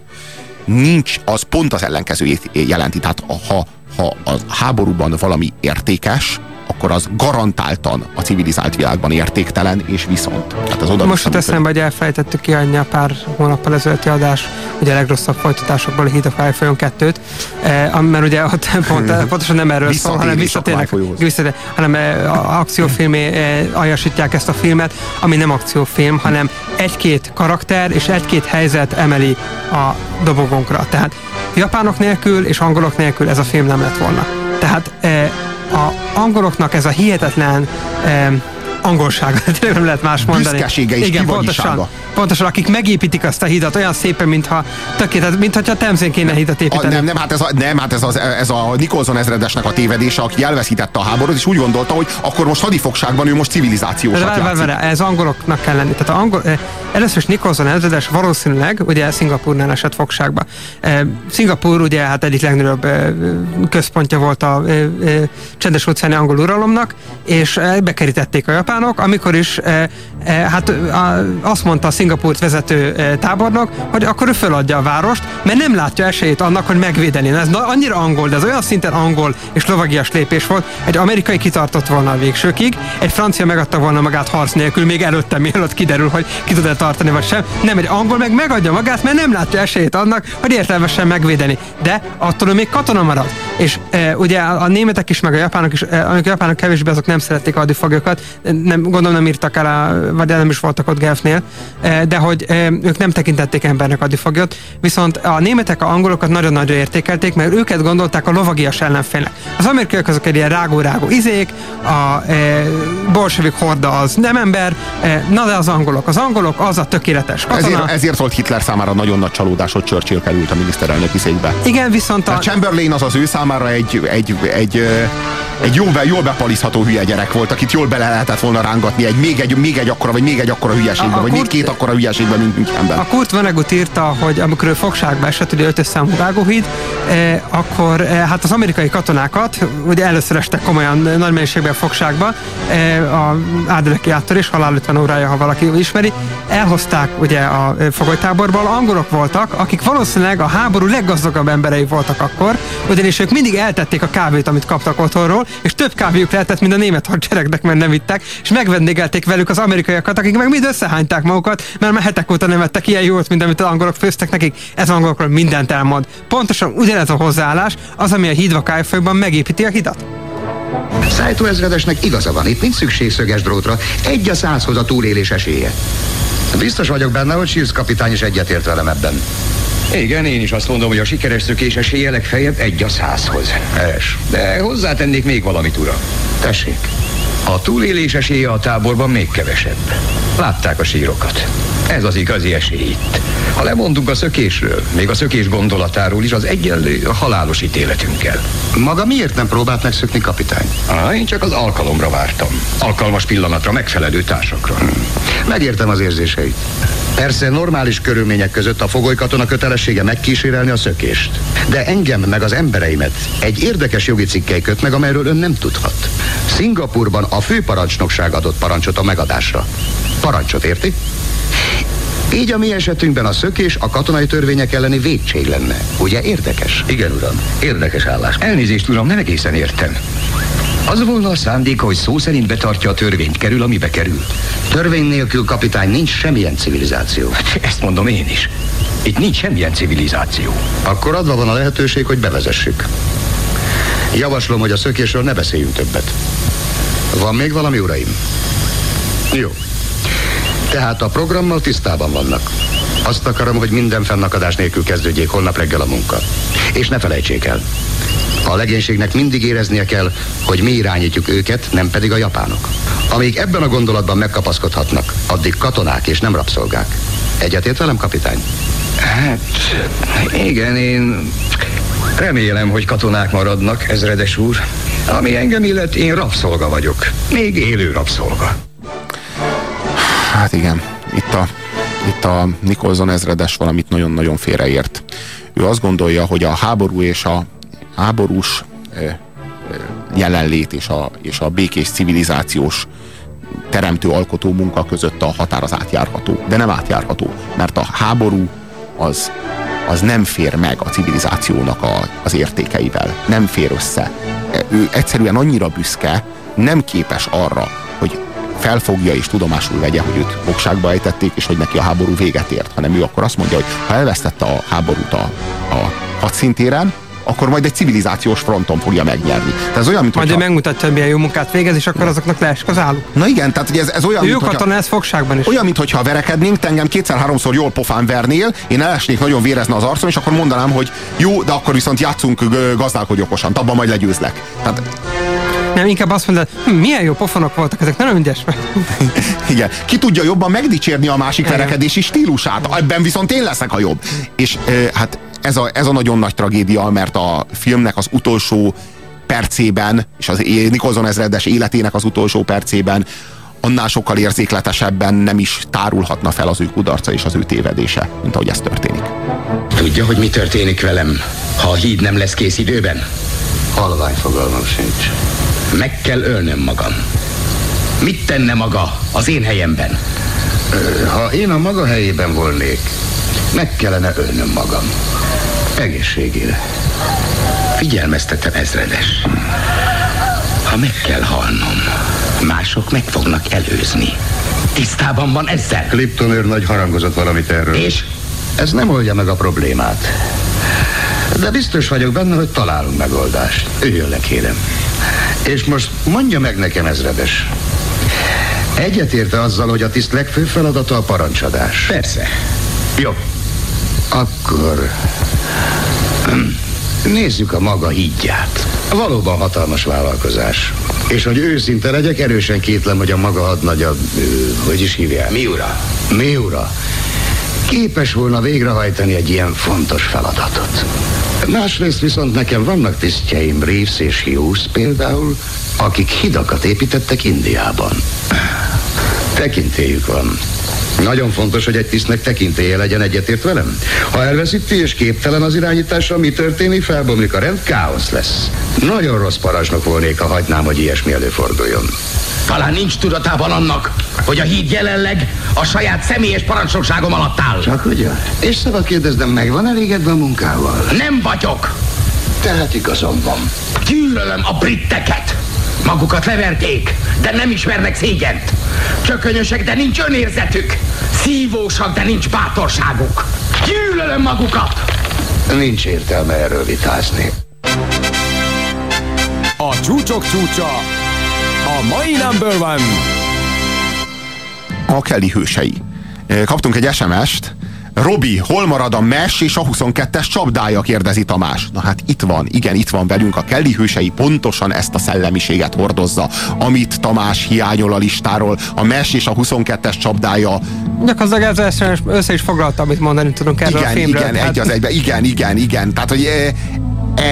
nincs, az pont az ellenkezőjét jelenti. Tehát ha, ha a háborúban valami értékes, akkor az garantáltan a civilizált világban értéktelen és viszont. Tehát az oda Most eszembe, hogy elfelejtettük kiadni a pár hónappal ezelőtti adás, ugye a legrosszabb folytatásokból a Híd a Fájfolyon kettőt, eh, mert ugye ott *laughs* pont, *laughs* pontosan nem erről szól, hanem visszatérnek, visszatérnek hanem eh, akciófilmé eh, aljasítják ezt a filmet, ami nem akciófilm, hanem egy-két karakter és egy-két helyzet emeli a dobogónkra. Tehát japánok nélkül és angolok nélkül ez a film nem lett volna. Tehát e, a angoloknak ez a hihetetlen angolsága, *laughs* tényleg nem lehet más mondani. Büszkesége és Igen, pontosan, pontosan, akik megépítik azt a hidat olyan szépen, mintha tökéletes, mintha a Temzén kéne hidat A, építeni. nem, nem, hát ez a, nem, hát ez, az, ez a Nikolson ezredesnek a tévedése, aki elveszítette a háborút, és úgy gondolta, hogy akkor most hadifogságban ő most De civilizációsat várj, várj, játszik. várj, ez angoloknak kell lenni. Tehát a angol, eh, először is Nicholson ezredes valószínűleg ugye Szingapurnál esett fogságba. Eh, Szingapur ugye hát egyik legnagyobb eh, központja volt a eh, eh, csendes óceáni angol uralomnak, és eh, bekerítették a japánok, amikor is eh, eh, hát a, azt mondta a Szingapurt vezető eh, tábornok, hogy akkor ő föladja a várost, mert nem látja esélyét annak, hogy megvédeni. Ez na- annyira angol, de ez olyan szinten angol és lovagias lépés volt, egy amerikai kitartott volna a végsőkig, egy francia megadta volna magát harc nélkül, még előtte, *laughs* mielőtt kiderül, hogy ki tud-e tartani vagy sem. Nem, egy angol meg megadja magát, mert nem látja esélyét annak, hogy értelmesen megvédeni. De attól még katona marad. És e, ugye a, németek is, meg a japánok is, e, amikor a japánok kevésbé, azok nem szerették a hadifoglyokat, nem, gondolom nem írtak el, a, vagy nem is voltak ott Genfnél, e, de hogy e, ők nem tekintették embernek hadifoglyot, viszont a németek a angolokat nagyon nagyra értékelték, mert őket gondolták a lovagias ellenfélnek. Az amerikaiak azok egy ilyen rágó-rágó izék, a e, bolsevik horda az nem ember, e, na de az angolok. Az angolok az a tökéletes katona. Ezért, ezért volt Hitler számára nagyon nagy csalódás, hogy Churchill került a miniszterelnöki székbe. Igen, viszont a... A Chamberlain az az ő számára egy, egy, egy, ö, egy jól, be, jól bepalizható hülye gyerek volt, akit jól bele lehetett volna rángatni egy még egy, még egy akkora, vagy még egy akkora hülyeségbe, A- a vagy még Kurt- két akkora hülyeségbe, mint Münchenben. A Kurt Vonnegut írta, hogy amikor ő fogságba esett, ugye ötös számú vágóhíd, eh, akkor eh, hát az amerikai katonákat, ugye először estek komolyan nagy mennyiségben fogságba, eh, a Ádeleki áttörés, halál 50 órája, ha valaki ismeri, elhozták ugye a eh, fogolytáborból, angolok voltak, akik valószínűleg a háború leggazdagabb emberei voltak akkor, ugyanis ők mindig eltették a kávét, amit kaptak otthonról, és több kávéjuk lehetett, mint a német hadseregnek, mert nem vittek, és megvendégelték velük az amerikaiakat, akik meg mind összehányták magukat, mert már hetek óta nem ettek ilyen jót, mint amit az angolok főztek nekik. Ez angolokról mindent elmond. Pontosan ugyanez a hozzáállás, az, ami a hídva kájfőben megépíti a hidat. Szájtó ezredesnek igaza van, itt nincs szükség szöges drótra, egy a százhoz a túlélés esélye. Biztos vagyok benne, hogy Shields kapitány is egyetért velem ebben. Igen, én is azt mondom, hogy a sikeres szökés esélye legfeljebb egy a százhoz. Es. De hozzátennék még valamit, uram. Tessék. A túlélés esélye a táborban még kevesebb. Látták a sírokat. Ez az igazi esély itt. Ha lemondunk a szökésről, még a szökés gondolatáról is, az egyenlő a halálos ítéletünkkel. Maga miért nem próbált megszökni kapitány? Ah, én csak az alkalomra vártam. Alkalmas pillanatra megfelelő társakra. Megértem az érzéseit. Persze normális körülmények között a fogolykatona kötelessége megkísérelni a szökést. De engem meg az embereimet egy érdekes jogi cikkely köt meg, amelyről ön nem tudhat. Szingapurban a főparancsnokság adott parancsot a megadásra. Parancsot, érti? Így a mi esetünkben a szökés a katonai törvények elleni védség lenne. Ugye érdekes? Igen, uram. Érdekes állás. Elnézést, uram, nem egészen értem. Az volna a szándéka, hogy szó szerint betartja a törvényt, kerül, amibe kerül. Törvény nélkül, kapitány, nincs semmilyen civilizáció. Ezt mondom én is. Itt nincs semmilyen civilizáció. Akkor adva van a lehetőség, hogy bevezessük. Javaslom, hogy a szökésről ne beszéljünk többet. Van még valami, uraim? Jó. Tehát a programmal tisztában vannak. Azt akarom, hogy minden fennakadás nélkül kezdődjék holnap reggel a munka. És ne felejtsék el. A legénységnek mindig éreznie kell, hogy mi irányítjuk őket, nem pedig a japánok. Amíg ebben a gondolatban megkapaszkodhatnak, addig katonák és nem rabszolgák. Egyetért velem, kapitány? Hát, igen, én remélem, hogy katonák maradnak, ezredes úr. Ami engem illet, én rabszolga vagyok. Még élő rabszolga. Hát igen, itt a, itt a Nikolson ezredes valamit nagyon-nagyon félreért. Ő azt gondolja, hogy a háború és a háborús eh, eh, jelenlét és a, és a békés civilizációs teremtő alkotó munka között a határ az átjárható. De nem átjárható, mert a háború az, az nem fér meg a civilizációnak a, az értékeivel. Nem fér össze. Ő egyszerűen annyira büszke, nem képes arra, hogy felfogja és tudomásul vegye, hogy őt fogságba ejtették, és hogy neki a háború véget ért, hanem ő akkor azt mondja, hogy ha elvesztette a háborút a, a hadszintéren, akkor majd egy civilizációs fronton fogja megnyerni. Tehát ez olyan, mint Majd ő hogyha... megmutatja, hogy milyen jó munkát végez, és akkor azoknak leesik az álluk. Na igen, tehát ez, ez olyan, Ő mint hogyha- ez fogságban is. Olyan, mintha verekednénk, te engem kétszer-háromszor jól pofán vernél, én elesnék nagyon vérezne az arcom, és akkor mondanám, hogy jó, de akkor viszont játszunk, gazdálkodj okosan, abban majd legyőzlek. Tehát Nem, inkább azt mondod, hm, milyen jó pofonok voltak ezek, nem ügyes meg. *laughs* Igen. Ki tudja jobban megdicsérni a másik Igen. verekedési stílusát? Ebben viszont én leszek a jobb. És e, hát ez a, ez a nagyon nagy tragédia, mert a filmnek az utolsó percében, és az Nicholson ezredes életének az utolsó percében annál sokkal érzékletesebben nem is tárulhatna fel az ő kudarca és az ő tévedése, mint ahogy ez történik. Tudja, hogy mi történik velem, ha a híd nem lesz kész időben? Halvány fogalmam sincs. Meg kell ölnöm magam. Mit tenne maga az én helyemben? Ha én a maga helyében volnék, meg kellene ölnöm magam. Egészségére. Figyelmeztetem, ezredes. Ha meg kell halnom, mások meg fognak előzni. Tisztában van ezzel? Clipton őr nagy harangozott valamit erről. És? Ez nem oldja meg a problémát. De biztos vagyok benne, hogy találunk megoldást. Üljön le, kérem. És most mondja meg nekem, ezredes. Egyetérte azzal, hogy a tiszt legfőbb feladata a parancsadás. Persze. Jó. Akkor nézzük a maga hídját. Valóban hatalmas vállalkozás. És hogy őszinte legyek, erősen kétlem, hogy a maga hadnagya, hogy is hívják? Miura. Miura. Képes volna végrehajtani egy ilyen fontos feladatot. Másrészt viszont nekem vannak tisztjeim, Reeves és Hughes például, akik hidakat építettek Indiában. Tekintélyük van. Nagyon fontos, hogy egy tisztnek tekintélye legyen egyetért velem. Ha elveszíti és képtelen az irányításra, mi történik? Felbomlik a rend, káosz lesz. Nagyon rossz parancsnok volnék, ha hagynám, hogy ilyesmi előforduljon. Talán nincs tudatában annak, hogy a híd jelenleg a saját személyes parancsnokságom alatt áll. Csak ugye? És szabad kérdeznem, meg van elégedve a munkával? Nem vagyok. Tehát igazam van. Gyűlölöm a britteket. Magukat leverték, de nem ismernek szégyent. Csökönyösek, de nincs önérzetük. Szívósak, de nincs bátorságuk. Gyűlölöm magukat. Nincs értelme erről vitázni. A csúcsok csúcsa, a mai number one. A Kelly hősei. Kaptunk egy SMS-t, Robi, hol marad a MES és a 22-es csapdája, kérdezi Tamás. Na hát itt van, igen, itt van velünk a Kelly hősei, pontosan ezt a szellemiséget hordozza, amit Tamás hiányol a listáról. A MES és a 22-es csapdája Gyakorlatilag ez össze, is foglalta, amit mondani tudunk erről igen, a filmről. igen, Tehát- egy az egyben, igen, igen, igen. Tehát, hogy eh,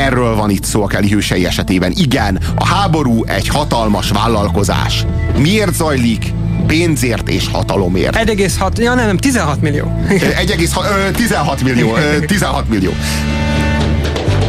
erről van itt szó a Kelly hősei esetében. Igen, a háború egy hatalmas vállalkozás. Miért zajlik? Pénzért és hatalomért. 1,6, ja nem, nem, 16 millió. 1,16 millió, ö, 16 millió.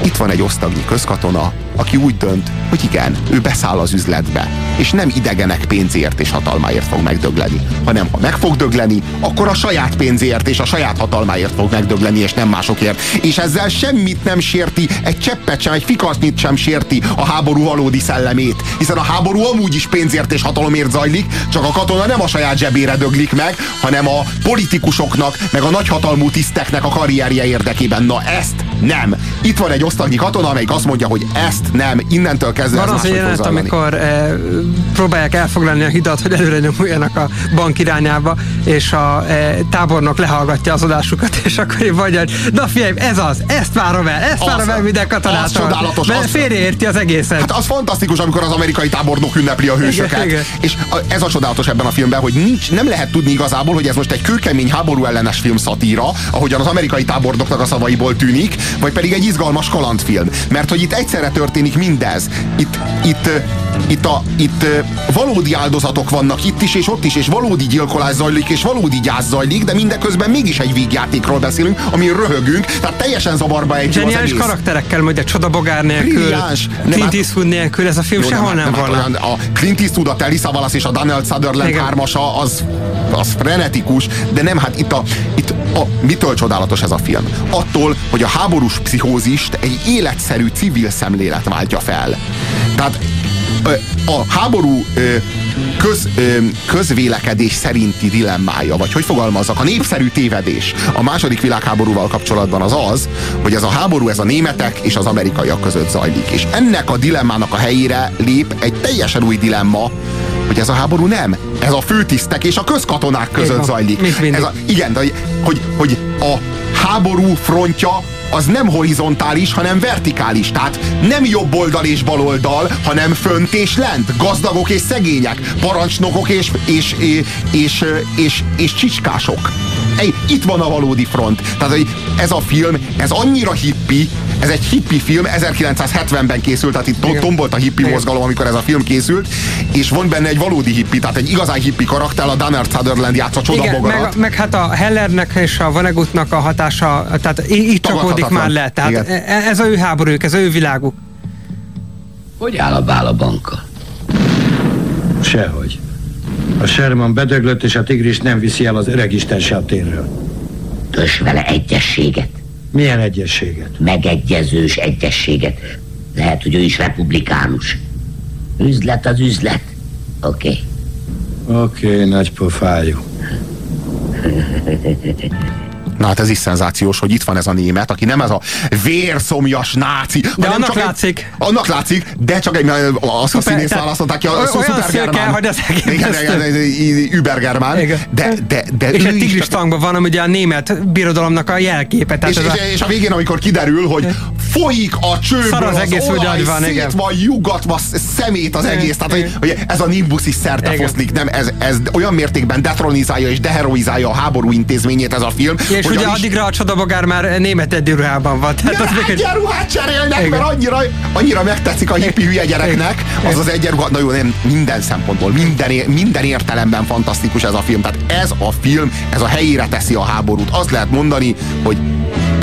Itt van egy osztagnyi közkatona, aki úgy dönt, hogy igen, ő beszáll az üzletbe, és nem idegenek pénzért és hatalmáért fog megdögleni, hanem ha meg fog dögleni, akkor a saját pénzért és a saját hatalmáért fog megdögleni, és nem másokért. És ezzel semmit nem sérti, egy cseppet sem, egy fikasznyit sem sérti a háború valódi szellemét, hiszen a háború amúgy is pénzért és hatalomért zajlik, csak a katona nem a saját zsebére döglik meg, hanem a politikusoknak, meg a nagyhatalmú tiszteknek a karrierje érdekében. Na ezt nem. Itt van egy osztagnyi katona, amelyik azt mondja, hogy ezt nem, innentől kezdve Van ez az jelenet, amikor e, próbálják elfoglalni a hidat, hogy előre nyomuljanak a bank irányába, és a e, tábornok lehallgatja az adásukat, és akkor én vagy, hogy na figyelj, ez az, ezt várom el, ezt Az- várom el minden az katonától. csodálatos, Mert az- félreérti az egészet. Hát az fantasztikus, amikor az amerikai tábornok ünnepli a hősöket. Igen, igen. És a, ez a csodálatos ebben a filmben, hogy nincs, nem lehet tudni igazából, hogy ez most egy kőkemény háború ellenes film szatíra, ahogyan az amerikai tábornoknak a szavaiból tűnik, vagy pedig egy izgalmas kalandfilm. Mert hogy itt egyszerre történik mindez. Itt, itt, itt, a, itt valódi áldozatok vannak itt is, és ott is, és valódi gyilkolás zajlik, és valódi gyász zajlik, de mindeközben mégis egy vígjátékról beszélünk, ami röhögünk, tehát teljesen zavarba egy az egész. karakterekkel, majd a csodabogár nélkül, Brilliáns. Nem, Clint hát- Eastwood nélkül, ez a film Jó, sehol hát- nem, hát volna. olyan, a Clint Eastwood, a Telly Savalas és a Donald Sutherland Igen. hármasa az, az frenetikus, de nem, hát itt, a, itt a, mitől csodálatos ez a film? Attól, hogy a háborús pszichózist egy életszerű civil szemlélet váltja fel. Tehát a háború köz, közvélekedés szerinti dilemmája, vagy hogy fogalmazzak, a népszerű tévedés a második világháborúval kapcsolatban az az, hogy ez a háború ez a németek és az amerikaiak között zajlik. És ennek a dilemmának a helyére lép egy teljesen új dilemma, hogy ez a háború nem. Ez a főtisztek és a közkatonák között Igen, zajlik. mindig. Ez a, igen, de hogy, hogy a háború frontja az nem horizontális, hanem vertikális. Tehát nem jobb oldal és bal oldal, hanem fönt és lent, gazdagok és szegények, parancsnokok és, és, és, és, és, és csicskások. Ej, itt van a valódi front. Tehát ez a film, ez annyira hippi, ez egy hippi film, 1970-ben készült, tehát itt Igen. tombolt a hippi Igen. mozgalom, amikor ez a film készült, és van benne egy valódi hippi, tehát egy igazán hippi karakter, a Donald Sutherland játsza csoda Igen, bogarat. meg, meg hát a Hellernek és a Vonnegutnak a hatása, tehát így csapódik már le. Tehát Igen. e- ez az ő háborújuk, ez az ő világuk. Hogy áll a bál a bankkal? Sehogy. A Sherman bedöglött, és a tigris nem viszi el az öreg isten se a térről. Tös vele egyességet. Milyen egyességet? Megegyezős egyességet. Lehet, hogy ő is republikánus. Üzlet az üzlet. Oké. Okay. Oké, okay, nagy pofájú. *laughs* Na hát ez is szenzációs, hogy itt van ez a német, aki nem ez a vérszomjas náci. De annak csak egy- látszik. Annak látszik, de csak egy, azt a színész választották ki, a olyan szupergermán. hogy az igen, Übergermán. De, de, de és egy is tigris tangban van, ugye a német birodalomnak a jelképe. És, ez és, a, és a végén, amikor kiderül, hogy folyik a csőből Szar az az, egész, olaj, van, szét igen. van jugatva, szemét az egész. Tehát, hogy, ez a Nimbus is szerte foszlik, nem? Ez, ez olyan mértékben detronizálja és deheroizálja a háború intézményét ez a film. és hogy ugye addigra a csodabogár már német egyenruhában van. Tehát az még egy- egyenruhát cserélnek, Igen. mert annyira, annyira megtetszik a hippi hülye gyereknek. Az az egyenruha, na jó, nem, minden szempontból, minden, minden értelemben fantasztikus ez a film. Tehát ez a film, ez a helyére teszi a háborút. Azt lehet mondani, hogy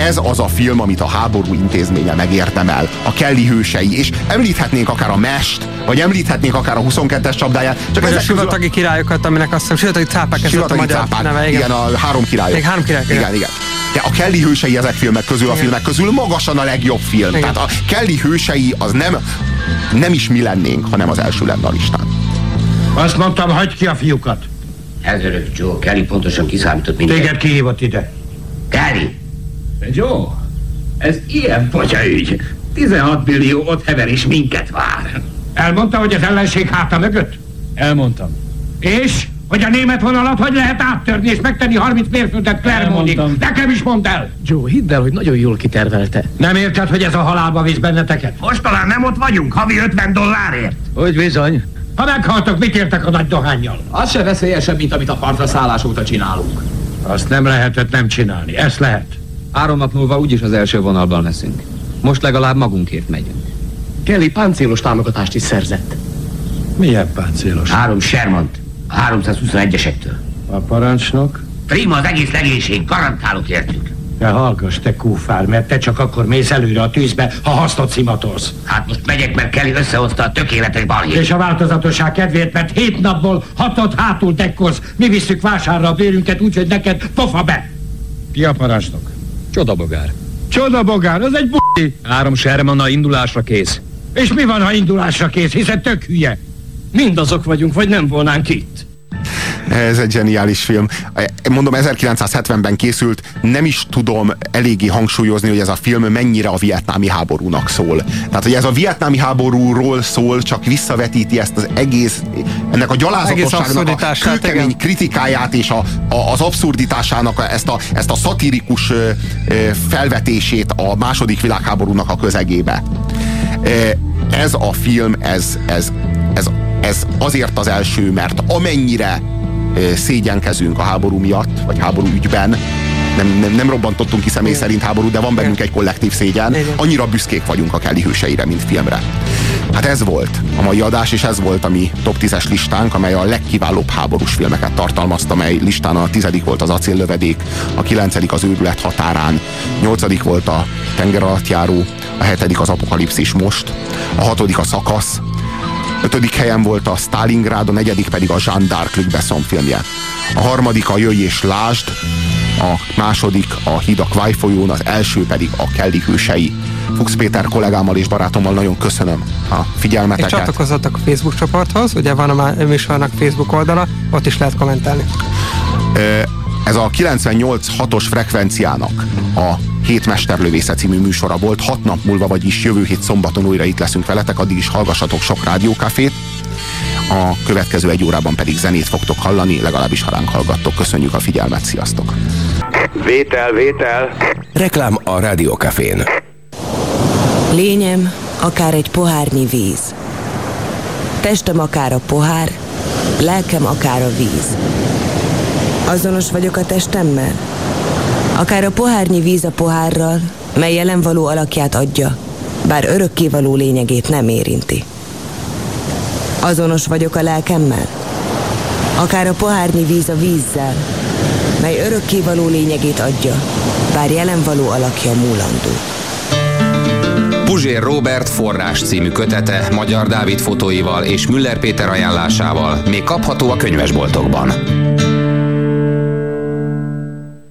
ez az a film, amit a háború intézménye megérdemel. A Kelly hősei. És említhetnénk akár a Mest, vagy említhetnénk akár a 22-es csapdáját. Csak Vagy a ezek közül sivatagi királyokat, aminek azt hiszem, sivatagi cápák, ez a Sivatagi magyar cápák. neve. Igen. Igen. a három királyok. Még három királyok, igen. Igen, igen. De a Kelly hősei ezek filmek közül, a Igen. filmek közül magasan a legjobb film. Igen. Tehát a Kelly hősei az nem, nem is mi lennénk, hanem az első lenne a listán. Azt mondtam, hagyd ki a fiúkat. Ez örök Joe. Kelly pontosan kiszámított mindent. Téged kihívott ide. Kelly! Joe, ez ilyen potya ügy. 16 millió ott hever és minket vár. Elmondta, hogy az ellenség háta mögött? Elmondtam. És? Hogy a német vonalat hogy lehet áttörni és megtenni 30 mérföldet Clermontig? Nekem is mondd el! Joe, hidd el, hogy nagyon jól kitervelte. Nem érted, hogy ez a halálba visz benneteket? Most talán nem ott vagyunk, havi 50 dollárért. Hogy bizony. Ha meghaltok, mit értek a nagy dohányjal? Az se veszélyesebb, mint amit a partra szállás óta csinálunk. Azt nem lehetett nem csinálni, ezt lehet. Három nap múlva úgyis az első vonalban leszünk. Most legalább magunkért megyünk. Kelly páncélos támogatást is szerzett. Milyen páncélos? Három Shermant. A 321-esektől. A parancsnok? Prima az egész legénység, garantálok értük. De hallgass, te kúfár, mert te csak akkor mész előre a tűzbe, ha hasznot szimatolsz. Hát most megyek, mert Kelly összehozta a tökéletes balhét. És a változatosság kedvéért, mert hét napból hatot hátul dekkolsz, mi visszük vásárra a bérünket úgy, hogy neked pofa be. Ki a parancsnok? Csodabogár. Csodabogár, az egy b***i. Három Sherman indulásra kész. És mi van, ha indulásra kész, hiszen tök hülye. Mindazok vagyunk, vagy nem volnánk itt. Ez egy zseniális film. Mondom, 1970-ben készült, nem is tudom eléggé hangsúlyozni, hogy ez a film mennyire a vietnámi háborúnak szól. Tehát, hogy ez a vietnámi háborúról szól, csak visszavetíti ezt az egész, ennek a gyalázatosságnak a kőkemény kritikáját és a, a, az abszurditásának ezt, a, ezt a szatirikus felvetését a második világháborúnak a közegébe. Ez a film, ez, ez, ez, ez azért az első, mert amennyire szégyenkezünk a háború miatt, vagy háború ügyben, nem, nem, nem robbantottunk ki személy szerint háború, de van bennünk egy kollektív szégyen, Igen. annyira büszkék vagyunk a Kelly hőseire, mint filmre. Hát ez volt a mai adás, és ez volt a mi top 10-es listánk, amely a legkiválóbb háborús filmeket tartalmazta, mely listán a tizedik volt az acéllövedék, a kilencedik az őrület határán, nyolcadik volt a tenger alatt járó, a hetedik az apokalipszis most, a hatodik a szakasz, ötödik helyen volt a Stalingrad, a negyedik pedig a Jean d'Arc Luc Besson filmje. A harmadik a Jöjj és Lásd, a második a Híd a Kváj folyón, az első pedig a Kelly hősei. Fuchs Péter kollégámmal és barátommal nagyon köszönöm a figyelmeteket. És csatlakozzatok a Facebook csoporthoz, ugye van a műsornak Facebook oldala, ott is lehet kommentálni. Ez a 98-6-os frekvenciának a Hét Mesterlövésze című műsora volt. Hat nap múlva, vagyis jövő hét szombaton újra itt leszünk veletek, addig is hallgassatok sok rádiókafét. A következő egy órában pedig zenét fogtok hallani, legalábbis ha ránk hallgattok. Köszönjük a figyelmet, sziasztok! Vétel, vétel! Reklám a Rádiókafén. Lényem akár egy pohárnyi víz. Testem akár a pohár, lelkem akár a víz. Azonos vagyok a testemmel? Akár a pohárnyi víz a pohárral, mely jelen való alakját adja, bár örökkévaló lényegét nem érinti. Azonos vagyok a lelkemmel? Akár a pohárnyi víz a vízzel, mely örökkévaló lényegét adja, bár jelen való alakja múlandó. Puzsér Robert forrás című kötete Magyar Dávid fotóival és Müller Péter ajánlásával még kapható a könyvesboltokban.